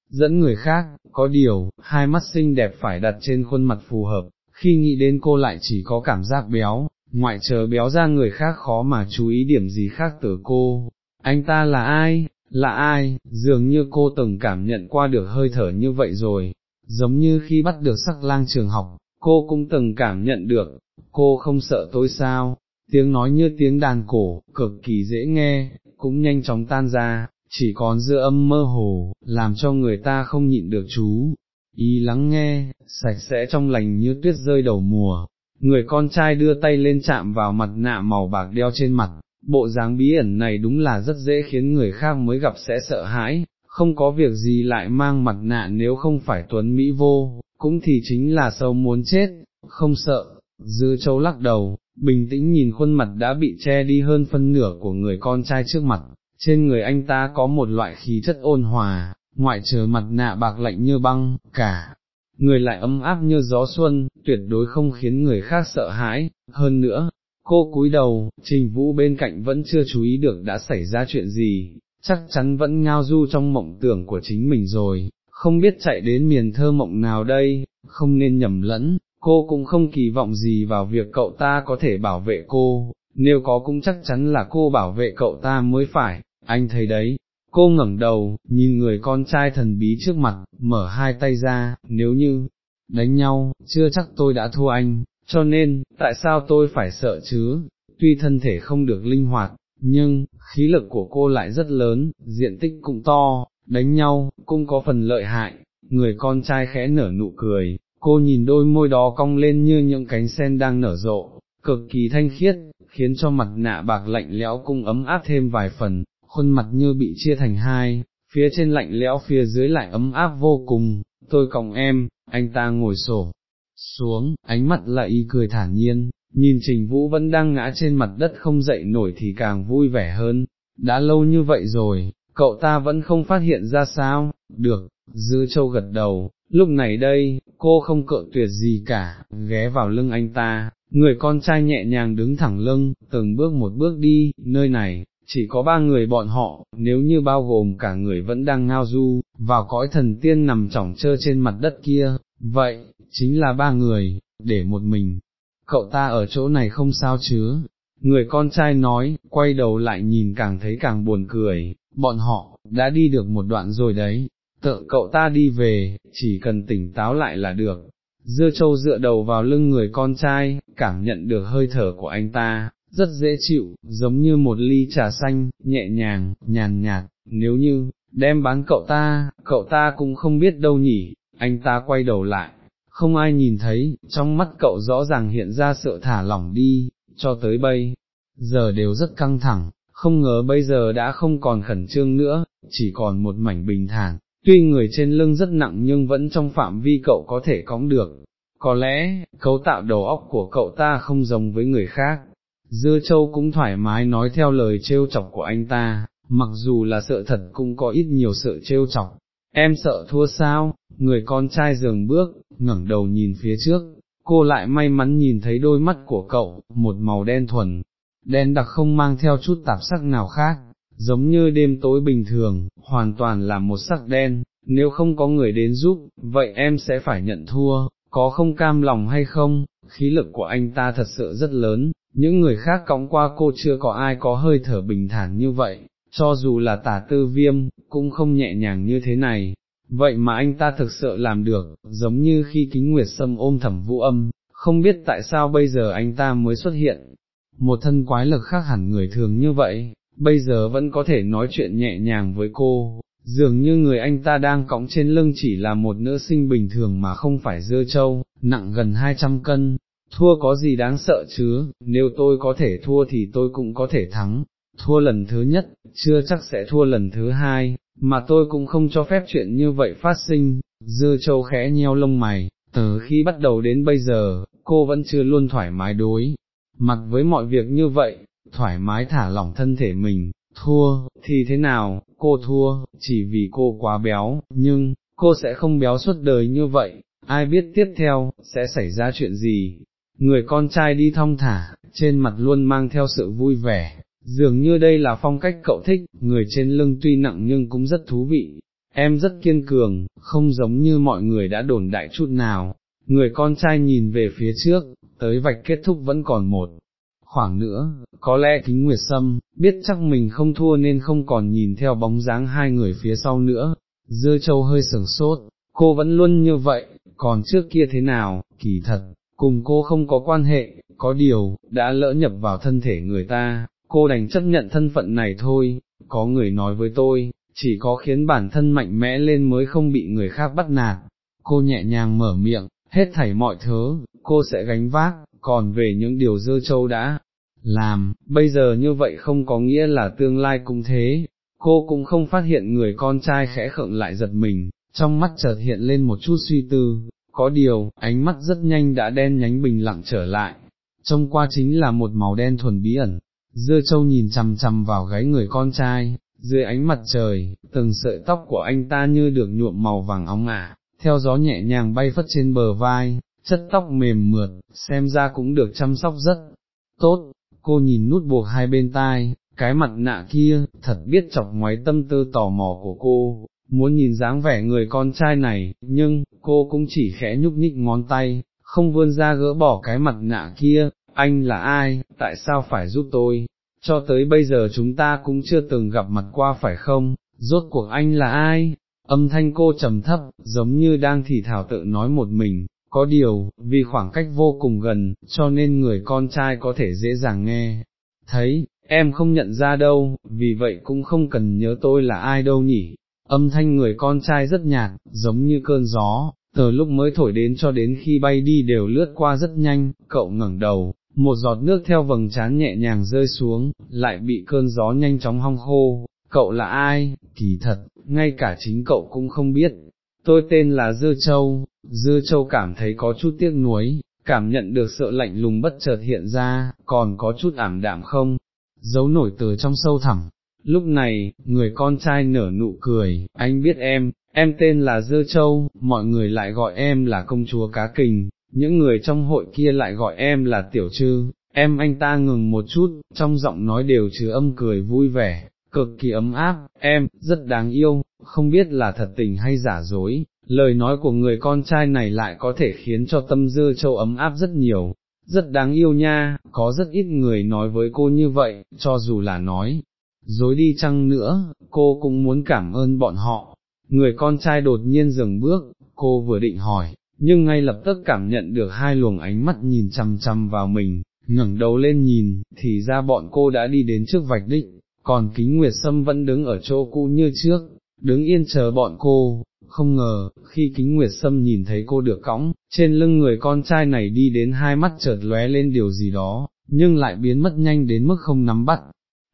Dẫn người khác, có điều, hai mắt xinh đẹp phải đặt trên khuôn mặt phù hợp, khi nghĩ đến cô lại chỉ có cảm giác béo, ngoại chờ béo ra người khác khó mà chú ý điểm gì khác từ cô. Anh ta là ai, là ai, dường như cô từng cảm nhận qua được hơi thở như vậy rồi, giống như khi bắt được sắc lang trường học, cô cũng từng cảm nhận được, cô không sợ tôi sao, tiếng nói như tiếng đàn cổ, cực kỳ dễ nghe, cũng nhanh chóng tan ra, chỉ còn dư âm mơ hồ, làm cho người ta không nhịn được chú, ý lắng nghe, sạch sẽ trong lành như tuyết rơi đầu mùa. Người con trai đưa tay lên chạm vào mặt nạ màu bạc đeo trên mặt, bộ dáng bí ẩn này đúng là rất dễ khiến người khác mới gặp sẽ sợ hãi, không có việc gì lại mang mặt nạ nếu không phải tuấn Mỹ vô, cũng thì chính là sâu muốn chết, không sợ, dư châu lắc đầu, bình tĩnh nhìn khuôn mặt đã bị che đi hơn phân nửa của người con trai trước mặt, trên người anh ta có một loại khí chất ôn hòa, ngoại trừ mặt nạ bạc lạnh như băng, cả, người lại ấm áp như gió xuân, tuyệt đối không khiến người khác sợ hãi, hơn nữa, cô cúi đầu, trình vũ bên cạnh vẫn chưa chú ý được đã xảy ra chuyện gì, chắc chắn vẫn ngao du trong mộng tưởng của chính mình rồi, không biết chạy đến miền thơ mộng nào đây, không nên nhầm lẫn, cô cũng không kỳ vọng gì vào việc cậu ta có thể bảo vệ cô, nếu có cũng chắc chắn là cô bảo vệ cậu ta mới phải, anh thấy đấy. Cô ngẩng đầu, nhìn người con trai thần bí trước mặt, mở hai tay ra, nếu như, đánh nhau, chưa chắc tôi đã thua anh, cho nên, tại sao tôi phải sợ chứ, tuy thân thể không được linh hoạt, nhưng, khí lực của cô lại rất lớn, diện tích cũng to, đánh nhau, cũng có phần lợi hại, người con trai khẽ nở nụ cười, cô nhìn đôi môi đó cong lên như những cánh sen đang nở rộ, cực kỳ thanh khiết, khiến cho mặt nạ bạc lạnh lẽo cung ấm áp thêm vài phần, khuôn mặt như bị chia thành hai, phía trên lạnh lẽo phía dưới lại ấm áp vô cùng, tôi còng em, anh ta ngồi sổ, xuống, ánh mắt lại y cười thản nhiên, nhìn Trình Vũ vẫn đang ngã trên mặt đất không dậy nổi thì càng vui vẻ hơn, đã lâu như vậy rồi, cậu ta vẫn không phát hiện ra sao, được, Dư Châu gật đầu, lúc này đây, cô không cỡ tuyệt gì cả, ghé vào lưng anh ta, người con trai nhẹ nhàng đứng thẳng lưng, từng bước một bước đi, nơi này, chỉ có ba người bọn họ, nếu như bao gồm cả người vẫn đang ngao du, vào cõi thần tiên nằm trỏng trơ trên mặt đất kia, vậy, chính là ba người, để một mình, cậu ta ở chỗ này không sao chứ, người con trai nói, quay đầu lại nhìn càng thấy càng buồn cười, bọn họ, đã đi được một đoạn rồi đấy, tự cậu ta đi về, chỉ cần tỉnh táo lại là được. Dưa châu dựa đầu vào lưng người con trai, cảm nhận được hơi thở của anh ta, rất dễ chịu, giống như một ly trà xanh, nhẹ nhàng, nhàn nhạt, nếu như, đem bán cậu ta, cậu ta cũng không biết đâu nhỉ, anh ta quay đầu lại, không ai nhìn thấy, trong mắt cậu rõ ràng hiện ra sự thả lỏng đi, cho tới bây, giờ đều rất căng thẳng, không ngờ bây giờ đã không còn khẩn trương nữa, chỉ còn một mảnh bình thản, tuy người trên lưng rất nặng nhưng vẫn trong phạm vi cậu có thể cõng được. Có lẽ, cấu tạo đầu óc của cậu ta không giống với người khác. Dưa châu cũng thoải mái nói theo lời trêu chọc của anh ta, mặc dù là sợ thật cũng có ít nhiều sợ trêu chọc. Em sợ thua sao, người con trai dường bước, ngẩng đầu nhìn phía trước, cô lại may mắn nhìn thấy đôi mắt của cậu, một màu đen thuần, đen đặc không mang theo chút tạp sắc nào khác, giống như đêm tối bình thường, hoàn toàn là một sắc đen, nếu không có người đến giúp, vậy em sẽ phải nhận thua, có không cam lòng hay không, khí lực của anh ta thật sự rất lớn, những người khác cõng qua cô chưa có ai có hơi thở bình thản như vậy, cho dù là tả tư viêm, cũng không nhẹ nhàng như thế này. Vậy mà anh ta thực sự làm được, giống như khi kính nguyệt sâm ôm thẩm vũ âm, không biết tại sao bây giờ anh ta mới xuất hiện, một thân quái lực khác hẳn người thường như vậy, bây giờ vẫn có thể nói chuyện nhẹ nhàng với cô, dường như người anh ta đang cõng trên lưng chỉ là một nữ sinh bình thường mà không phải dưa trâu, nặng gần 200 cân, thua có gì đáng sợ chứ, nếu tôi có thể thua thì tôi cũng có thể thắng, thua lần thứ nhất, chưa chắc sẽ thua lần thứ hai, mà tôi cũng không cho phép chuyện như vậy phát sinh, Dư Châu khẽ nheo lông mày, từ khi bắt đầu đến bây giờ, cô vẫn chưa luôn thoải mái đối, mặt với mọi việc như vậy, thoải mái thả lỏng thân thể mình, thua, thì thế nào, cô thua, chỉ vì cô quá béo, nhưng, cô sẽ không béo suốt đời như vậy, ai biết tiếp theo, sẽ xảy ra chuyện gì. Người con trai đi thong thả, trên mặt luôn mang theo sự vui vẻ, dường như đây là phong cách cậu thích, người trên lưng tuy nặng nhưng cũng rất thú vị. Em rất kiên cường, không giống như mọi người đã đồn đại chút nào. Người con trai nhìn về phía trước, tới vạch kết thúc vẫn còn một khoảng nữa, có lẽ kính nguyệt sâm, biết chắc mình không thua nên không còn nhìn theo bóng dáng hai người phía sau nữa, dưa châu hơi sừng sốt, cô vẫn luôn như vậy, còn trước kia thế nào, kỳ thật, cùng cô không có quan hệ, có điều, đã lỡ nhập vào thân thể người ta, cô đành chấp nhận thân phận này thôi, có người nói với tôi, chỉ có khiến bản thân mạnh mẽ lên mới không bị người khác bắt nạt, cô nhẹ nhàng mở miệng, hết thảy mọi thứ, cô sẽ gánh vác, còn về những điều dơ châu đã làm, bây giờ như vậy không có nghĩa là tương lai cũng thế, cô cũng không phát hiện người con trai khẽ khựng lại giật mình, trong mắt chợt hiện lên một chút suy tư, có điều, ánh mắt rất nhanh đã đen nhánh bình lặng trở lại, trông qua chính là một màu đen thuần bí ẩn, dưa châu nhìn chằm chằm vào gáy người con trai, dưới ánh mặt trời, từng sợi tóc của anh ta như được nhuộm màu vàng óng ả, theo gió nhẹ nhàng bay phất trên bờ vai, chất tóc mềm mượt, xem ra cũng được chăm sóc rất tốt, cô nhìn nút buộc hai bên tai, cái mặt nạ kia, thật biết chọc ngoáy tâm tư tò mò của cô, muốn nhìn dáng vẻ người con trai này, nhưng, cô cũng chỉ khẽ nhúc nhích ngón tay, không vươn ra gỡ bỏ cái mặt nạ kia, anh là ai, tại sao phải giúp tôi, cho tới bây giờ chúng ta cũng chưa từng gặp mặt qua phải không, rốt cuộc anh là ai, âm thanh cô trầm thấp, giống như đang thì thảo tự nói một mình, có điều, vì khoảng cách vô cùng gần, cho nên người con trai có thể dễ dàng nghe, thấy, em không nhận ra đâu, vì vậy cũng không cần nhớ tôi là ai đâu nhỉ, âm thanh người con trai rất nhạt, giống như cơn gió, từ lúc mới thổi đến cho đến khi bay đi đều lướt qua rất nhanh, cậu ngẩng đầu, một giọt nước theo vầng trán nhẹ nhàng rơi xuống, lại bị cơn gió nhanh chóng hong khô, cậu là ai, kỳ thật, ngay cả chính cậu cũng không biết, tôi tên là Dư Châu, Dư Châu cảm thấy có chút tiếc nuối, cảm nhận được sợ lạnh lùng bất chợt hiện ra, còn có chút ảm đạm không, giấu nổi từ trong sâu thẳm. Lúc này, người con trai nở nụ cười, anh biết em, em tên là Dư Châu, mọi người lại gọi em là công chúa cá kình, những người trong hội kia lại gọi em là Tiểu Trư, em anh ta ngừng một chút, trong giọng nói đều chứa âm cười vui vẻ, cực kỳ ấm áp, em, rất đáng yêu, không biết là thật tình hay giả dối, lời nói của người con trai này lại có thể khiến cho tâm dư châu ấm áp rất nhiều, rất đáng yêu nha, có rất ít người nói với cô như vậy, cho dù là nói, dối đi chăng nữa, cô cũng muốn cảm ơn bọn họ. Người con trai đột nhiên dừng bước, cô vừa định hỏi, nhưng ngay lập tức cảm nhận được hai luồng ánh mắt nhìn chăm chăm vào mình, ngẩng đầu lên nhìn, thì ra bọn cô đã đi đến trước vạch định, còn kính nguyệt sâm vẫn đứng ở chỗ cũ như trước, đứng yên chờ bọn cô, không ngờ, khi kính nguyệt sâm nhìn thấy cô được cõng, trên lưng người con trai này đi đến hai mắt chợt lóe lên điều gì đó, nhưng lại biến mất nhanh đến mức không nắm bắt.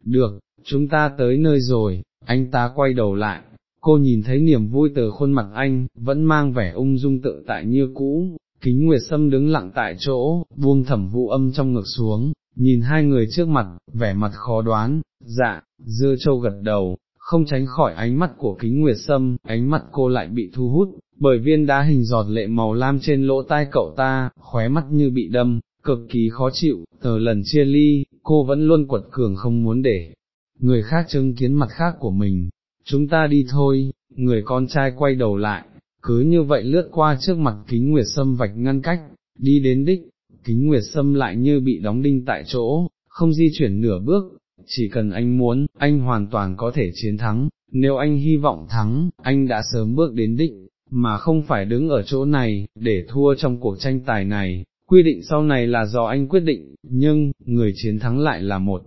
Được, chúng ta tới nơi rồi, anh ta quay đầu lại, cô nhìn thấy niềm vui từ khuôn mặt anh, vẫn mang vẻ ung dung tự tại như cũ, kính nguyệt sâm đứng lặng tại chỗ, buông thẩm vụ âm trong ngực xuống, nhìn hai người trước mặt, vẻ mặt khó đoán, dạ, dưa châu gật đầu, không tránh khỏi ánh mắt của kính nguyệt sâm, ánh mắt cô lại bị thu hút, bởi viên đá hình giọt lệ màu lam trên lỗ tai cậu ta, khóe mắt như bị đâm, cực kỳ khó chịu, Tờ lần chia ly, cô vẫn luôn quật cường không muốn để người khác chứng kiến mặt khác của mình, chúng ta đi thôi, người con trai quay đầu lại, cứ như vậy lướt qua trước mặt kính nguyệt sâm vạch ngăn cách, đi đến đích, kính nguyệt sâm lại như bị đóng đinh tại chỗ, không di chuyển nửa bước, chỉ cần anh muốn, anh hoàn toàn có thể chiến thắng, nếu anh hy vọng thắng, anh đã sớm bước đến đích, mà không phải đứng ở chỗ này, để thua trong cuộc tranh tài này, quy định sau này là do anh quyết định, nhưng, người chiến thắng lại là một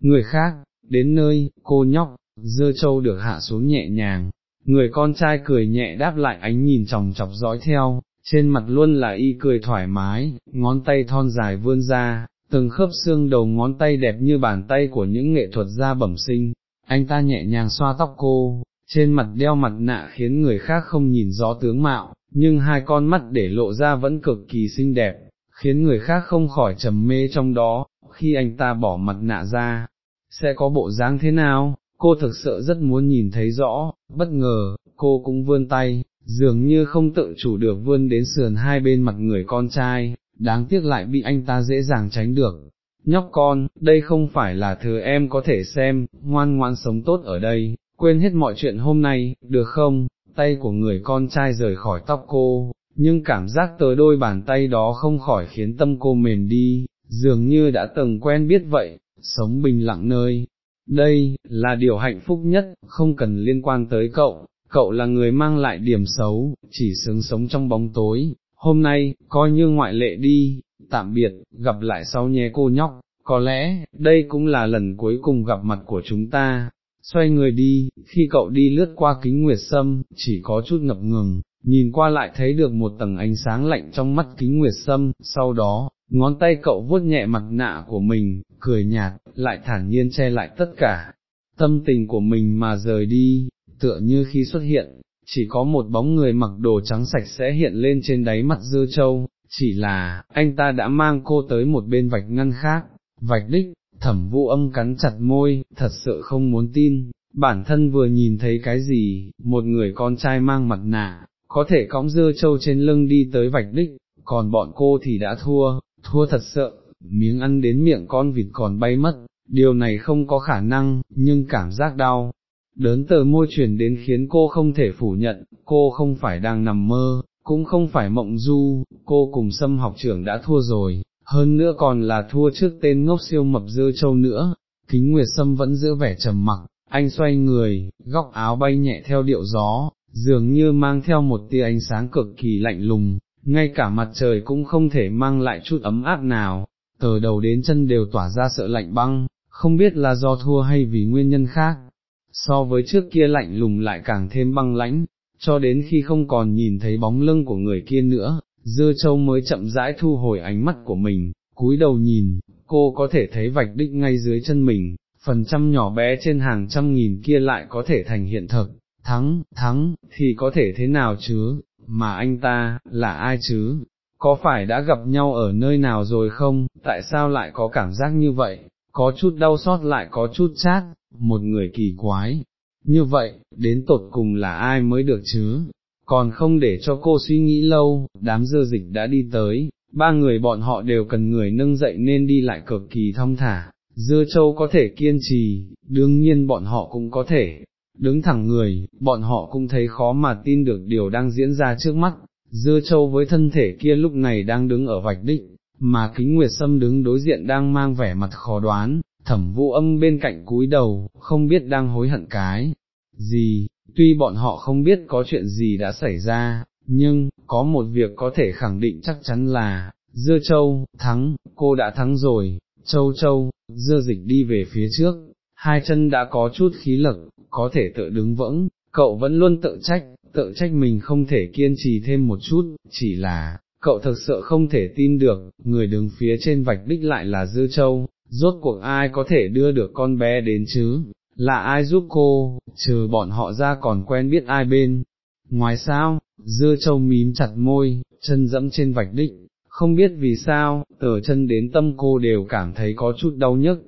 người khác, đến nơi, cô nhóc, dưa châu được hạ xuống nhẹ nhàng, người con trai cười nhẹ đáp lại ánh nhìn chòng chọc dõi theo, trên mặt luôn là y cười thoải mái, ngón tay thon dài vươn ra, từng khớp xương đầu ngón tay đẹp như bàn tay của những nghệ thuật gia bẩm sinh, anh ta nhẹ nhàng xoa tóc cô, trên mặt đeo mặt nạ khiến người khác không nhìn rõ tướng mạo, nhưng hai con mắt để lộ ra vẫn cực kỳ xinh đẹp, khiến người khác không khỏi trầm mê trong đó, khi anh ta bỏ mặt nạ ra, sẽ có bộ dáng thế nào, cô thực sự rất muốn nhìn thấy rõ, bất ngờ, cô cũng vươn tay, dường như không tự chủ được vươn đến sườn hai bên mặt người con trai, đáng tiếc lại bị anh ta dễ dàng tránh được. Nhóc con, đây không phải là thứ em có thể xem, ngoan ngoan sống tốt ở đây, quên hết mọi chuyện hôm nay, được không? Tay của người con trai rời khỏi tóc cô, nhưng cảm giác tới đôi bàn tay đó không khỏi khiến tâm cô mềm đi, dường như đã từng quen biết vậy, sống bình lặng nơi. Đây, là điều hạnh phúc nhất, không cần liên quan tới cậu, cậu là người mang lại điểm xấu, chỉ sướng sống trong bóng tối, hôm nay, coi như ngoại lệ đi, tạm biệt, gặp lại sau nhé cô nhóc, có lẽ, đây cũng là lần cuối cùng gặp mặt của chúng ta. Xoay người đi, khi cậu đi lướt qua kính nguyệt sâm, chỉ có chút ngập ngừng, nhìn qua lại thấy được một tầng ánh sáng lạnh trong mắt kính nguyệt sâm, sau đó, ngón tay cậu vuốt nhẹ mặt nạ của mình, cười nhạt, lại thản nhiên che lại tất cả, tâm tình của mình mà rời đi, tựa như khi xuất hiện, chỉ có một bóng người mặc đồ trắng sạch sẽ hiện lên trên đáy mặt dư châu, chỉ là, anh ta đã mang cô tới một bên vạch ngăn khác, vạch đích, thẩm vũ âm cắn chặt môi, thật sự không muốn tin, bản thân vừa nhìn thấy cái gì, một người con trai mang mặt nạ, có thể cõng dưa châu trên lưng đi tới vạch đích, còn bọn cô thì đã thua, thua thật sợ, miếng ăn đến miệng con vịt còn bay mất, điều này không có khả năng, nhưng cảm giác đau, đớn tờ môi truyền đến khiến cô không thể phủ nhận, cô không phải đang nằm mơ, cũng không phải mộng du, cô cùng xâm học trưởng đã thua rồi, hơn nữa còn là thua trước tên ngốc siêu mập dơ châu nữa, kính nguyệt sâm vẫn giữ vẻ trầm mặc, anh xoay người, góc áo bay nhẹ theo điệu gió, dường như mang theo một tia ánh sáng cực kỳ lạnh lùng, ngay cả mặt trời cũng không thể mang lại chút ấm áp nào, từ đầu đến chân đều tỏa ra sợ lạnh băng, không biết là do thua hay vì nguyên nhân khác, so với trước kia lạnh lùng lại càng thêm băng lãnh, cho đến khi không còn nhìn thấy bóng lưng của người kia nữa, dưa châu mới chậm rãi thu hồi ánh mắt của mình, cúi đầu nhìn, cô có thể thấy vạch đích ngay dưới chân mình, phần trăm nhỏ bé trên hàng trăm nghìn kia lại có thể thành hiện thực, thắng, thắng, thì có thể thế nào chứ, mà anh ta, là ai chứ, có phải đã gặp nhau ở nơi nào rồi không, tại sao lại có cảm giác như vậy, có chút đau xót lại có chút chát, một người kỳ quái, như vậy, đến tột cùng là ai mới được chứ, còn không để cho cô suy nghĩ lâu, đám dơ dịch đã đi tới, ba người bọn họ đều cần người nâng dậy nên đi lại cực kỳ thong thả, dưa châu có thể kiên trì, đương nhiên bọn họ cũng có thể, đứng thẳng người, bọn họ cũng thấy khó mà tin được điều đang diễn ra trước mắt, dưa châu với thân thể kia lúc này đang đứng ở vạch đích, mà kính nguyệt sâm đứng đối diện đang mang vẻ mặt khó đoán, thẩm vũ âm bên cạnh cúi đầu, không biết đang hối hận cái gì, tuy bọn họ không biết có chuyện gì đã xảy ra, nhưng, có một việc có thể khẳng định chắc chắn là, dưa châu, thắng, cô đã thắng rồi, châu châu, dưa dịch đi về phía trước, hai chân đã có chút khí lực, có thể tự đứng vững, cậu vẫn luôn tự trách, tự trách mình không thể kiên trì thêm một chút, chỉ là, cậu thực sự không thể tin được, người đứng phía trên vạch đích lại là Dư châu, rốt cuộc ai có thể đưa được con bé đến chứ, là ai giúp cô, trừ bọn họ ra còn quen biết ai bên. Ngoài sao, Dư châu mím chặt môi, chân dẫm trên vạch đích, không biết vì sao, từ chân đến tâm cô đều cảm thấy có chút đau nhức.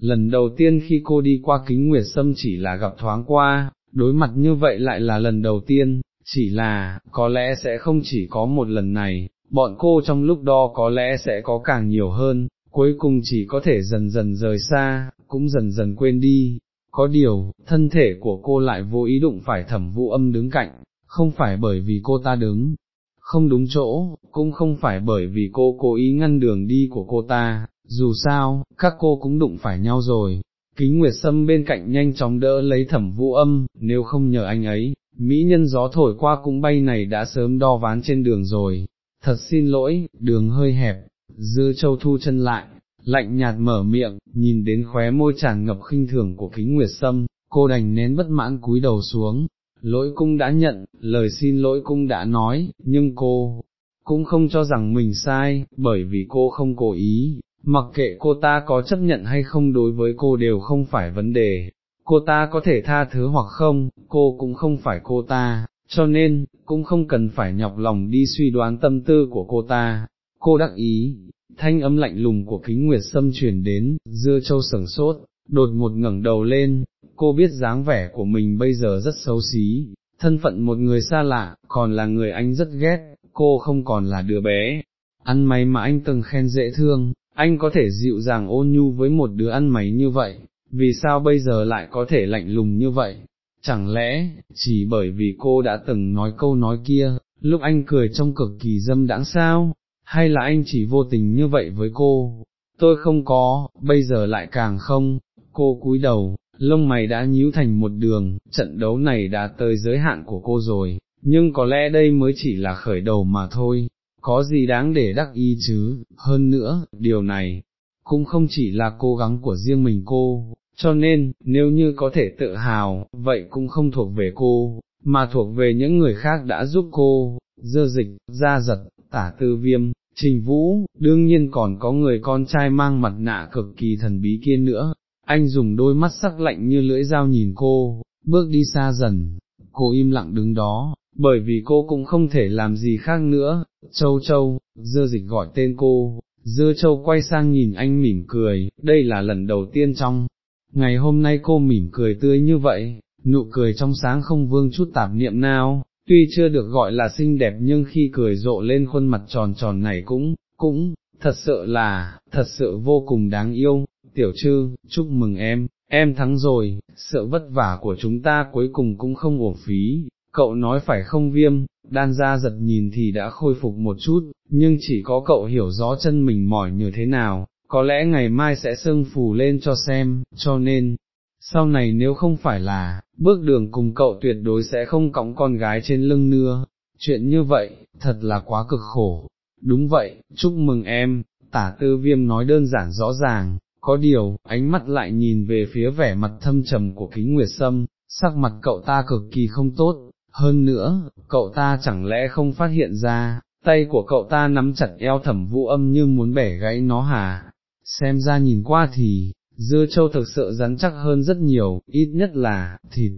Lần đầu tiên khi cô đi qua kính nguyệt sâm chỉ là gặp thoáng qua, đối mặt như vậy lại là lần đầu tiên, chỉ là, có lẽ sẽ không chỉ có một lần này, bọn cô trong lúc đó có lẽ sẽ có càng nhiều hơn, cuối cùng chỉ có thể dần dần rời xa, cũng dần dần quên đi. Có điều, thân thể của cô lại vô ý đụng phải thẩm vũ âm đứng cạnh, không phải bởi vì cô ta đứng, không đúng chỗ, cũng không phải bởi vì cô cố ý ngăn đường đi của cô ta, dù sao, các cô cũng đụng phải nhau rồi. Kính Nguyệt Sâm bên cạnh nhanh chóng đỡ lấy thẩm vũ âm, nếu không nhờ anh ấy, mỹ nhân gió thổi qua cũng bay này đã sớm đo ván trên đường rồi, thật xin lỗi, đường hơi hẹp, dư châu thu chân lại, lạnh nhạt mở miệng, nhìn đến khóe môi tràn ngập khinh thường của kính nguyệt sâm, cô đành nén bất mãn cúi đầu xuống, lỗi cung đã nhận, lời xin lỗi cung đã nói, nhưng cô cũng không cho rằng mình sai, bởi vì cô không cố ý, mặc kệ cô ta có chấp nhận hay không đối với cô đều không phải vấn đề, cô ta có thể tha thứ hoặc không, cô cũng không phải cô ta, cho nên, cũng không cần phải nhọc lòng đi suy đoán tâm tư của cô ta, cô đắc ý, thanh âm lạnh lùng của kính nguyệt xâm truyền đến, dưa châu sừng sốt, đột một ngẩng đầu lên, cô biết dáng vẻ của mình bây giờ rất xấu xí, thân phận một người xa lạ, còn là người anh rất ghét, cô không còn là đứa bé, ăn mày mà anh từng khen dễ thương, anh có thể dịu dàng ôn nhu với một đứa ăn mày như vậy, vì sao bây giờ lại có thể lạnh lùng như vậy, chẳng lẽ, chỉ bởi vì cô đã từng nói câu nói kia, lúc anh cười trông cực kỳ dâm đãng sao, hay là anh chỉ vô tình như vậy với cô, tôi không có, bây giờ lại càng không, cô cúi đầu, lông mày đã nhíu thành một đường, trận đấu này đã tới giới hạn của cô rồi, nhưng có lẽ đây mới chỉ là khởi đầu mà thôi, có gì đáng để đắc ý chứ, hơn nữa, điều này, cũng không chỉ là cố gắng của riêng mình cô, cho nên, nếu như có thể tự hào, vậy cũng không thuộc về cô, mà thuộc về những người khác đã giúp cô, dơ dịch, ra giật, tả tư viêm, trình vũ, đương nhiên còn có người con trai mang mặt nạ cực kỳ thần bí kia nữa, anh dùng đôi mắt sắc lạnh như lưỡi dao nhìn cô, bước đi xa dần, cô im lặng đứng đó, bởi vì cô cũng không thể làm gì khác nữa, châu châu, dưa dịch gọi tên cô, Dưa châu quay sang nhìn anh mỉm cười, đây là lần đầu tiên trong, ngày hôm nay cô mỉm cười tươi như vậy, nụ cười trong sáng không vương chút tạp niệm nào, tuy chưa được gọi là xinh đẹp nhưng khi cười rộ lên khuôn mặt tròn tròn này cũng, cũng, thật sự là, thật sự vô cùng đáng yêu, tiểu trư, chúc mừng em, em thắng rồi, sự vất vả của chúng ta cuối cùng cũng không uổng phí, cậu nói phải không viêm, đan ra giật nhìn thì đã khôi phục một chút, nhưng chỉ có cậu hiểu rõ chân mình mỏi như thế nào, có lẽ ngày mai sẽ sưng phù lên cho xem, cho nên, sau này nếu không phải là, bước đường cùng cậu tuyệt đối sẽ không cõng con gái trên lưng nưa, chuyện như vậy, thật là quá cực khổ. Đúng vậy, chúc mừng em, tả tư viêm nói đơn giản rõ ràng, có điều, ánh mắt lại nhìn về phía vẻ mặt thâm trầm của kính nguyệt sâm, sắc mặt cậu ta cực kỳ không tốt, hơn nữa, cậu ta chẳng lẽ không phát hiện ra, tay của cậu ta nắm chặt eo thẩm vũ âm như muốn bẻ gãy nó hả, xem ra nhìn qua thì, dưa châu thực sự rắn chắc hơn rất nhiều, ít nhất là, thịt,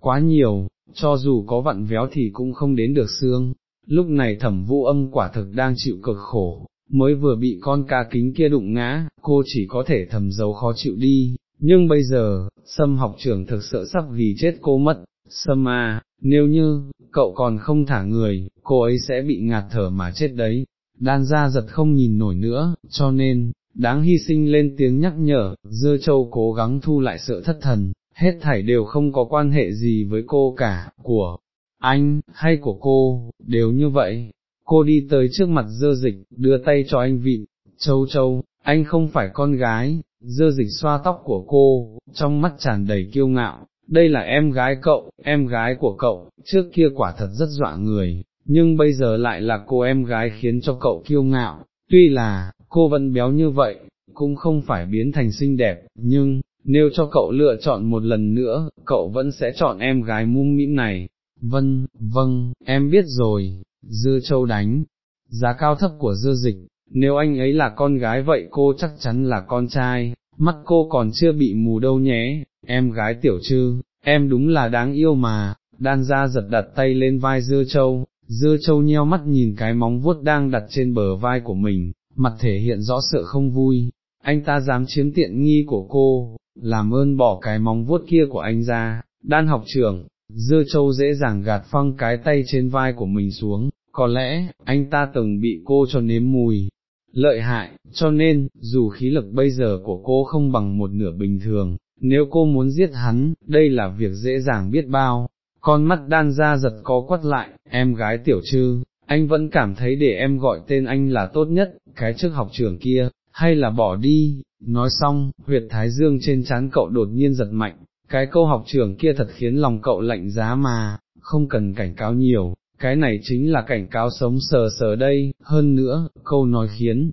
quá nhiều, cho dù có vặn véo thì cũng không đến được xương. Lúc này thẩm vũ âm quả thực đang chịu cực khổ, mới vừa bị con cá kính kia đụng ngã, cô chỉ có thể thầm giấu khó chịu đi, nhưng bây giờ, sâm học trưởng thực sự sắp vì chết cô mất, sâm à, nếu như, cậu còn không thả người, cô ấy sẽ bị ngạt thở mà chết đấy, đan ra giật không nhìn nổi nữa, cho nên, đáng hy sinh lên tiếng nhắc nhở, dưa châu cố gắng thu lại sự thất thần, hết thảy đều không có quan hệ gì với cô cả, của anh, hay của cô, đều như vậy. Cô đi tới trước mặt dơ dịch, đưa tay cho anh vịn, châu châu, anh không phải con gái, dơ dịch xoa tóc của cô, trong mắt tràn đầy kiêu ngạo, đây là em gái cậu, em gái của cậu, trước kia quả thật rất dọa người, nhưng bây giờ lại là cô em gái khiến cho cậu kiêu ngạo, tuy là, cô vẫn béo như vậy, cũng không phải biến thành xinh đẹp, nhưng, nếu cho cậu lựa chọn một lần nữa, cậu vẫn sẽ chọn em gái mung mĩm này. Vâng, vâng, em biết rồi, dưa châu đánh, giá cao thấp của dưa dịch, nếu anh ấy là con gái vậy cô chắc chắn là con trai, mắt cô còn chưa bị mù đâu nhé, em gái tiểu trư, em đúng là đáng yêu mà, đan ra giật đặt tay lên vai dưa châu, dưa châu nheo mắt nhìn cái móng vuốt đang đặt trên bờ vai của mình, mặt thể hiện rõ sợ không vui, anh ta dám chiếm tiện nghi của cô, làm ơn bỏ cái móng vuốt kia của anh ra, đan học trưởng, dưa châu dễ dàng gạt phăng cái tay trên vai của mình xuống, có lẽ, anh ta từng bị cô cho nếm mùi, lợi hại, cho nên, dù khí lực bây giờ của cô không bằng một nửa bình thường, nếu cô muốn giết hắn, đây là việc dễ dàng biết bao. Con mắt đan ra giật có quắt lại, em gái tiểu trư, anh vẫn cảm thấy để em gọi tên anh là tốt nhất, cái trước học trưởng kia, hay là bỏ đi, nói xong, huyệt thái dương trên trán cậu đột nhiên giật mạnh, cái câu học trưởng kia thật khiến lòng cậu lạnh giá mà, không cần cảnh cáo nhiều, cái này chính là cảnh cáo sống sờ sờ đây, hơn nữa, câu nói khiến,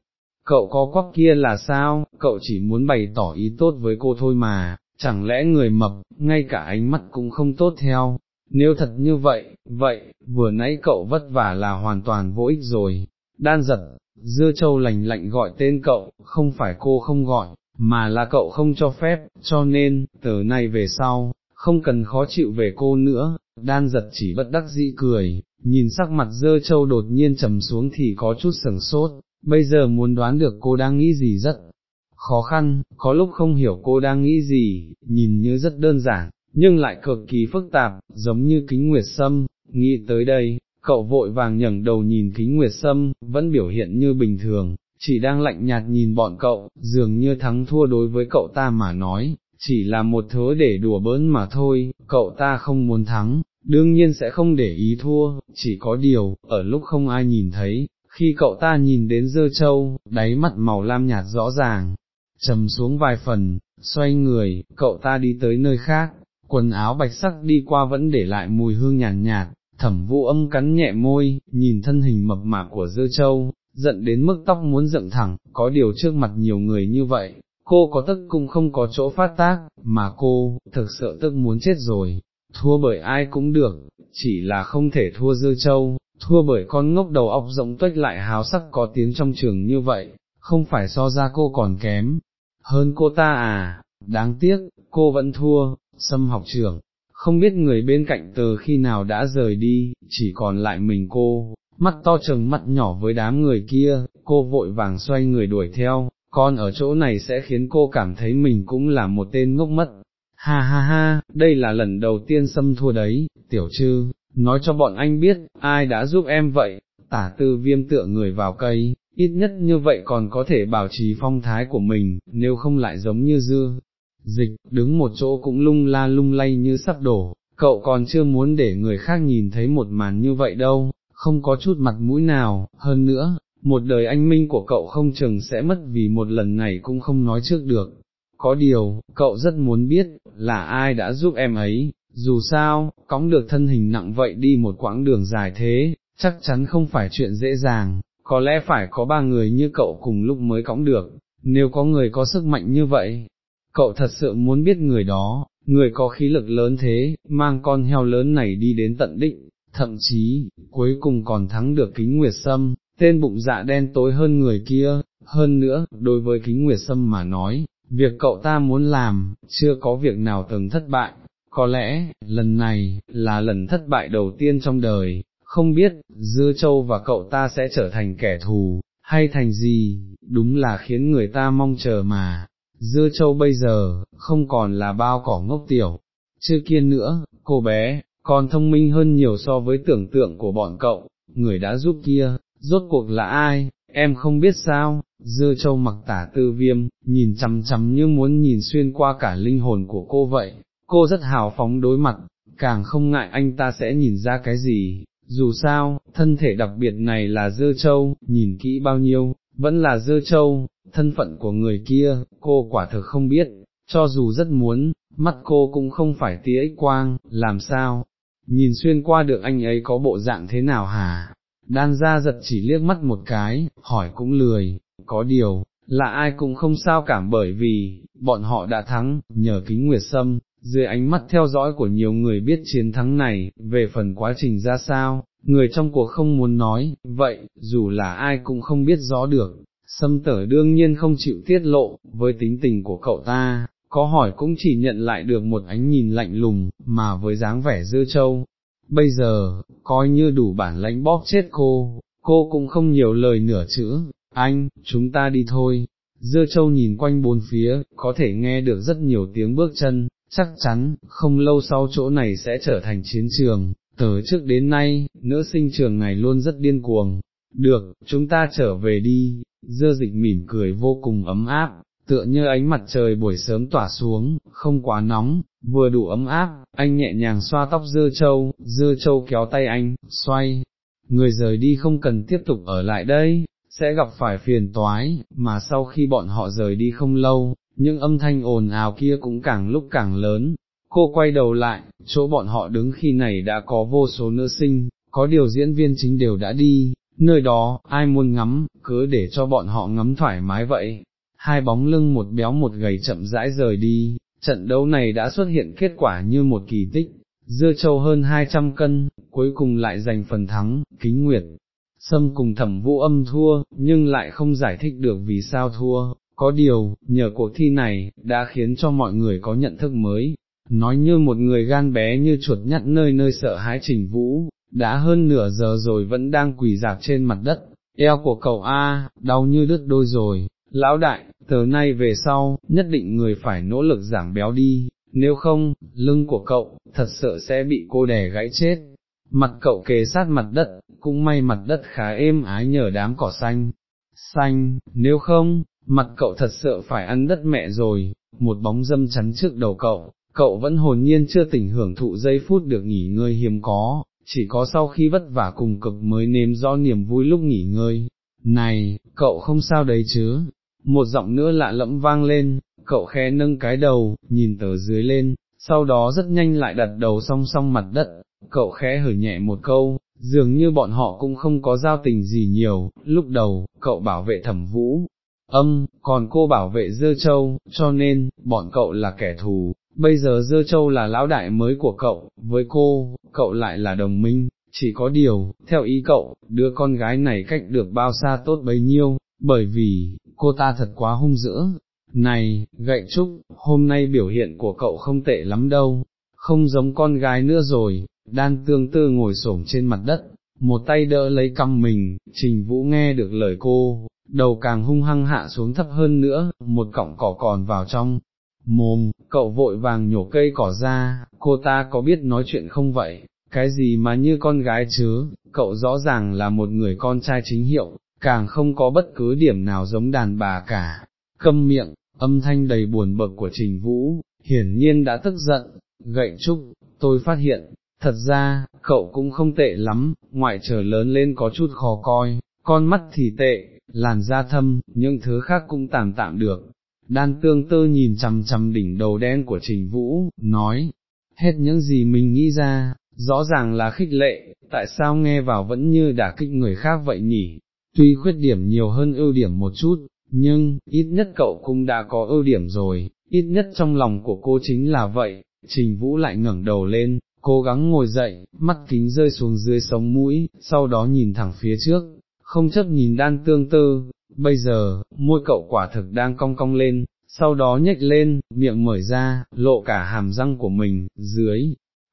cậu có quắc kia là sao, cậu chỉ muốn bày tỏ ý tốt với cô thôi mà, chẳng lẽ người mập, ngay cả ánh mắt cũng không tốt theo, nếu thật như vậy, vậy, vừa nãy cậu vất vả là hoàn toàn vô ích rồi, đan giật, dưa châu lành lạnh gọi tên cậu, không phải cô không gọi, mà là cậu không cho phép, cho nên, từ nay về sau, không cần khó chịu về cô nữa, đan giật chỉ bất đắc dĩ cười, nhìn sắc mặt dơ châu đột nhiên trầm xuống thì có chút sừng sốt, bây giờ muốn đoán được cô đang nghĩ gì rất khó khăn, có lúc không hiểu cô đang nghĩ gì, nhìn như rất đơn giản, nhưng lại cực kỳ phức tạp, giống như kính nguyệt sâm, nghĩ tới đây, cậu vội vàng nhẩng đầu nhìn kính nguyệt sâm, vẫn biểu hiện như bình thường, chỉ đang lạnh nhạt nhìn bọn cậu, dường như thắng thua đối với cậu ta mà nói, chỉ là một thứ để đùa bỡn mà thôi, cậu ta không muốn thắng, đương nhiên sẽ không để ý thua, chỉ có điều, ở lúc không ai nhìn thấy, khi cậu ta nhìn đến dơ châu, đáy mặt màu lam nhạt rõ ràng, trầm xuống vài phần, xoay người, cậu ta đi tới nơi khác, quần áo bạch sắc đi qua vẫn để lại mùi hương nhàn nhạt, nhạt, thẩm vũ âm cắn nhẹ môi, nhìn thân hình mập mạp của dơ châu, giận đến mức tóc muốn dựng thẳng, có điều trước mặt nhiều người như vậy, cô có tức cũng không có chỗ phát tác, mà cô, thực sự tức muốn chết rồi, thua bởi ai cũng được, chỉ là không thể thua dư châu, thua bởi con ngốc đầu óc rộng tuếch lại háo sắc có tiếng trong trường như vậy, không phải so ra cô còn kém, hơn cô ta à, đáng tiếc, cô vẫn thua, xâm học trưởng, không biết người bên cạnh từ khi nào đã rời đi, chỉ còn lại mình cô, mắt to trừng mắt nhỏ với đám người kia, cô vội vàng xoay người đuổi theo, con ở chỗ này sẽ khiến cô cảm thấy mình cũng là một tên ngốc mất. Ha ha ha, đây là lần đầu tiên xâm thua đấy, tiểu trư, nói cho bọn anh biết, ai đã giúp em vậy, tả tư viêm tựa người vào cây, ít nhất như vậy còn có thể bảo trì phong thái của mình, nếu không lại giống như dưa. Dịch, đứng một chỗ cũng lung la lung lay như sắp đổ, cậu còn chưa muốn để người khác nhìn thấy một màn như vậy đâu, không có chút mặt mũi nào, hơn nữa, một đời anh minh của cậu không chừng sẽ mất vì một lần này cũng không nói trước được. Có điều, cậu rất muốn biết, là ai đã giúp em ấy, dù sao, cõng được thân hình nặng vậy đi một quãng đường dài thế, chắc chắn không phải chuyện dễ dàng, có lẽ phải có ba người như cậu cùng lúc mới cõng được, nếu có người có sức mạnh như vậy, cậu thật sự muốn biết người đó, người có khí lực lớn thế, mang con heo lớn này đi đến tận định, thậm chí, cuối cùng còn thắng được kính nguyệt sâm, tên bụng dạ đen tối hơn người kia, hơn nữa, đối với kính nguyệt sâm mà nói, việc cậu ta muốn làm, chưa có việc nào từng thất bại, có lẽ, lần này, là lần thất bại đầu tiên trong đời, không biết, Dưa Châu và cậu ta sẽ trở thành kẻ thù, hay thành gì, đúng là khiến người ta mong chờ mà. Dưa Châu bây giờ, không còn là bao cỏ ngốc tiểu, chưa kiên nữa, cô bé, còn thông minh hơn nhiều so với tưởng tượng của bọn cậu, người đã giúp kia, rốt cuộc là ai, em không biết sao, dưa châu mặc tả tư viêm, nhìn chằm chằm như muốn nhìn xuyên qua cả linh hồn của cô vậy, cô rất hào phóng đối mặt, càng không ngại anh ta sẽ nhìn ra cái gì, dù sao, thân thể đặc biệt này là dưa châu, nhìn kỹ bao nhiêu, vẫn là dưa châu, thân phận của người kia, cô quả thực không biết, cho dù rất muốn, mắt cô cũng không phải tia ích quang, làm sao, nhìn xuyên qua được anh ấy có bộ dạng thế nào hả? Đan ra giật chỉ liếc mắt một cái, hỏi cũng lười, có điều, là ai cũng không sao cảm bởi vì, bọn họ đã thắng, nhờ kính nguyệt sâm, dưới ánh mắt theo dõi của nhiều người biết chiến thắng này, về phần quá trình ra sao, người trong cuộc không muốn nói, vậy, dù là ai cũng không biết rõ được, sâm tở đương nhiên không chịu tiết lộ, với tính tình của cậu ta, có hỏi cũng chỉ nhận lại được một ánh nhìn lạnh lùng, mà với dáng vẻ dưa trâu. Bây giờ, coi như đủ bản lãnh bóp chết cô, cô cũng không nhiều lời nửa chữ, anh, chúng ta đi thôi. Dưa châu nhìn quanh bốn phía, có thể nghe được rất nhiều tiếng bước chân, chắc chắn, không lâu sau chỗ này sẽ trở thành chiến trường, từ trước đến nay, nữ sinh trường này luôn rất điên cuồng. Được, chúng ta trở về đi, dưa dịch mỉm cười vô cùng ấm áp, tựa như ánh mặt trời buổi sớm tỏa xuống, không quá nóng, vừa đủ ấm áp, anh nhẹ nhàng xoa tóc dưa châu, dưa châu kéo tay anh, xoay, người rời đi không cần tiếp tục ở lại đây, sẽ gặp phải phiền toái, mà sau khi bọn họ rời đi không lâu, những âm thanh ồn ào kia cũng càng lúc càng lớn. Cô quay đầu lại, chỗ bọn họ đứng khi này đã có vô số nữ sinh, có điều diễn viên chính đều đã đi, nơi đó, ai muốn ngắm, cứ để cho bọn họ ngắm thoải mái vậy, hai bóng lưng một béo một gầy chậm rãi rời đi, trận đấu này đã xuất hiện kết quả như một kỳ tích, dưa châu hơn 200 cân, cuối cùng lại giành phần thắng, kính nguyệt. Sâm cùng thẩm vũ âm thua, nhưng lại không giải thích được vì sao thua, có điều, nhờ cuộc thi này, đã khiến cho mọi người có nhận thức mới, nói như một người gan bé như chuột nhắt nơi nơi sợ hãi trình vũ, đã hơn nửa giờ rồi vẫn đang quỳ dạp trên mặt đất, eo của cậu A, đau như đứt đôi rồi, Lão đại, từ nay về sau, nhất định người phải nỗ lực giảm béo đi, nếu không, lưng của cậu, thật sự sẽ bị cô đè gãy chết. Mặt cậu kề sát mặt đất, cũng may mặt đất khá êm ái nhờ đám cỏ xanh. Xanh, nếu không, mặt cậu thật sự phải ăn đất mẹ rồi, một bóng dâm chắn trước đầu cậu, cậu vẫn hồn nhiên chưa tỉnh hưởng thụ giây phút được nghỉ ngơi hiếm có, chỉ có sau khi vất vả cùng cực mới nếm rõ niềm vui lúc nghỉ ngơi. Này, cậu không sao đấy chứ, một giọng nữa lạ lẫm vang lên, cậu khẽ nâng cái đầu, nhìn tờ dưới lên, sau đó rất nhanh lại đặt đầu song song mặt đất, cậu khẽ hử nhẹ một câu, dường như bọn họ cũng không có giao tình gì nhiều, lúc đầu, cậu bảo vệ thẩm vũ, âm, còn cô bảo vệ dơ châu, cho nên, bọn cậu là kẻ thù, bây giờ dơ châu là lão đại mới của cậu, với cô, cậu lại là đồng minh, chỉ có điều, theo ý cậu, đứa con gái này cách được bao xa tốt bấy nhiêu, bởi vì, cô ta thật quá hung dữ. Này, gậy trúc, hôm nay biểu hiện của cậu không tệ lắm đâu, không giống con gái nữa rồi, đan tương tư ngồi xổm trên mặt đất, một tay đỡ lấy cằm mình, trình vũ nghe được lời cô, đầu càng hung hăng hạ xuống thấp hơn nữa, một cọng cỏ còn vào trong. Mồm, cậu vội vàng nhổ cây cỏ ra, cô ta có biết nói chuyện không vậy, cái gì mà như con gái chứ, cậu rõ ràng là một người con trai chính hiệu, càng không có bất cứ điểm nào giống đàn bà cả, câm miệng, âm thanh đầy buồn bực của trình vũ, hiển nhiên đã tức giận, gậy trúc, tôi phát hiện, thật ra, cậu cũng không tệ lắm, ngoại trở lớn lên có chút khó coi, con mắt thì tệ, làn da thâm, những thứ khác cũng tạm tạm được. Đan tương tư nhìn chằm chằm đỉnh đầu đen của trình vũ, nói, hết những gì mình nghĩ ra, rõ ràng là khích lệ, tại sao nghe vào vẫn như đả kích người khác vậy nhỉ, tuy khuyết điểm nhiều hơn ưu điểm một chút, nhưng, ít nhất cậu cũng đã có ưu điểm rồi, ít nhất trong lòng của cô chính là vậy, trình vũ lại ngẩng đầu lên, cố gắng ngồi dậy, mắt kính rơi xuống dưới sống mũi, sau đó nhìn thẳng phía trước, không chấp nhìn đan tương tư, bây giờ, môi cậu quả thực đang cong cong lên, sau đó nhếch lên, miệng mở ra, lộ cả hàm răng của mình, dưới,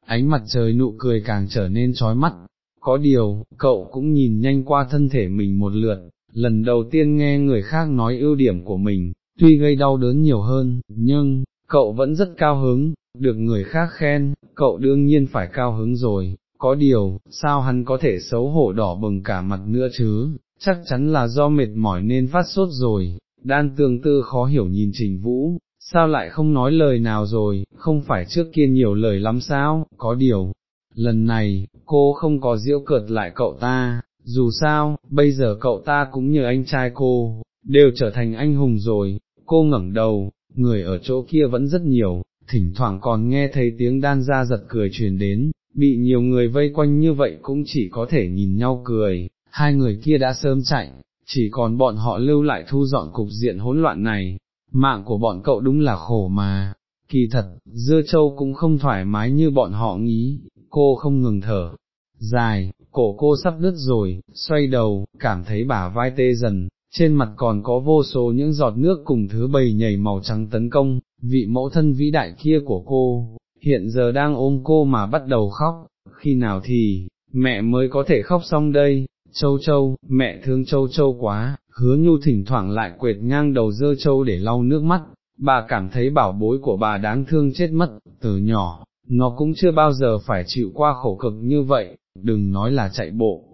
ánh mặt trời nụ cười càng trở nên trói mắt. Có điều, cậu cũng nhìn nhanh qua thân thể mình một lượt, lần đầu tiên nghe người khác nói ưu điểm của mình, tuy gây đau đớn nhiều hơn, nhưng, cậu vẫn rất cao hứng, được người khác khen, cậu đương nhiên phải cao hứng rồi, có điều, sao hắn có thể xấu hổ đỏ bừng cả mặt nữa chứ, chắc chắn là do mệt mỏi nên phát sốt rồi, đan tương tư khó hiểu nhìn trình vũ, sao lại không nói lời nào rồi, không phải trước kia nhiều lời lắm sao, có điều, lần này, cô không có diễu cợt lại cậu ta, dù sao, bây giờ cậu ta cũng như anh trai cô, đều trở thành anh hùng rồi, cô ngẩng đầu, người ở chỗ kia vẫn rất nhiều, thỉnh thoảng còn nghe thấy tiếng đan ra giật cười truyền đến, bị nhiều người vây quanh như vậy cũng chỉ có thể nhìn nhau cười, hai người kia đã sớm chạy, chỉ còn bọn họ lưu lại thu dọn cục diện hỗn loạn này, mạng của bọn cậu đúng là khổ mà, kỳ thật, dưa châu cũng không thoải mái như bọn họ nghĩ, cô không ngừng thở, dài, cổ cô sắp đứt rồi, xoay đầu, cảm thấy bả vai tê dần, trên mặt còn có vô số những giọt nước cùng thứ bầy nhảy màu trắng tấn công, vị mẫu thân vĩ đại kia của cô, hiện giờ đang ôm cô mà bắt đầu khóc, khi nào thì, mẹ mới có thể khóc xong đây, châu châu, mẹ thương châu châu quá, hứa nhu thỉnh thoảng lại quệt ngang đầu dơ châu để lau nước mắt, bà cảm thấy bảo bối của bà đáng thương chết mất, từ nhỏ, nó cũng chưa bao giờ phải chịu qua khổ cực như vậy, đừng nói là chạy bộ,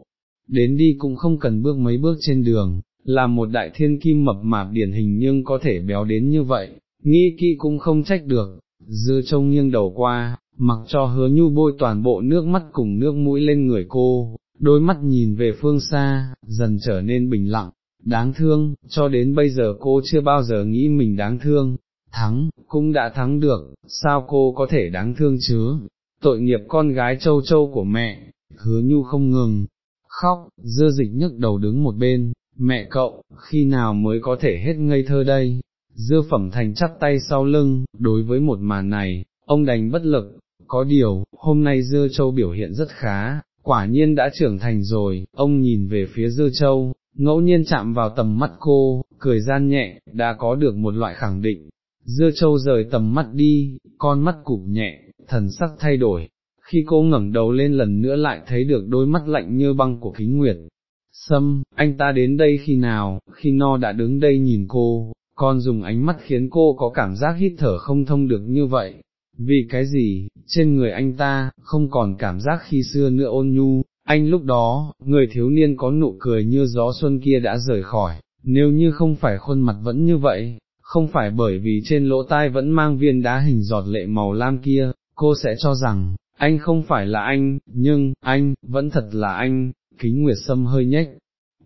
đến đi cũng không cần bước mấy bước trên đường, là một đại thiên kim mập mạp điển hình nhưng có thể béo đến như vậy, nghĩ kỹ cũng không trách được, Dư trông nghiêng đầu qua, mặc cho hứa nhu bôi toàn bộ nước mắt cùng nước mũi lên người cô, đôi mắt nhìn về phương xa, dần trở nên bình lặng, đáng thương, cho đến bây giờ cô chưa bao giờ nghĩ mình đáng thương, thắng, cũng đã thắng được, sao cô có thể đáng thương chứ, tội nghiệp con gái châu châu của mẹ, hứa nhu không ngừng, khóc, dưa dịch nhức đầu đứng một bên, mẹ cậu, khi nào mới có thể hết ngây thơ đây, dưa phẩm thành chắp tay sau lưng, đối với một màn này, ông đành bất lực, có điều, hôm nay dưa châu biểu hiện rất khá, quả nhiên đã trưởng thành rồi, ông nhìn về phía dưa châu, ngẫu nhiên chạm vào tầm mắt cô, cười gian nhẹ, đã có được một loại khẳng định. Dưa châu rời tầm mắt đi, con mắt cụp nhẹ, thần sắc thay đổi, khi cô ngẩng đầu lên lần nữa lại thấy được đôi mắt lạnh như băng của kính nguyệt. Sâm, anh ta đến đây khi nào, khi no đã đứng đây nhìn cô, con dùng ánh mắt khiến cô có cảm giác hít thở không thông được như vậy. Vì cái gì, trên người anh ta, không còn cảm giác khi xưa nữa ôn nhu, anh lúc đó, người thiếu niên có nụ cười như gió xuân kia đã rời khỏi, nếu như không phải khuôn mặt vẫn như vậy, không phải bởi vì trên lỗ tai vẫn mang viên đá hình giọt lệ màu lam kia, cô sẽ cho rằng, anh không phải là anh, nhưng, anh, vẫn thật là anh, kính nguyệt sâm hơi nhếch,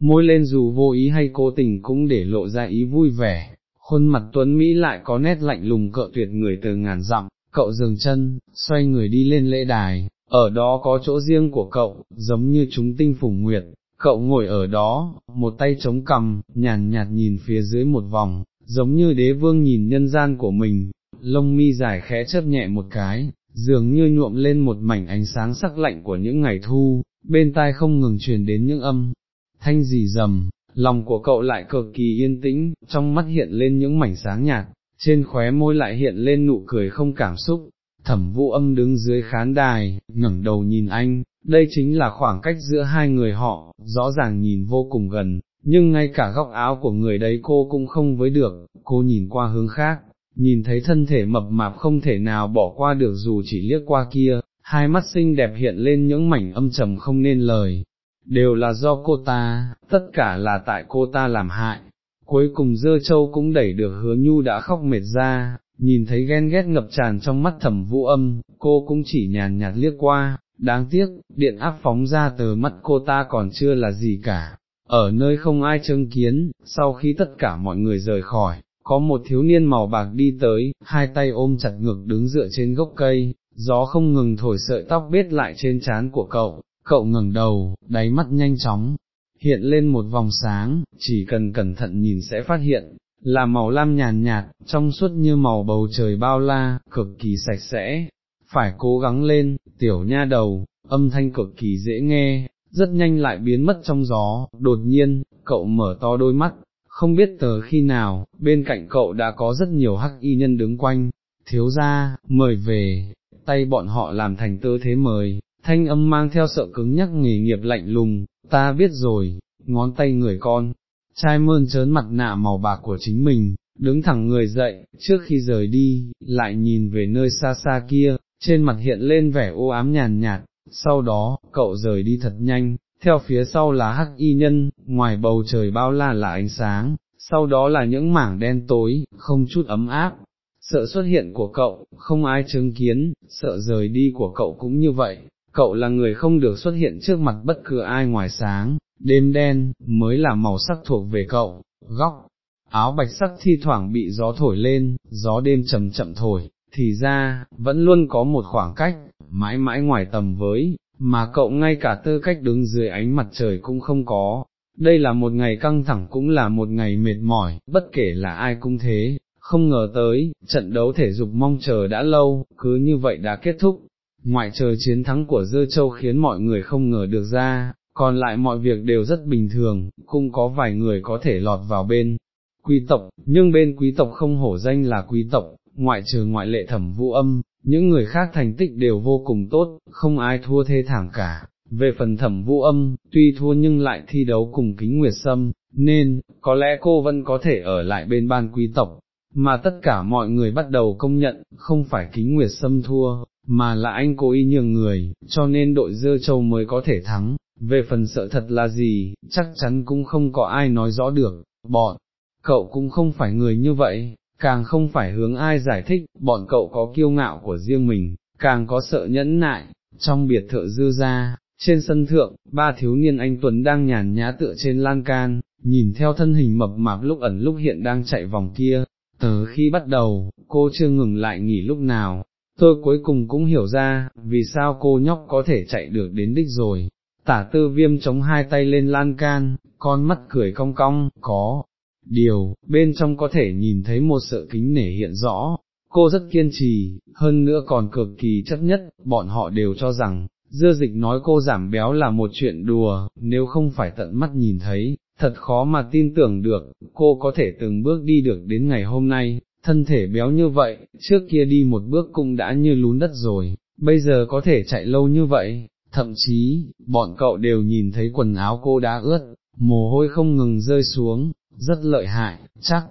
môi lên dù vô ý hay cố tình cũng để lộ ra ý vui vẻ, khuôn mặt tuấn Mỹ lại có nét lạnh lùng cợ tuyệt người từ ngàn dặm, cậu dừng chân, xoay người đi lên lễ đài, ở đó có chỗ riêng của cậu, giống như chúng tinh phùng nguyệt, cậu ngồi ở đó, một tay chống cằm, nhàn nhạt nhìn phía dưới một vòng, giống như đế vương nhìn nhân gian của mình, lông mi dài khẽ chớp nhẹ một cái, dường như nhuộm lên một mảnh ánh sáng sắc lạnh của những ngày thu, bên tai không ngừng truyền đến những âm, thanh gì rầm, lòng của cậu lại cực kỳ yên tĩnh, trong mắt hiện lên những mảnh sáng nhạt, trên khóe môi lại hiện lên nụ cười không cảm xúc, thẩm vũ âm đứng dưới khán đài, ngẩng đầu nhìn anh, đây chính là khoảng cách giữa hai người họ, rõ ràng nhìn vô cùng gần, nhưng ngay cả góc áo của người đấy cô cũng không với được, cô nhìn qua hướng khác, nhìn thấy thân thể mập mạp không thể nào bỏ qua được dù chỉ liếc qua kia, hai mắt xinh đẹp hiện lên những mảnh âm trầm không nên lời, đều là do cô ta, tất cả là tại cô ta làm hại. Cuối cùng dơ châu cũng đẩy được hứa nhu đã khóc mệt ra, nhìn thấy ghen ghét ngập tràn trong mắt thẩm vũ âm, cô cũng chỉ nhàn nhạt liếc qua, đáng tiếc, điện áp phóng ra từ mắt cô ta còn chưa là gì cả. Ở nơi không ai chứng kiến, sau khi tất cả mọi người rời khỏi, có một thiếu niên màu bạc đi tới, hai tay ôm chặt ngực đứng dựa trên gốc cây, gió không ngừng thổi sợi tóc biết lại trên trán của cậu, cậu ngẩng đầu, đáy mắt nhanh chóng, hiện lên một vòng sáng, chỉ cần cẩn thận nhìn sẽ phát hiện, là màu lam nhàn nhạt, trong suốt như màu bầu trời bao la, cực kỳ sạch sẽ, phải cố gắng lên, tiểu nha đầu, âm thanh cực kỳ dễ nghe, rất nhanh lại biến mất trong gió, đột nhiên, cậu mở to đôi mắt, không biết tờ khi nào, bên cạnh cậu đã có rất nhiều hắc y nhân đứng quanh, thiếu ra, mời về, tay bọn họ làm thành tư thế mời, thanh âm mang theo sợ cứng nhắc nghề nghiệp lạnh lùng, ta biết rồi, ngón tay người con, trai mơn trớn mặt nạ màu bạc của chính mình, đứng thẳng người dậy, trước khi rời đi, lại nhìn về nơi xa xa kia, trên mặt hiện lên vẻ u ám nhàn nhạt, sau đó, cậu rời đi thật nhanh, theo phía sau là hắc y nhân, ngoài bầu trời bao la là ánh sáng, sau đó là những mảng đen tối, không chút ấm áp. Sợ xuất hiện của cậu, không ai chứng kiến, sợ rời đi của cậu cũng như vậy, cậu là người không được xuất hiện trước mặt bất cứ ai ngoài sáng, đêm đen, mới là màu sắc thuộc về cậu, góc, áo bạch sắc thi thoảng bị gió thổi lên, gió đêm chậm chậm thổi, thì ra, vẫn luôn có một khoảng cách, mãi mãi ngoài tầm với, mà cậu ngay cả tư cách đứng dưới ánh mặt trời cũng không có. Đây là một ngày căng thẳng cũng là một ngày mệt mỏi, bất kể là ai cũng thế, không ngờ tới, trận đấu thể dục mong chờ đã lâu, cứ như vậy đã kết thúc. Ngoại trời chiến thắng của Dư Châu khiến mọi người không ngờ được ra, còn lại mọi việc đều rất bình thường, cũng có vài người có thể lọt vào bên quý tộc, nhưng bên quý tộc không hổ danh là quý tộc, ngoại trừ ngoại lệ thẩm vũ âm, những người khác thành tích đều vô cùng tốt, không ai thua thê thảm cả. Về phần thẩm vũ âm, tuy thua nhưng lại thi đấu cùng kính nguyệt sâm, nên, có lẽ cô vẫn có thể ở lại bên ban quý tộc, mà tất cả mọi người bắt đầu công nhận, không phải kính nguyệt sâm thua, mà là anh cố ý nhường người, cho nên đội dơ châu mới có thể thắng, về phần sợ thật là gì, chắc chắn cũng không có ai nói rõ được, bọn, cậu cũng không phải người như vậy, càng không phải hướng ai giải thích, bọn cậu có kiêu ngạo của riêng mình, càng có sợ nhẫn nại, trong biệt thự dư ra, trên sân thượng, ba thiếu niên anh Tuấn đang nhàn nhã tựa trên lan can, nhìn theo thân hình mập mạp lúc ẩn lúc hiện đang chạy vòng kia, từ khi bắt đầu, cô chưa ngừng lại nghỉ lúc nào, tôi cuối cùng cũng hiểu ra, vì sao cô nhóc có thể chạy được đến đích rồi. Tả tư viêm chống hai tay lên lan can, con mắt cười cong cong, có, điều, bên trong có thể nhìn thấy một sợ kính nể hiện rõ, cô rất kiên trì, hơn nữa còn cực kỳ chấp nhất, bọn họ đều cho rằng, dưa dịch nói cô giảm béo là một chuyện đùa, nếu không phải tận mắt nhìn thấy, thật khó mà tin tưởng được, cô có thể từng bước đi được đến ngày hôm nay, thân thể béo như vậy, trước kia đi một bước cũng đã như lún đất rồi, bây giờ có thể chạy lâu như vậy, thậm chí, bọn cậu đều nhìn thấy quần áo cô đã ướt, mồ hôi không ngừng rơi xuống, rất lợi hại, chắc,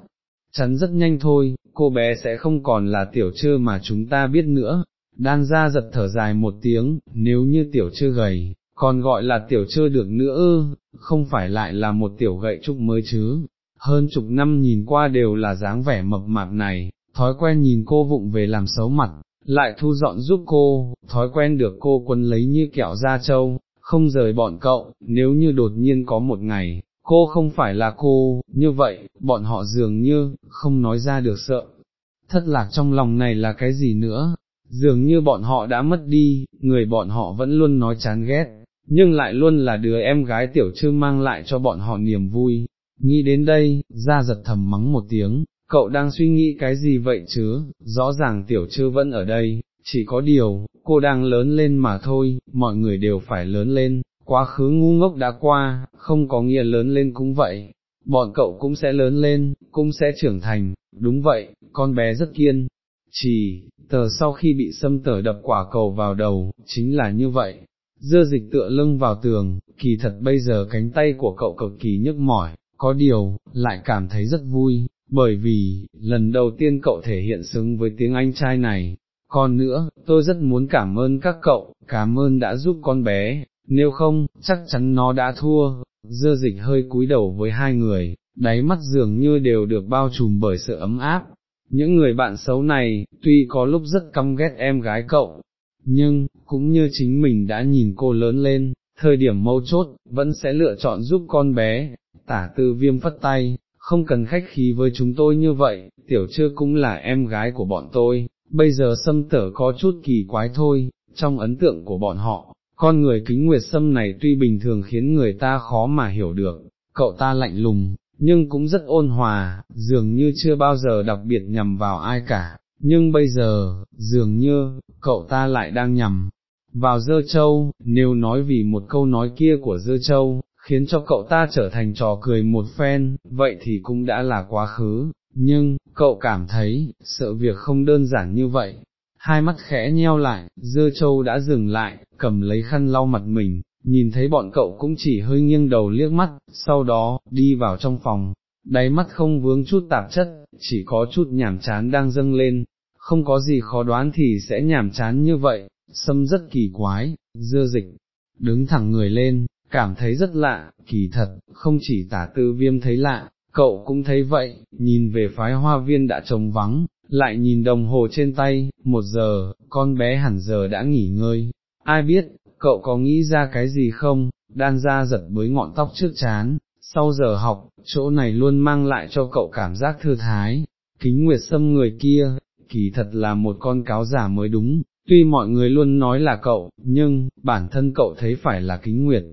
chắn rất nhanh thôi, cô bé sẽ không còn là tiểu trư mà chúng ta biết nữa. Đan ra giật thở dài một tiếng, nếu như tiểu trư gầy, còn gọi là tiểu trư được nữa ư, không phải lại là một tiểu gậy trúc mới chứ. Hơn chục năm nhìn qua đều là dáng vẻ mập mạp này, thói quen nhìn cô vụng về làm xấu mặt, lại thu dọn giúp cô, thói quen được cô quân lấy như kẹo da trâu, không rời bọn cậu, nếu như đột nhiên có một ngày, cô không phải là cô, như vậy, bọn họ dường như, không nói ra được sợ. Thất lạc trong lòng này là cái gì nữa, dường như bọn họ đã mất đi, người bọn họ vẫn luôn nói chán ghét, nhưng lại luôn là đứa em gái tiểu thư mang lại cho bọn họ niềm vui. Nghĩ đến đây, ra giật thầm mắng một tiếng, cậu đang suy nghĩ cái gì vậy chứ, rõ ràng tiểu trư vẫn ở đây, chỉ có điều, cô đang lớn lên mà thôi, mọi người đều phải lớn lên, quá khứ ngu ngốc đã qua, không có nghĩa lớn lên cũng vậy, bọn cậu cũng sẽ lớn lên, cũng sẽ trưởng thành, đúng vậy, con bé rất kiên. trì, tờ sau khi bị xâm tở đập quả cầu vào đầu, chính là như vậy, dưa dịch tựa lưng vào tường, kỳ thật bây giờ cánh tay của cậu cực kỳ nhức mỏi, có điều, lại cảm thấy rất vui, bởi vì, lần đầu tiên cậu thể hiện xứng với tiếng Anh trai này. Còn nữa, tôi rất muốn cảm ơn các cậu, cảm ơn đã giúp con bé, nếu không, chắc chắn nó đã thua, dơ dịch hơi cúi đầu với hai người, đáy mắt dường như đều được bao trùm bởi sự ấm áp. Những người bạn xấu này, tuy có lúc rất căm ghét em gái cậu, nhưng, cũng như chính mình đã nhìn cô lớn lên, thời điểm mâu chốt, vẫn sẽ lựa chọn giúp con bé, tả tư viêm phất tay, không cần khách khí với chúng tôi như vậy, tiểu chưa cũng là em gái của bọn tôi, bây giờ xâm tở có chút kỳ quái thôi, trong ấn tượng của bọn họ, con người kính nguyệt sâm này tuy bình thường khiến người ta khó mà hiểu được, cậu ta lạnh lùng, nhưng cũng rất ôn hòa, dường như chưa bao giờ đặc biệt nhằm vào ai cả, nhưng bây giờ, dường như, cậu ta lại đang nhằm vào dơ châu, nếu nói vì một câu nói kia của dơ châu, khiến cho cậu ta trở thành trò cười một phen, vậy thì cũng đã là quá khứ, nhưng, cậu cảm thấy, sợ việc không đơn giản như vậy. Hai mắt khẽ nheo lại, dưa châu đã dừng lại, cầm lấy khăn lau mặt mình, nhìn thấy bọn cậu cũng chỉ hơi nghiêng đầu liếc mắt, sau đó, đi vào trong phòng, đáy mắt không vướng chút tạp chất, chỉ có chút nhảm chán đang dâng lên, không có gì khó đoán thì sẽ nhảm chán như vậy, sâm rất kỳ quái, dưa dịch, đứng thẳng người lên, cảm thấy rất lạ, kỳ thật, không chỉ tả tư viêm thấy lạ, cậu cũng thấy vậy, nhìn về phái hoa viên đã trống vắng, lại nhìn đồng hồ trên tay, một giờ, con bé hẳn giờ đã nghỉ ngơi, ai biết, cậu có nghĩ ra cái gì không, đan ra giật với ngọn tóc trước chán, sau giờ học, chỗ này luôn mang lại cho cậu cảm giác thư thái, kính nguyệt sâm người kia, kỳ thật là một con cáo giả mới đúng, tuy mọi người luôn nói là cậu, nhưng, bản thân cậu thấy phải là kính nguyệt,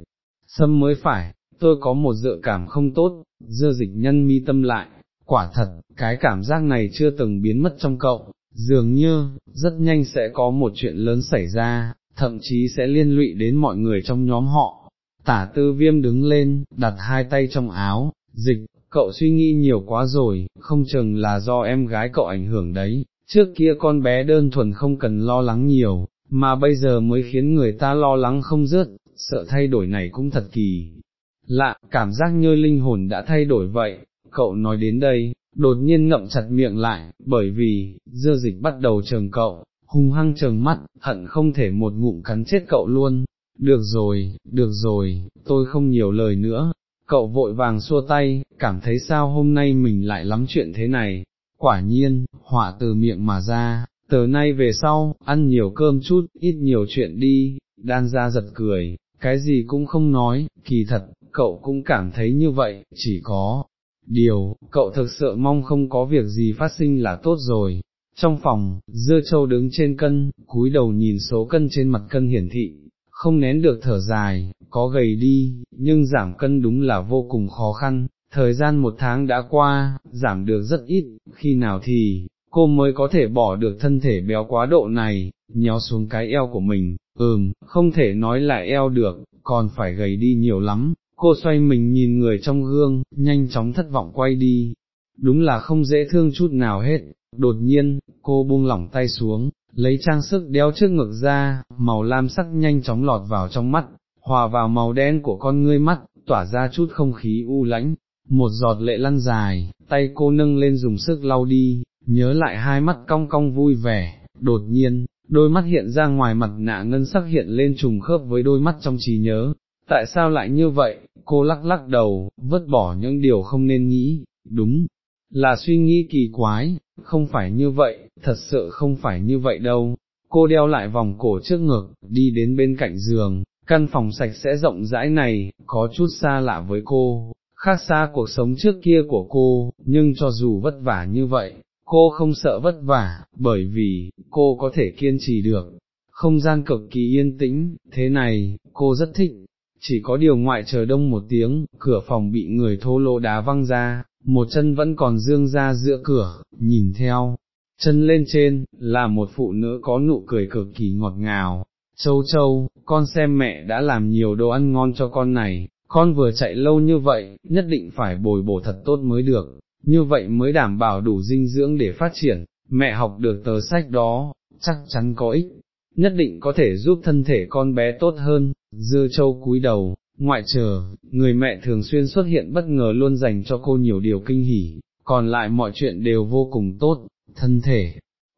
sâm mới phải, tôi có một dự cảm không tốt, dơ dịch nhân mi tâm lại, quả thật, cái cảm giác này chưa từng biến mất trong cậu, dường như, rất nhanh sẽ có một chuyện lớn xảy ra, thậm chí sẽ liên lụy đến mọi người trong nhóm họ. Tả tư viêm đứng lên, đặt hai tay trong áo, dịch, cậu suy nghĩ nhiều quá rồi, không chừng là do em gái cậu ảnh hưởng đấy, trước kia con bé đơn thuần không cần lo lắng nhiều, mà bây giờ mới khiến người ta lo lắng không dứt, sợ thay đổi này cũng thật kỳ. Lạ, cảm giác như linh hồn đã thay đổi vậy, cậu nói đến đây, đột nhiên ngậm chặt miệng lại, bởi vì, dưa dịch bắt đầu trừng cậu, hung hăng trừng mắt, hận không thể một ngụm cắn chết cậu luôn. Được rồi, được rồi, tôi không nhiều lời nữa, cậu vội vàng xua tay, cảm thấy sao hôm nay mình lại lắm chuyện thế này, quả nhiên, họa từ miệng mà ra, từ nay về sau, ăn nhiều cơm chút, ít nhiều chuyện đi, đan ra giật cười, cái gì cũng không nói, kỳ thật, cậu cũng cảm thấy như vậy, chỉ có, điều, cậu thực sự mong không có việc gì phát sinh là tốt rồi. Trong phòng, dưa châu đứng trên cân, cúi đầu nhìn số cân trên mặt cân hiển thị, không nén được thở dài, có gầy đi, nhưng giảm cân đúng là vô cùng khó khăn, thời gian một tháng đã qua, giảm được rất ít, khi nào thì, cô mới có thể bỏ được thân thể béo quá độ này, nhéo xuống cái eo của mình, ừm, không thể nói là eo được, còn phải gầy đi nhiều lắm, cô xoay mình nhìn người trong gương, nhanh chóng thất vọng quay đi, đúng là không dễ thương chút nào hết, đột nhiên, cô buông lỏng tay xuống, lấy trang sức đeo trước ngực ra, màu lam sắc nhanh chóng lọt vào trong mắt, hòa vào màu đen của con ngươi mắt, tỏa ra chút không khí u lãnh, một giọt lệ lăn dài, tay cô nâng lên dùng sức lau đi, nhớ lại hai mắt cong cong vui vẻ, đột nhiên, đôi mắt hiện ra ngoài mặt nạ ngân sắc hiện lên trùng khớp với đôi mắt trong trí nhớ, tại sao lại như vậy, cô lắc lắc đầu, vứt bỏ những điều không nên nghĩ, đúng, là suy nghĩ kỳ quái, không phải như vậy, thật sự không phải như vậy đâu, cô đeo lại vòng cổ trước ngực, đi đến bên cạnh giường, căn phòng sạch sẽ rộng rãi này, có chút xa lạ với cô, khác xa cuộc sống trước kia của cô, nhưng cho dù vất vả như vậy, cô không sợ vất vả, bởi vì, cô có thể kiên trì được. Không gian cực kỳ yên tĩnh, thế này, cô rất thích, chỉ có điều ngoại trời đông một tiếng, cửa phòng bị người thô lỗ đá văng ra, một chân vẫn còn dương ra giữa cửa, nhìn theo, chân lên trên, là một phụ nữ có nụ cười cực kỳ ngọt ngào, châu châu, con xem mẹ đã làm nhiều đồ ăn ngon cho con này, con vừa chạy lâu như vậy, nhất định phải bồi bổ thật tốt mới được, như vậy mới đảm bảo đủ dinh dưỡng để phát triển, mẹ học được tờ sách đó, chắc chắn có ích, nhất định có thể giúp thân thể con bé tốt hơn, dưa châu cúi đầu, ngoại trừ người mẹ thường xuyên xuất hiện bất ngờ luôn dành cho cô nhiều điều kinh hỉ, còn lại mọi chuyện đều vô cùng tốt, thân thể,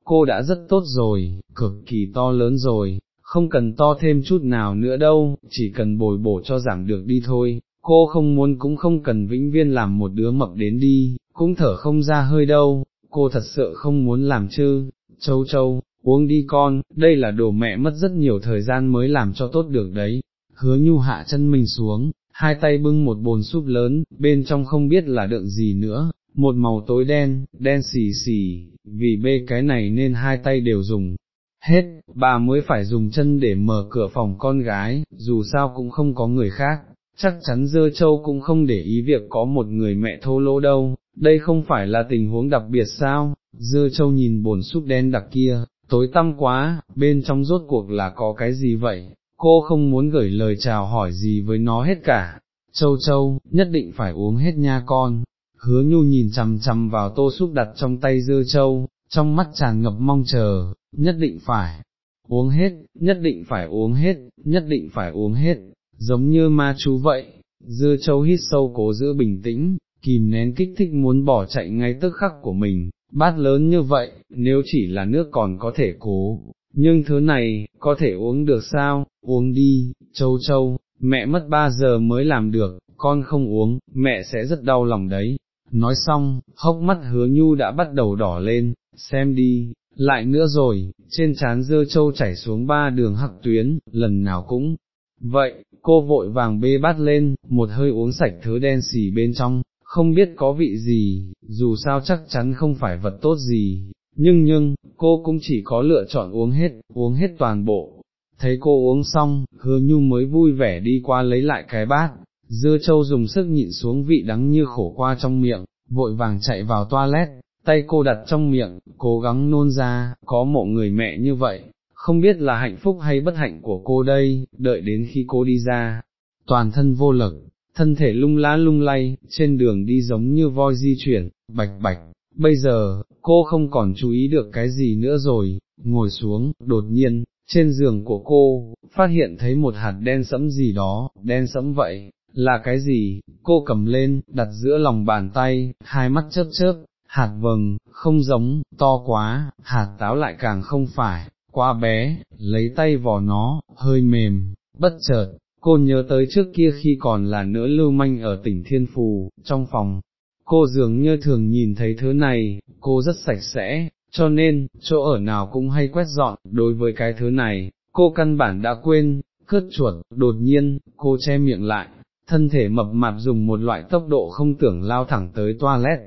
cô đã rất tốt rồi, cực kỳ to lớn rồi, không cần to thêm chút nào nữa đâu, chỉ cần bồi bổ cho giảm được đi thôi, cô không muốn cũng không cần vĩnh viên làm một đứa mập đến đi, cũng thở không ra hơi đâu, cô thật sự không muốn làm chứ, châu châu, uống đi con, đây là đồ mẹ mất rất nhiều thời gian mới làm cho tốt được đấy, hứa nhu hạ chân mình xuống, hai tay bưng một bồn súp lớn, bên trong không biết là đựng gì nữa, một màu tối đen, đen xì xì, vì bê cái này nên hai tay đều dùng. Hết, bà mới phải dùng chân để mở cửa phòng con gái, dù sao cũng không có người khác, chắc chắn dơ châu cũng không để ý việc có một người mẹ thô lỗ đâu, đây không phải là tình huống đặc biệt sao, dơ châu nhìn bồn súp đen đặc kia, tối tăm quá, bên trong rốt cuộc là có cái gì vậy, cô không muốn gửi lời chào hỏi gì với nó hết cả, châu châu, nhất định phải uống hết nha con, hứa nhu nhìn chằm chằm vào tô súp đặt trong tay dưa châu, trong mắt tràn ngập mong chờ, nhất định phải uống hết, nhất định phải uống hết, nhất định phải uống hết, giống như ma chú vậy, dưa châu hít sâu cố giữ bình tĩnh, kìm nén kích thích muốn bỏ chạy ngay tức khắc của mình, bát lớn như vậy, nếu chỉ là nước còn có thể cố, nhưng thứ này, có thể uống được sao, uống đi, châu châu, mẹ mất ba giờ mới làm được, con không uống, mẹ sẽ rất đau lòng đấy. Nói xong, hốc mắt hứa nhu đã bắt đầu đỏ lên, xem đi, lại nữa rồi, trên trán dơ châu chảy xuống ba đường hắc tuyến, lần nào cũng, vậy, cô vội vàng bê bát lên, một hơi uống sạch thứ đen xì bên trong, không biết có vị gì, dù sao chắc chắn không phải vật tốt gì, nhưng nhưng, cô cũng chỉ có lựa chọn uống hết, uống hết toàn bộ. Thấy cô uống xong, hứa nhu mới vui vẻ đi qua lấy lại cái bát, dưa châu dùng sức nhịn xuống vị đắng như khổ qua trong miệng, vội vàng chạy vào toilet, tay cô đặt trong miệng, cố gắng nôn ra, có mộ người mẹ như vậy, không biết là hạnh phúc hay bất hạnh của cô đây, đợi đến khi cô đi ra, toàn thân vô lực, thân thể lung lá lung lay, trên đường đi giống như voi di chuyển, bạch bạch, bây giờ, cô không còn chú ý được cái gì nữa rồi, ngồi xuống, đột nhiên, trên giường của cô, phát hiện thấy một hạt đen sẫm gì đó, đen sẫm vậy, là cái gì, cô cầm lên, đặt giữa lòng bàn tay, hai mắt chớp chớp, hạt vầng, không giống, to quá, hạt táo lại càng không phải, quá bé, lấy tay vò nó, hơi mềm, bất chợt, cô nhớ tới trước kia khi còn là nữ lưu manh ở tỉnh Thiên Phù, trong phòng, cô dường như thường nhìn thấy thứ này, cô rất sạch sẽ, cho nên, chỗ ở nào cũng hay quét dọn, đối với cái thứ này, cô căn bản đã quên, cướp chuột, đột nhiên, cô che miệng lại, thân thể mập mạp dùng một loại tốc độ không tưởng lao thẳng tới toilet,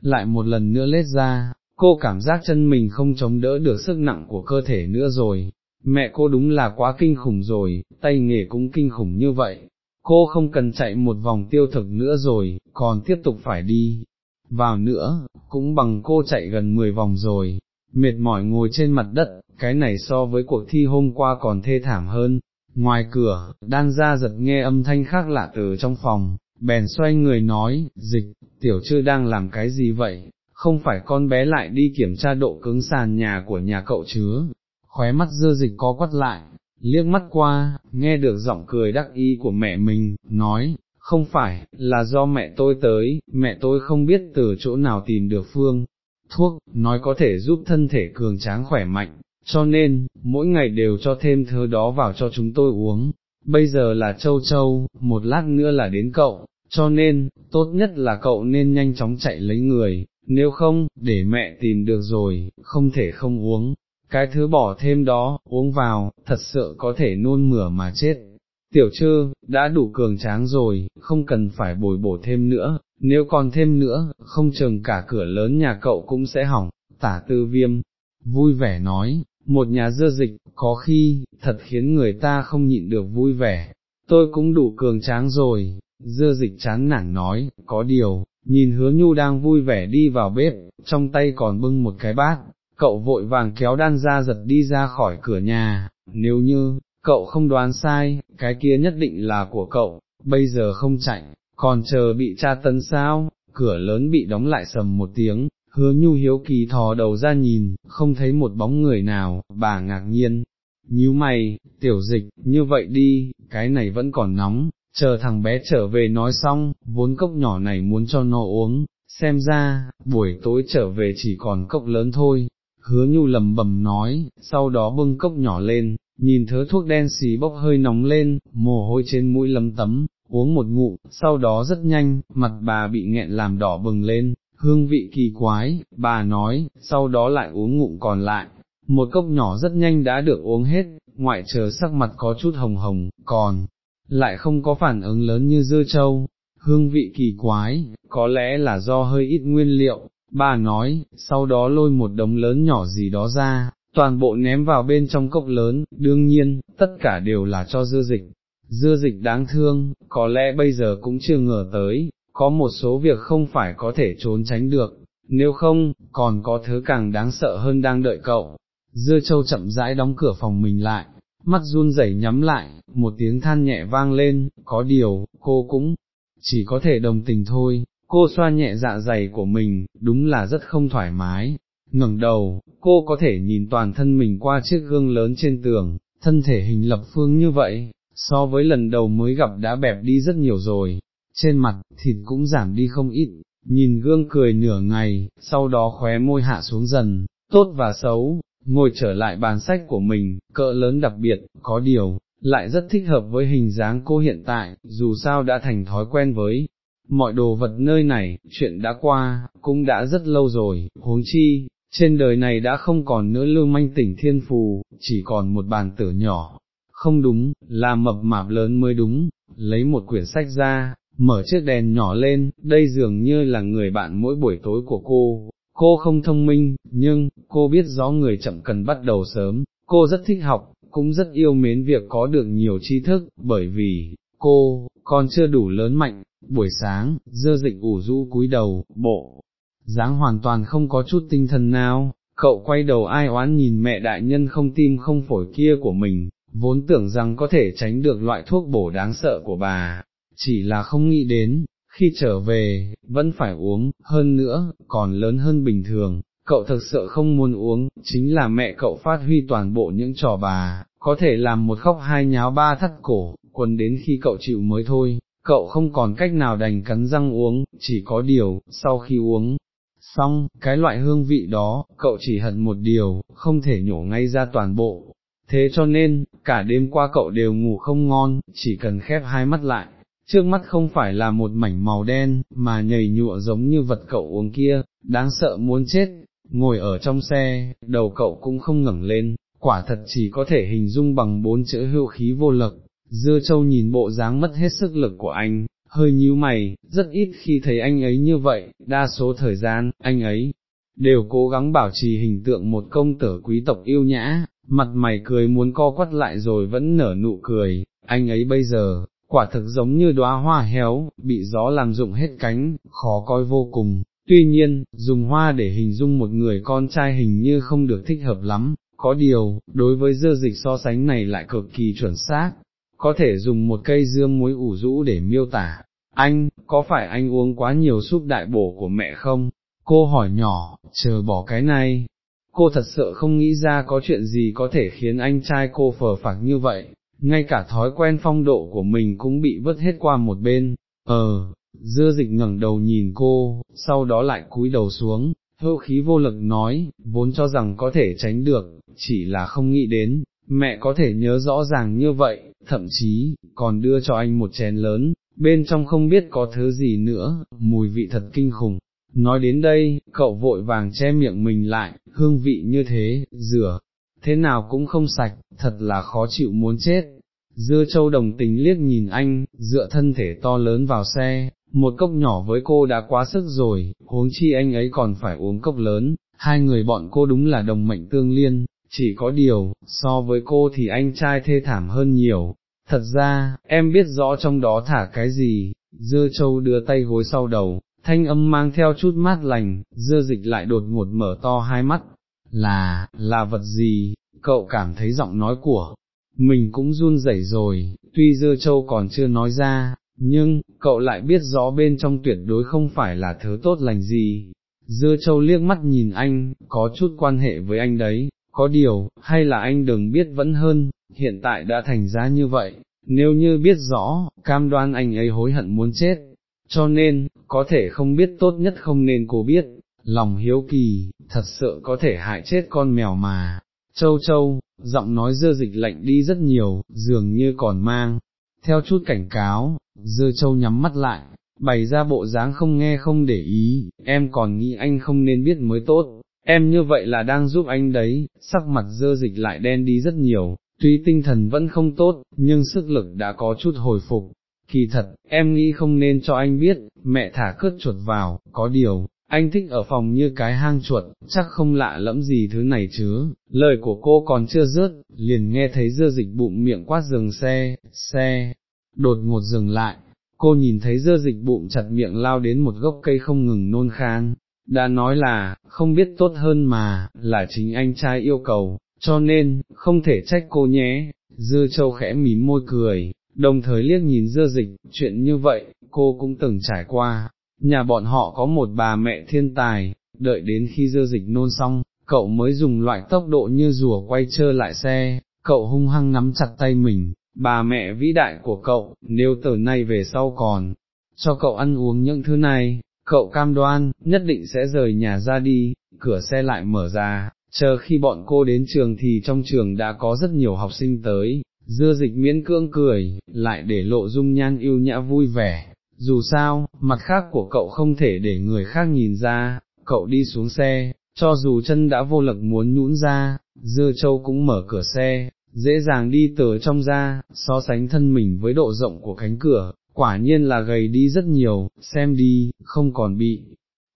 lại một lần nữa lết ra, cô cảm giác chân mình không chống đỡ được sức nặng của cơ thể nữa rồi, mẹ cô đúng là quá kinh khủng rồi, tay nghề cũng kinh khủng như vậy, cô không cần chạy một vòng tiêu thực nữa rồi, còn tiếp tục phải đi, vào nữa, cũng bằng cô chạy gần 10 vòng rồi, mệt mỏi ngồi trên mặt đất, cái này so với cuộc thi hôm qua còn thê thảm hơn. Ngoài cửa, đan ra giật nghe âm thanh khác lạ từ trong phòng, bèn xoay người nói, dịch, tiểu chưa đang làm cái gì vậy, không phải con bé lại đi kiểm tra độ cứng sàn nhà của nhà cậu chứa, khóe mắt dơ dịch có quắt lại, liếc mắt qua, nghe được giọng cười đắc ý của mẹ mình, nói, không phải, là do mẹ tôi tới, mẹ tôi không biết từ chỗ nào tìm được phương, thuốc, nói có thể giúp thân thể cường tráng khỏe mạnh, cho nên, mỗi ngày đều cho thêm thứ đó vào cho chúng tôi uống, bây giờ là châu châu, một lát nữa là đến cậu, cho nên, tốt nhất là cậu nên nhanh chóng chạy lấy người, nếu không, để mẹ tìm được rồi, không thể không uống, cái thứ bỏ thêm đó, uống vào, thật sự có thể nôn mửa mà chết. Tiểu trư, đã đủ cường tráng rồi, không cần phải bồi bổ thêm nữa, nếu còn thêm nữa, không chừng cả cửa lớn nhà cậu cũng sẽ hỏng, tả tư viêm, vui vẻ nói, một nhà dưa dịch, có khi, thật khiến người ta không nhịn được vui vẻ, tôi cũng đủ cường tráng rồi, dưa dịch chán nản nói, có điều, nhìn hứa nhu đang vui vẻ đi vào bếp, trong tay còn bưng một cái bát, cậu vội vàng kéo đan ra giật đi ra khỏi cửa nhà, nếu như, cậu không đoán sai, cái kia nhất định là của cậu, bây giờ không chạy, còn chờ bị tra tấn sao, cửa lớn bị đóng lại sầm một tiếng, hứa nhu hiếu kỳ thò đầu ra nhìn, không thấy một bóng người nào, bà ngạc nhiên, nhíu mày, tiểu dịch, như vậy đi, cái này vẫn còn nóng, chờ thằng bé trở về nói xong, vốn cốc nhỏ này muốn cho nó uống, xem ra, buổi tối trở về chỉ còn cốc lớn thôi, hứa nhu lầm bầm nói, sau đó bưng cốc nhỏ lên, nhìn thớ thuốc đen xì bốc hơi nóng lên, mồ hôi trên mũi lấm tấm, uống một ngụm, sau đó rất nhanh, mặt bà bị nghẹn làm đỏ bừng lên, hương vị kỳ quái, bà nói, sau đó lại uống ngụm còn lại, một cốc nhỏ rất nhanh đã được uống hết, ngoại trừ sắc mặt có chút hồng hồng, còn, lại không có phản ứng lớn như dưa châu, hương vị kỳ quái, có lẽ là do hơi ít nguyên liệu, bà nói, sau đó lôi một đống lớn nhỏ gì đó ra, toàn bộ ném vào bên trong cốc lớn, đương nhiên, tất cả đều là cho dưa dịch. Dưa dịch đáng thương, có lẽ bây giờ cũng chưa ngờ tới, có một số việc không phải có thể trốn tránh được, nếu không, còn có thứ càng đáng sợ hơn đang đợi cậu. Dưa châu chậm rãi đóng cửa phòng mình lại, mắt run rẩy nhắm lại, một tiếng than nhẹ vang lên, có điều, cô cũng chỉ có thể đồng tình thôi, cô xoa nhẹ dạ dày của mình, đúng là rất không thoải mái. ngẩng đầu, cô có thể nhìn toàn thân mình qua chiếc gương lớn trên tường, thân thể hình lập phương như vậy, so với lần đầu mới gặp đã bẹp đi rất nhiều rồi, trên mặt, thịt cũng giảm đi không ít, nhìn gương cười nửa ngày, sau đó khóe môi hạ xuống dần, tốt và xấu, ngồi trở lại bàn sách của mình, cỡ lớn đặc biệt, có điều, lại rất thích hợp với hình dáng cô hiện tại, dù sao đã thành thói quen với mọi đồ vật nơi này, chuyện đã qua, cũng đã rất lâu rồi, huống chi, trên đời này đã không còn nữa lưu manh tỉnh thiên phù, chỉ còn một bàn tử nhỏ, không đúng, là mập mạp lớn mới đúng, lấy một quyển sách ra, mở chiếc đèn nhỏ lên, đây dường như là người bạn mỗi buổi tối của cô, cô không thông minh, nhưng, cô biết rõ người chậm cần bắt đầu sớm, cô rất thích học, cũng rất yêu mến việc có được nhiều tri thức, bởi vì, cô, con chưa đủ lớn mạnh, buổi sáng, dơ dịch ủ rũ cúi đầu, bộ, dáng hoàn toàn không có chút tinh thần nào, cậu quay đầu ai oán nhìn mẹ đại nhân không tim không phổi kia của mình, vốn tưởng rằng có thể tránh được loại thuốc bổ đáng sợ của bà, chỉ là không nghĩ đến, khi trở về, vẫn phải uống, hơn nữa, còn lớn hơn bình thường, cậu thực sự không muốn uống, chính là mẹ cậu phát huy toàn bộ những trò bà, có thể làm một khóc hai nháo ba thắt cổ, quần đến khi cậu chịu mới thôi, cậu không còn cách nào đành cắn răng uống, chỉ có điều, sau khi uống, xong, cái loại hương vị đó, cậu chỉ hận một điều, không thể nhổ ngay ra toàn bộ. Thế cho nên, cả đêm qua cậu đều ngủ không ngon, chỉ cần khép hai mắt lại, trước mắt không phải là một mảnh màu đen, mà nhầy nhụa giống như vật cậu uống kia, đáng sợ muốn chết, ngồi ở trong xe, đầu cậu cũng không ngẩng lên, quả thật chỉ có thể hình dung bằng bốn chữ hưu khí vô lực, dưa châu nhìn bộ dáng mất hết sức lực của anh, hơi nhíu mày, rất ít khi thấy anh ấy như vậy, đa số thời gian, anh ấy đều cố gắng bảo trì hình tượng một công tử quý tộc yêu nhã, mặt mày cười muốn co quắt lại rồi vẫn nở nụ cười, anh ấy bây giờ, quả thực giống như đóa hoa héo, bị gió làm rụng hết cánh, khó coi vô cùng. Tuy nhiên, dùng hoa để hình dung một người con trai hình như không được thích hợp lắm, có điều, đối với dưa dịch so sánh này lại cực kỳ chuẩn xác, có thể dùng một cây dưa muối ủ rũ để miêu tả. Anh, có phải anh uống quá nhiều súp đại bổ của mẹ không? Cô hỏi nhỏ, chờ bỏ cái này. Cô thật sự không nghĩ ra có chuyện gì có thể khiến anh trai cô phờ phạc như vậy, ngay cả thói quen phong độ của mình cũng bị vứt hết qua một bên, ờ, dưa dịch ngẩng đầu nhìn cô, sau đó lại cúi đầu xuống, hữu khí vô lực nói, vốn cho rằng có thể tránh được, chỉ là không nghĩ đến, mẹ có thể nhớ rõ ràng như vậy, thậm chí, còn đưa cho anh một chén lớn, bên trong không biết có thứ gì nữa, mùi vị thật kinh khủng. Nói đến đây, cậu vội vàng che miệng mình lại, hương vị như thế, rửa, thế nào cũng không sạch, thật là khó chịu muốn chết. Dưa châu đồng tình liếc nhìn anh, dựa thân thể to lớn vào xe, một cốc nhỏ với cô đã quá sức rồi, huống chi anh ấy còn phải uống cốc lớn, hai người bọn cô đúng là đồng mệnh tương liên, chỉ có điều, so với cô thì anh trai thê thảm hơn nhiều. Thật ra, em biết rõ trong đó thả cái gì, dưa châu đưa tay gối sau đầu, thanh âm mang theo chút mát lành, dưa dịch lại đột ngột mở to hai mắt, là, là vật gì, cậu cảm thấy giọng nói của mình cũng run rẩy rồi, tuy dưa châu còn chưa nói ra, nhưng, cậu lại biết rõ bên trong tuyệt đối không phải là thứ tốt lành gì. Dưa châu liếc mắt nhìn anh, có chút quan hệ với anh đấy, có điều, hay là anh đừng biết vẫn hơn, hiện tại đã thành ra như vậy, nếu như biết rõ, cam đoan anh ấy hối hận muốn chết, cho nên, có thể không biết tốt nhất không nên cô biết, lòng hiếu kỳ, thật sự có thể hại chết con mèo mà. Châu châu, giọng nói dơ dịch lạnh đi rất nhiều, dường như còn mang, theo chút cảnh cáo, dơ châu nhắm mắt lại, bày ra bộ dáng không nghe không để ý, em còn nghĩ anh không nên biết mới tốt, em như vậy là đang giúp anh đấy, sắc mặt dơ dịch lại đen đi rất nhiều, tuy tinh thần vẫn không tốt, nhưng sức lực đã có chút hồi phục. Kỳ thật, em nghĩ không nên cho anh biết, mẹ thả cướp chuột vào, có điều, anh thích ở phòng như cái hang chuột, chắc không lạ lẫm gì thứ này chứ, lời của cô còn chưa dứt, liền nghe thấy dưa dịch bụng miệng quát dừng xe, xe, đột ngột dừng lại, cô nhìn thấy dưa dịch bụng chặt miệng lao đến một gốc cây không ngừng nôn khan, đã nói là, không biết tốt hơn mà, là chính anh trai yêu cầu, cho nên, không thể trách cô nhé, dưa châu khẽ mím môi cười, đồng thời liếc nhìn dưa dịch, chuyện như vậy, cô cũng từng trải qua, nhà bọn họ có một bà mẹ thiên tài, đợi đến khi dưa dịch nôn xong, cậu mới dùng loại tốc độ như rùa quay trơ lại xe, cậu hung hăng nắm chặt tay mình, bà mẹ vĩ đại của cậu, nếu từ nay về sau còn, cho cậu ăn uống những thứ này, cậu cam đoan, nhất định sẽ rời nhà ra đi, cửa xe lại mở ra, chờ khi bọn cô đến trường thì trong trường đã có rất nhiều học sinh tới, dưa dịch miễn cưỡng cười, lại để lộ dung nhan yêu nhã vui vẻ, dù sao, mặt khác của cậu không thể để người khác nhìn ra, cậu đi xuống xe, cho dù chân đã vô lực muốn nhũn ra, dưa châu cũng mở cửa xe, dễ dàng đi từ trong ra, so sánh thân mình với độ rộng của cánh cửa, quả nhiên là gầy đi rất nhiều, xem đi, không còn bị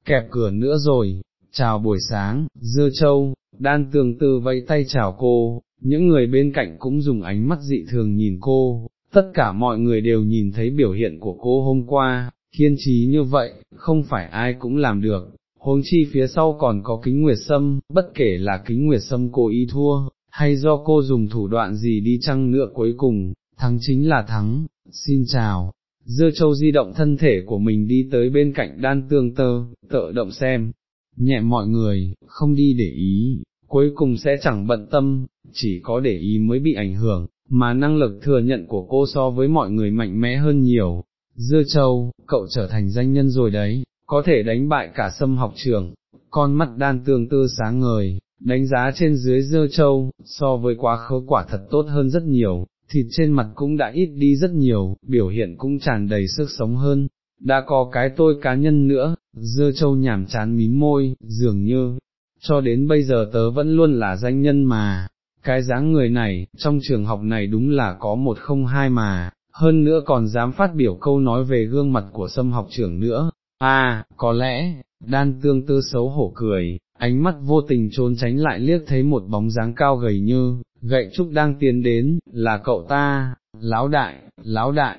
kẹp cửa nữa rồi, chào buổi sáng, dưa châu, đan tường tư vẫy tay chào cô, những người bên cạnh cũng dùng ánh mắt dị thường nhìn cô, tất cả mọi người đều nhìn thấy biểu hiện của cô hôm qua, kiên trì như vậy, không phải ai cũng làm được, huống chi phía sau còn có kính nguyệt sâm, bất kể là kính nguyệt sâm cô ý thua, hay do cô dùng thủ đoạn gì đi chăng nữa cuối cùng, thắng chính là thắng, xin chào. Dưa châu di động thân thể của mình đi tới bên cạnh đan tương tơ, tự động xem, nhẹ mọi người, không đi để ý, cuối cùng sẽ chẳng bận tâm, chỉ có để ý mới bị ảnh hưởng, mà năng lực thừa nhận của cô so với mọi người mạnh mẽ hơn nhiều. Dưa châu, cậu trở thành danh nhân rồi đấy, có thể đánh bại cả sâm học trường, con mắt đan tương tư sáng ngời, đánh giá trên dưới dưa châu, so với quá khứ quả thật tốt hơn rất nhiều, thịt trên mặt cũng đã ít đi rất nhiều, biểu hiện cũng tràn đầy sức sống hơn, đã có cái tôi cá nhân nữa, dưa châu nhảm chán mím môi, dường như, cho đến bây giờ tớ vẫn luôn là danh nhân mà, cái dáng người này, trong trường học này đúng là có một không hai mà, hơn nữa còn dám phát biểu câu nói về gương mặt của sâm học trưởng nữa, à, có lẽ, đan tương tư xấu hổ cười, ánh mắt vô tình trốn tránh lại liếc thấy một bóng dáng cao gầy như, gậy trúc đang tiến đến, là cậu ta, lão đại, lão đại,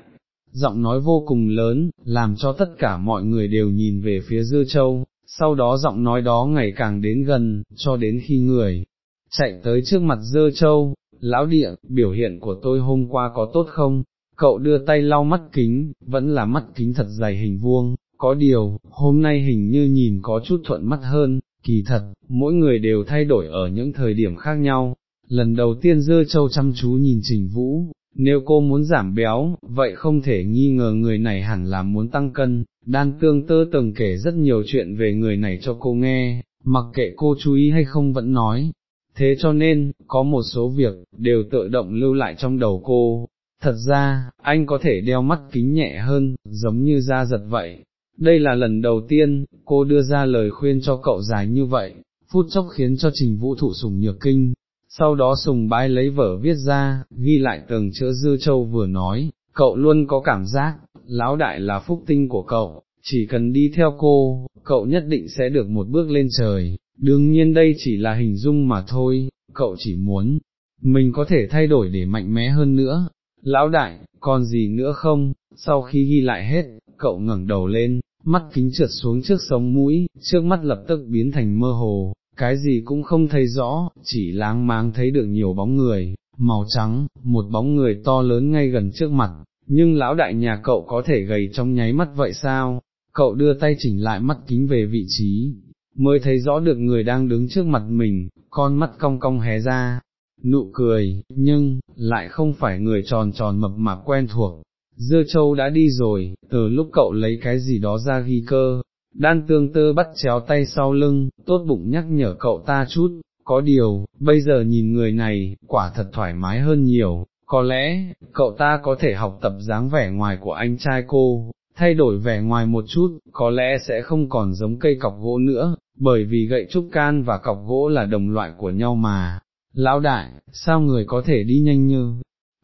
giọng nói vô cùng lớn, làm cho tất cả mọi người đều nhìn về phía dưa châu, sau đó giọng nói đó ngày càng đến gần, cho đến khi người chạy tới trước mặt dơ châu, lão địa, biểu hiện của tôi hôm qua có tốt không? Cậu đưa tay lau mắt kính, vẫn là mắt kính thật dày hình vuông, có điều, hôm nay hình như nhìn có chút thuận mắt hơn, kỳ thật, mỗi người đều thay đổi ở những thời điểm khác nhau. Lần đầu tiên dơ châu chăm chú nhìn Trình Vũ, nếu cô muốn giảm béo, vậy không thể nghi ngờ người này hẳn là muốn tăng cân, đan tương tơ từng kể rất nhiều chuyện về người này cho cô nghe, mặc kệ cô chú ý hay không vẫn nói, thế cho nên, có một số việc, đều tự động lưu lại trong đầu cô. Thật ra, anh có thể đeo mắt kính nhẹ hơn, giống như da giật vậy. Đây là lần đầu tiên, cô đưa ra lời khuyên cho cậu dài như vậy, phút chốc khiến cho trình vũ thụ sùng nhược kinh. Sau đó sùng bái lấy vở viết ra, ghi lại tầng chữ dư châu vừa nói, cậu luôn có cảm giác, lão đại là phúc tinh của cậu, chỉ cần đi theo cô, cậu nhất định sẽ được một bước lên trời, đương nhiên đây chỉ là hình dung mà thôi, cậu chỉ muốn, mình có thể thay đổi để mạnh mẽ hơn nữa. Lão đại, còn gì nữa không? Sau khi ghi lại hết, cậu ngẩng đầu lên, mắt kính trượt xuống trước sống mũi, trước mắt lập tức biến thành mơ hồ, cái gì cũng không thấy rõ, chỉ láng máng thấy được nhiều bóng người, màu trắng, một bóng người to lớn ngay gần trước mặt, nhưng lão đại nhà cậu có thể gầy trong nháy mắt vậy sao? Cậu đưa tay chỉnh lại mắt kính về vị trí, mới thấy rõ được người đang đứng trước mặt mình, con mắt cong cong hé ra, nụ cười, nhưng, lại không phải người tròn tròn mập mạp quen thuộc. Dưa châu đã đi rồi, từ lúc cậu lấy cái gì đó ra ghi cơ, đan tương tơ bắt chéo tay sau lưng, tốt bụng nhắc nhở cậu ta chút, có điều, bây giờ nhìn người này, quả thật thoải mái hơn nhiều, có lẽ, cậu ta có thể học tập dáng vẻ ngoài của anh trai cô, thay đổi vẻ ngoài một chút, có lẽ sẽ không còn giống cây cọc gỗ nữa, bởi vì gậy trúc can và cọc gỗ là đồng loại của nhau mà. Lão đại, sao người có thể đi nhanh như?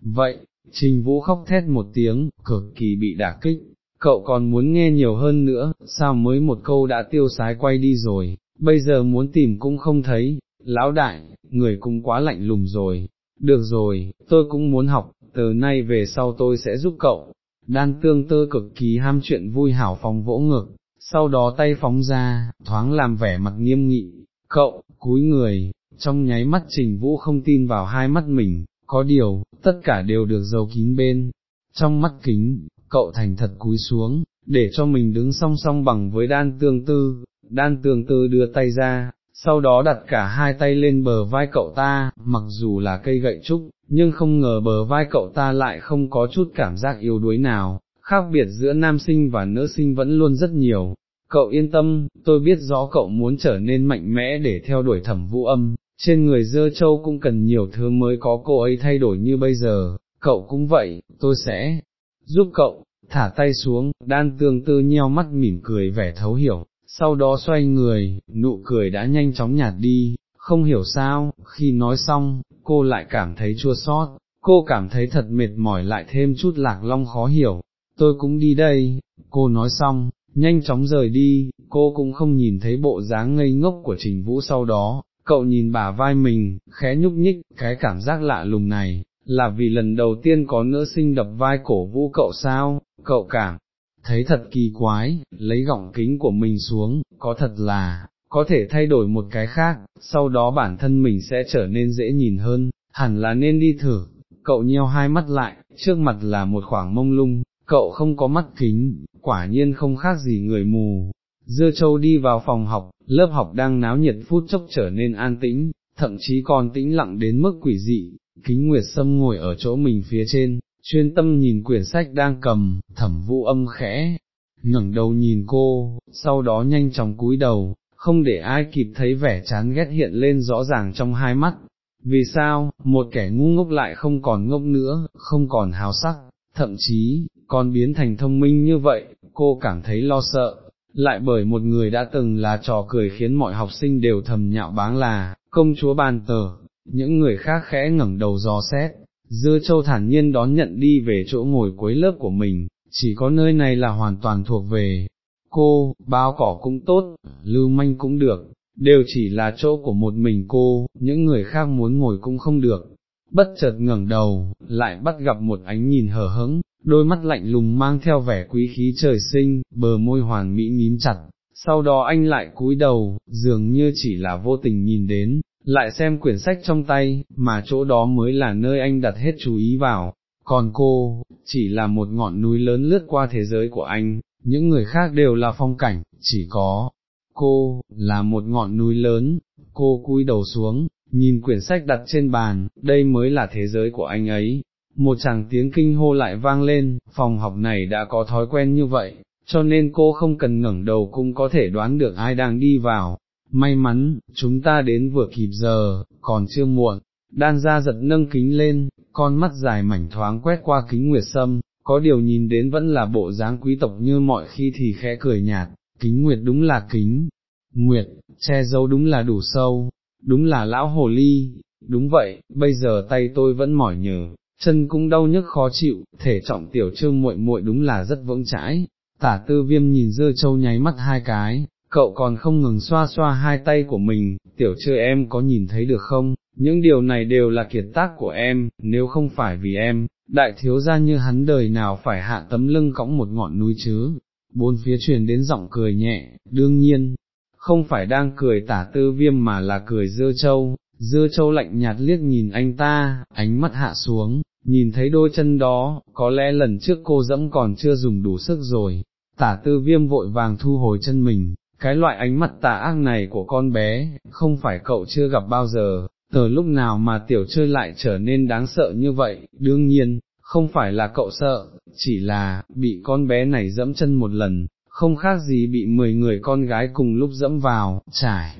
Vậy, Trình Vũ khóc thét một tiếng, cực kỳ bị đả kích, cậu còn muốn nghe nhiều hơn nữa, sao mới một câu đã tiêu sái quay đi rồi, bây giờ muốn tìm cũng không thấy, lão đại, người cũng quá lạnh lùng rồi, được rồi, tôi cũng muốn học, từ nay về sau tôi sẽ giúp cậu, đan tương tơ cực kỳ ham chuyện vui hảo phóng vỗ ngực, sau đó tay phóng ra, thoáng làm vẻ mặt nghiêm nghị, cậu, cúi người, trong nháy mắt trình vũ không tin vào hai mắt mình, có điều, tất cả đều được giấu kín bên, trong mắt kính, cậu thành thật cúi xuống, để cho mình đứng song song bằng với đan tương tư, đan tương tư đưa tay ra, sau đó đặt cả hai tay lên bờ vai cậu ta, mặc dù là cây gậy trúc, nhưng không ngờ bờ vai cậu ta lại không có chút cảm giác yếu đuối nào, khác biệt giữa nam sinh và nữ sinh vẫn luôn rất nhiều. Cậu yên tâm, tôi biết rõ cậu muốn trở nên mạnh mẽ để theo đuổi thẩm vũ âm, trên người dơ châu cũng cần nhiều thứ mới có cô ấy thay đổi như bây giờ, cậu cũng vậy, tôi sẽ giúp cậu, thả tay xuống, đan tương tư nheo mắt mỉm cười vẻ thấu hiểu, sau đó xoay người, nụ cười đã nhanh chóng nhạt đi, không hiểu sao, khi nói xong, cô lại cảm thấy chua xót, cô cảm thấy thật mệt mỏi lại thêm chút lạc long khó hiểu, tôi cũng đi đây, cô nói xong, nhanh chóng rời đi, cô cũng không nhìn thấy bộ dáng ngây ngốc của Trình Vũ sau đó, cậu nhìn bà vai mình, khẽ nhúc nhích, cái cảm giác lạ lùng này, là vì lần đầu tiên có nữ sinh đập vai cổ vũ cậu sao, cậu cảm thấy thật kỳ quái, lấy gọng kính của mình xuống, có thật là, có thể thay đổi một cái khác, sau đó bản thân mình sẽ trở nên dễ nhìn hơn, hẳn là nên đi thử, cậu nheo hai mắt lại, trước mặt là một khoảng mông lung, cậu không có mắt kính, quả nhiên không khác gì người mù. Dưa châu đi vào phòng học, lớp học đang náo nhiệt phút chốc trở nên an tĩnh, thậm chí còn tĩnh lặng đến mức quỷ dị, kính nguyệt sâm ngồi ở chỗ mình phía trên, chuyên tâm nhìn quyển sách đang cầm, thẩm vũ âm khẽ, ngẩng đầu nhìn cô, sau đó nhanh chóng cúi đầu, không để ai kịp thấy vẻ chán ghét hiện lên rõ ràng trong hai mắt. Vì sao, một kẻ ngu ngốc lại không còn ngốc nữa, không còn hào sắc, thậm chí, còn biến thành thông minh như vậy, cô cảm thấy lo sợ, lại bởi một người đã từng là trò cười khiến mọi học sinh đều thầm nhạo báng là, công chúa bàn tờ, những người khác khẽ ngẩng đầu dò xét, dưa châu thản nhiên đón nhận đi về chỗ ngồi cuối lớp của mình, chỉ có nơi này là hoàn toàn thuộc về cô, bao cỏ cũng tốt, lưu manh cũng được, đều chỉ là chỗ của một mình cô, những người khác muốn ngồi cũng không được. Bất chợt ngẩng đầu, lại bắt gặp một ánh nhìn hờ hững, đôi mắt lạnh lùng mang theo vẻ quý khí trời sinh, bờ môi hoàn mỹ mím chặt, sau đó anh lại cúi đầu, dường như chỉ là vô tình nhìn đến, lại xem quyển sách trong tay, mà chỗ đó mới là nơi anh đặt hết chú ý vào, còn cô, chỉ là một ngọn núi lớn lướt qua thế giới của anh, những người khác đều là phong cảnh, chỉ có cô, là một ngọn núi lớn, cô cúi đầu xuống, nhìn quyển sách đặt trên bàn, đây mới là thế giới của anh ấy. Một chàng tiếng kinh hô lại vang lên, phòng học này đã có thói quen như vậy, cho nên cô không cần ngẩng đầu cũng có thể đoán được ai đang đi vào, may mắn, chúng ta đến vừa kịp giờ, còn chưa muộn, đan ra giật nâng kính lên, con mắt dài mảnh thoáng quét qua kính nguyệt sâm, có điều nhìn đến vẫn là bộ dáng quý tộc như mọi khi thì khẽ cười nhạt, kính nguyệt đúng là kính, nguyệt, che giấu đúng là đủ sâu, đúng là lão hồ ly, đúng vậy, bây giờ tay tôi vẫn mỏi nhờ, chân cũng đau nhức khó chịu, thể trọng tiểu trương muội muội đúng là rất vững chãi, tả tư viêm nhìn dơ châu nháy mắt hai cái, cậu còn không ngừng xoa xoa hai tay của mình, tiểu chơi em có nhìn thấy được không, những điều này đều là kiệt tác của em, nếu không phải vì em, đại thiếu gia như hắn đời nào phải hạ tấm lưng cõng một ngọn núi chứ, bốn phía truyền đến giọng cười nhẹ, đương nhiên, không phải đang cười tả tư viêm mà là cười dưa châu, dưa châu lạnh nhạt liếc nhìn anh ta, ánh mắt hạ xuống, nhìn thấy đôi chân đó, có lẽ lần trước cô dẫm còn chưa dùng đủ sức rồi, tả tư viêm vội vàng thu hồi chân mình, cái loại ánh mắt tà ác này của con bé, không phải cậu chưa gặp bao giờ, từ lúc nào mà tiểu chơi lại trở nên đáng sợ như vậy, đương nhiên, không phải là cậu sợ, chỉ là, bị con bé này dẫm chân một lần, không khác gì bị mười người con gái cùng lúc dẫm vào, trải.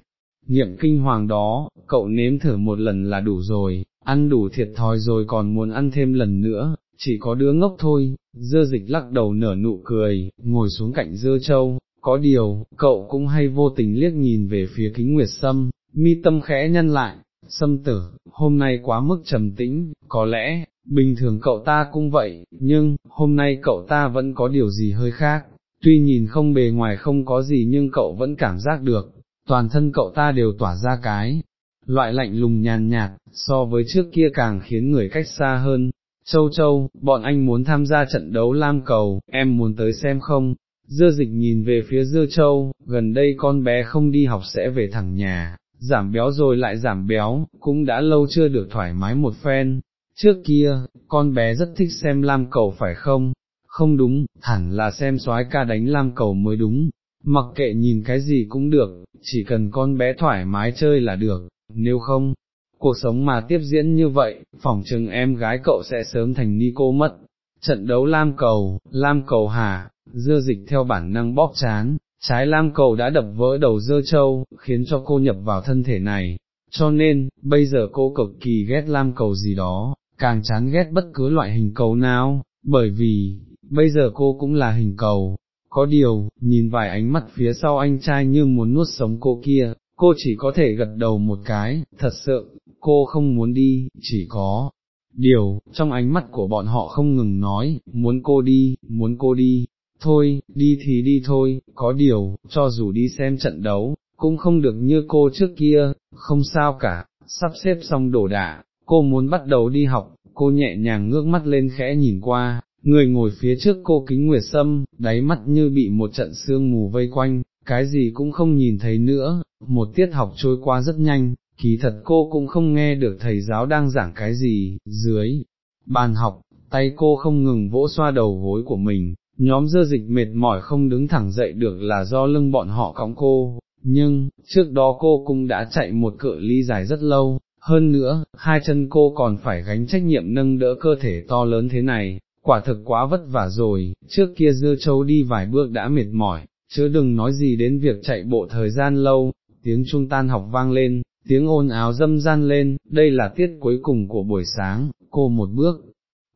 Nghiệm kinh hoàng đó, cậu nếm thử một lần là đủ rồi, ăn đủ thiệt thòi rồi còn muốn ăn thêm lần nữa, chỉ có đứa ngốc thôi, dơ dịch lắc đầu nở nụ cười, ngồi xuống cạnh dơ châu, có điều, cậu cũng hay vô tình liếc nhìn về phía kính nguyệt sâm, mi tâm khẽ nhăn lại, sâm tử, hôm nay quá mức trầm tĩnh, có lẽ, bình thường cậu ta cũng vậy, nhưng, hôm nay cậu ta vẫn có điều gì hơi khác, tuy nhìn không bề ngoài không có gì nhưng cậu vẫn cảm giác được, toàn thân cậu ta đều tỏa ra cái, loại lạnh lùng nhàn nhạt, so với trước kia càng khiến người cách xa hơn. Châu Châu, bọn anh muốn tham gia trận đấu lam cầu, em muốn tới xem không? Dưa dịch nhìn về phía dưa châu, gần đây con bé không đi học sẽ về thẳng nhà, giảm béo rồi lại giảm béo, cũng đã lâu chưa được thoải mái một phen, trước kia, con bé rất thích xem lam cầu phải không? Không đúng, hẳn là xem soái ca đánh lam cầu mới đúng, mặc kệ nhìn cái gì cũng được, chỉ cần con bé thoải mái chơi là được, nếu không, cuộc sống mà tiếp diễn như vậy, phỏng chừng em gái cậu sẽ sớm thành ni cô mất. Trận đấu lam cầu, lam cầu hà, dưa dịch theo bản năng bóp chán, trái lam cầu đã đập vỡ đầu dơ châu, khiến cho cô nhập vào thân thể này, cho nên, bây giờ cô cực kỳ ghét lam cầu gì đó, càng chán ghét bất cứ loại hình cầu nào, bởi vì, bây giờ cô cũng là hình cầu. Có điều, nhìn vài ánh mắt phía sau anh trai như muốn nuốt sống cô kia, cô chỉ có thể gật đầu một cái, thật sự, cô không muốn đi, chỉ có. Điều, trong ánh mắt của bọn họ không ngừng nói, muốn cô đi, muốn cô đi, thôi, đi thì đi thôi, có điều, cho dù đi xem trận đấu, cũng không được như cô trước kia, không sao cả, sắp xếp xong đồ đạ, cô muốn bắt đầu đi học, cô nhẹ nhàng ngước mắt lên khẽ nhìn qua, người ngồi phía trước cô kính nguyệt sâm, đáy mắt như bị một trận sương mù vây quanh, cái gì cũng không nhìn thấy nữa, một tiết học trôi qua rất nhanh, kỳ thật cô cũng không nghe được thầy giáo đang giảng cái gì, dưới bàn học, tay cô không ngừng vỗ xoa đầu gối của mình, nhóm dơ dịch mệt mỏi không đứng thẳng dậy được là do lưng bọn họ cõng cô, nhưng, trước đó cô cũng đã chạy một cự ly dài rất lâu, hơn nữa, hai chân cô còn phải gánh trách nhiệm nâng đỡ cơ thể to lớn thế này, quả thực quá vất vả rồi, trước kia dưa châu đi vài bước đã mệt mỏi, chứ đừng nói gì đến việc chạy bộ thời gian lâu, tiếng trung tan học vang lên, tiếng ồn áo dâm gian lên, đây là tiết cuối cùng của buổi sáng, cô một bước,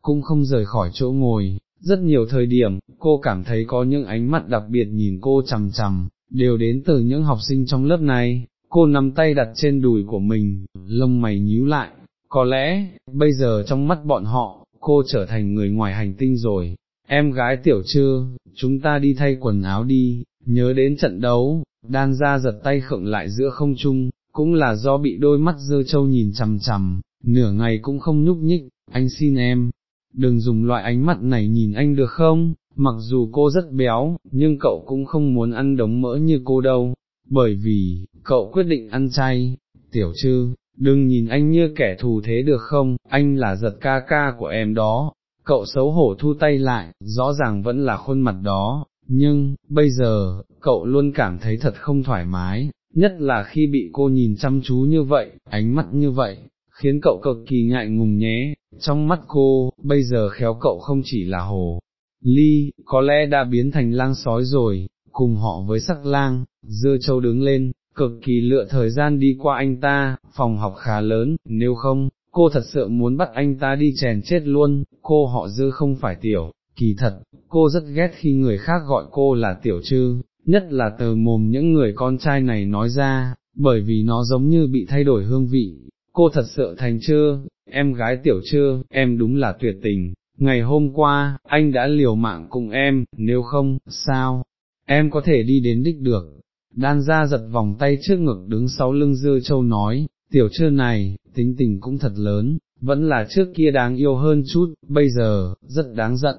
cũng không rời khỏi chỗ ngồi, rất nhiều thời điểm, cô cảm thấy có những ánh mắt đặc biệt nhìn cô chằm chằm, đều đến từ những học sinh trong lớp này, cô nắm tay đặt trên đùi của mình, lông mày nhíu lại, có lẽ, bây giờ trong mắt bọn họ, cô trở thành người ngoài hành tinh rồi, em gái tiểu chưa, chúng ta đi thay quần áo đi, nhớ đến trận đấu, đan ra giật tay khựng lại giữa không trung, cũng là do bị đôi mắt dơ trâu nhìn chằm chằm, nửa ngày cũng không nhúc nhích, anh xin em, đừng dùng loại ánh mắt này nhìn anh được không, mặc dù cô rất béo, nhưng cậu cũng không muốn ăn đống mỡ như cô đâu, bởi vì, cậu quyết định ăn chay, tiểu trư, đừng nhìn anh như kẻ thù thế được không, anh là giật ca ca của em đó, cậu xấu hổ thu tay lại, rõ ràng vẫn là khuôn mặt đó, nhưng, bây giờ, cậu luôn cảm thấy thật không thoải mái, nhất là khi bị cô nhìn chăm chú như vậy, ánh mắt như vậy, khiến cậu cực kỳ ngại ngùng nhé, trong mắt cô, bây giờ khéo cậu không chỉ là hồ. Ly, có lẽ đã biến thành lang sói rồi, cùng họ với sắc lang, dưa châu đứng lên, cực kỳ lựa thời gian đi qua anh ta, phòng học khá lớn, nếu không, cô thật sự muốn bắt anh ta đi chèn chết luôn, cô họ dư không phải tiểu, kỳ thật, cô rất ghét khi người khác gọi cô là tiểu trư, nhất là từ mồm những người con trai này nói ra, bởi vì nó giống như bị thay đổi hương vị, cô thật sự thành chưa, em gái tiểu chưa, em đúng là tuyệt tình, ngày hôm qua, anh đã liều mạng cùng em, nếu không, sao, em có thể đi đến đích được. Đan ra giật vòng tay trước ngực đứng sau lưng dưa châu nói, tiểu chưa này, tính tình cũng thật lớn, vẫn là trước kia đáng yêu hơn chút, bây giờ, rất đáng giận.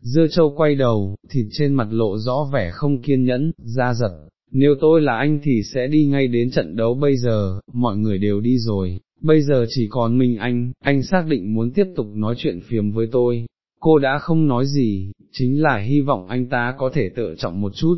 Dưa châu quay đầu, thịt trên mặt lộ rõ vẻ không kiên nhẫn, ra giật, nếu tôi là anh thì sẽ đi ngay đến trận đấu bây giờ, mọi người đều đi rồi, bây giờ chỉ còn mình anh, anh xác định muốn tiếp tục nói chuyện phiếm với tôi, cô đã không nói gì, chính là hy vọng anh ta có thể tự trọng một chút,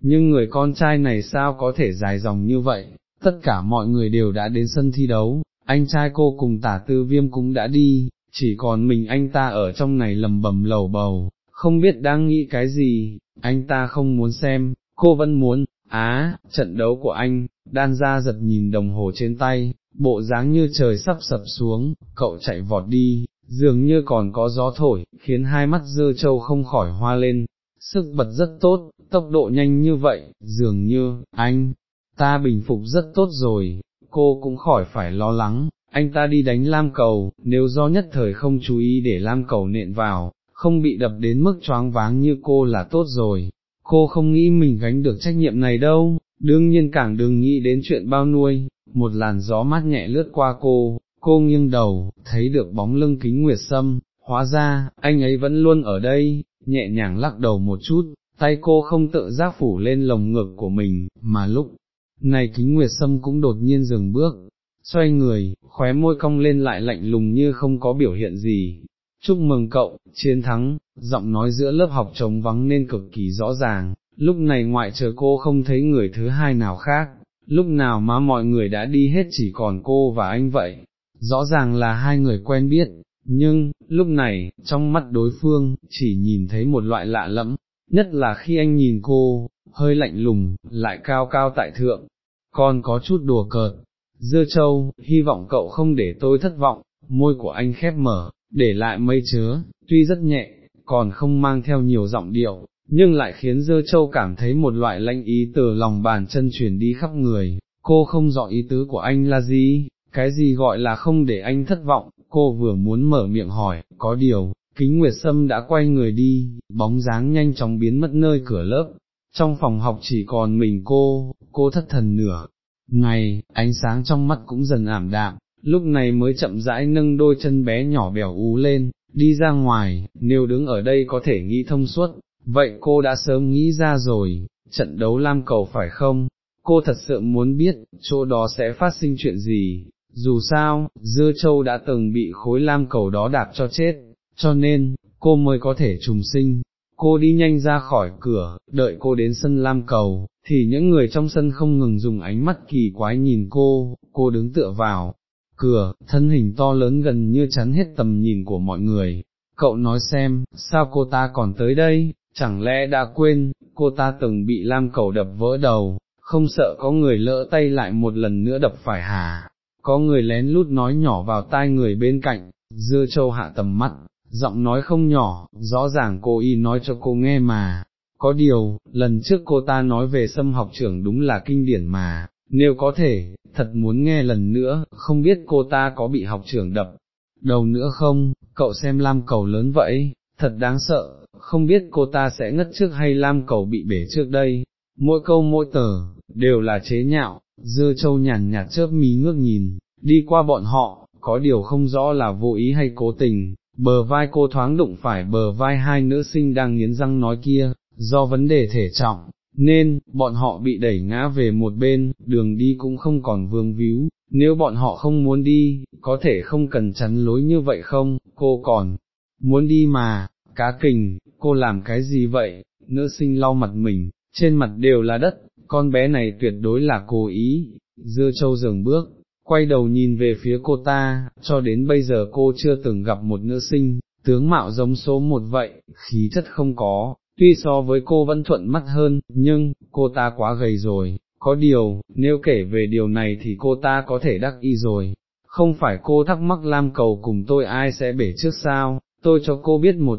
nhưng người con trai này sao có thể dài dòng như vậy, tất cả mọi người đều đã đến sân thi đấu, anh trai cô cùng tả tư viêm cũng đã đi, chỉ còn mình anh ta ở trong này lầm bầm lầu bầu, không biết đang nghĩ cái gì, anh ta không muốn xem, cô vẫn muốn, á, trận đấu của anh, đan ra giật nhìn đồng hồ trên tay, bộ dáng như trời sắp sập xuống, cậu chạy vọt đi, dường như còn có gió thổi, khiến hai mắt dơ trâu không khỏi hoa lên, sức bật rất tốt, tốc độ nhanh như vậy, dường như, anh, ta bình phục rất tốt rồi, cô cũng khỏi phải lo lắng, anh ta đi đánh lam cầu, nếu do nhất thời không chú ý để lam cầu nện vào, không bị đập đến mức choáng váng như cô là tốt rồi, cô không nghĩ mình gánh được trách nhiệm này đâu, đương nhiên càng đừng nghĩ đến chuyện bao nuôi, một làn gió mát nhẹ lướt qua cô, cô nghiêng đầu, thấy được bóng lưng kính nguyệt sâm, hóa ra, anh ấy vẫn luôn ở đây, nhẹ nhàng lắc đầu một chút, tay cô không tự giác phủ lên lồng ngực của mình, mà lúc này kính nguyệt sâm cũng đột nhiên dừng bước, xoay người, khóe môi cong lên lại lạnh lùng như không có biểu hiện gì. Chúc mừng cậu, chiến thắng, giọng nói giữa lớp học trống vắng nên cực kỳ rõ ràng, lúc này ngoại trừ cô không thấy người thứ hai nào khác, lúc nào mà mọi người đã đi hết chỉ còn cô và anh vậy, rõ ràng là hai người quen biết, nhưng, lúc này, trong mắt đối phương, chỉ nhìn thấy một loại lạ lẫm, nhất là khi anh nhìn cô, hơi lạnh lùng, lại cao cao tại thượng, còn có chút đùa cợt. Dưa châu, hy vọng cậu không để tôi thất vọng, môi của anh khép mở, để lại mây chứa, tuy rất nhẹ, còn không mang theo nhiều giọng điệu, nhưng lại khiến dơ châu cảm thấy một loại lanh ý từ lòng bàn chân truyền đi khắp người, cô không rõ ý tứ của anh là gì, cái gì gọi là không để anh thất vọng, cô vừa muốn mở miệng hỏi, có điều, kính nguyệt sâm đã quay người đi, bóng dáng nhanh chóng biến mất nơi cửa lớp, trong phòng học chỉ còn mình cô, cô thất thần nửa, ngày, ánh sáng trong mắt cũng dần ảm đạm, lúc này mới chậm rãi nâng đôi chân bé nhỏ bèo ú lên, đi ra ngoài, nếu đứng ở đây có thể nghĩ thông suốt, vậy cô đã sớm nghĩ ra rồi, trận đấu lam cầu phải không? Cô thật sự muốn biết, chỗ đó sẽ phát sinh chuyện gì, dù sao, dưa châu đã từng bị khối lam cầu đó đạp cho chết, cho nên, cô mới có thể trùng sinh. Cô đi nhanh ra khỏi cửa, đợi cô đến sân lam cầu, thì những người trong sân không ngừng dùng ánh mắt kỳ quái nhìn cô, cô đứng tựa vào, cửa, thân hình to lớn gần như chắn hết tầm nhìn của mọi người. Cậu nói xem, sao cô ta còn tới đây, chẳng lẽ đã quên, cô ta từng bị lam cầu đập vỡ đầu, không sợ có người lỡ tay lại một lần nữa đập phải hả, có người lén lút nói nhỏ vào tai người bên cạnh, dưa châu hạ tầm mắt, giọng nói không nhỏ, rõ ràng cô y nói cho cô nghe mà, có điều, lần trước cô ta nói về xâm học trưởng đúng là kinh điển mà, nếu có thể, thật muốn nghe lần nữa, không biết cô ta có bị học trưởng đập, đầu nữa không, cậu xem lam cầu lớn vậy, thật đáng sợ, không biết cô ta sẽ ngất trước hay lam cầu bị bể trước đây, mỗi câu mỗi tờ, đều là chế nhạo, dưa châu nhàn nhạt chớp mí ngước nhìn, đi qua bọn họ, có điều không rõ là vô ý hay cố tình, bờ vai cô thoáng đụng phải bờ vai hai nữ sinh đang nghiến răng nói kia, do vấn đề thể trọng, nên, bọn họ bị đẩy ngã về một bên, đường đi cũng không còn vương víu, nếu bọn họ không muốn đi, có thể không cần chắn lối như vậy không, cô còn, muốn đi mà, cá kình, cô làm cái gì vậy, nữ sinh lau mặt mình, trên mặt đều là đất, con bé này tuyệt đối là cố ý, dưa châu dừng bước, quay đầu nhìn về phía cô ta, cho đến bây giờ cô chưa từng gặp một nữ sinh, tướng mạo giống số một vậy, khí chất không có, tuy so với cô vẫn thuận mắt hơn, nhưng, cô ta quá gầy rồi, có điều, nếu kể về điều này thì cô ta có thể đắc y rồi, không phải cô thắc mắc lam cầu cùng tôi ai sẽ bể trước sao, tôi cho cô biết một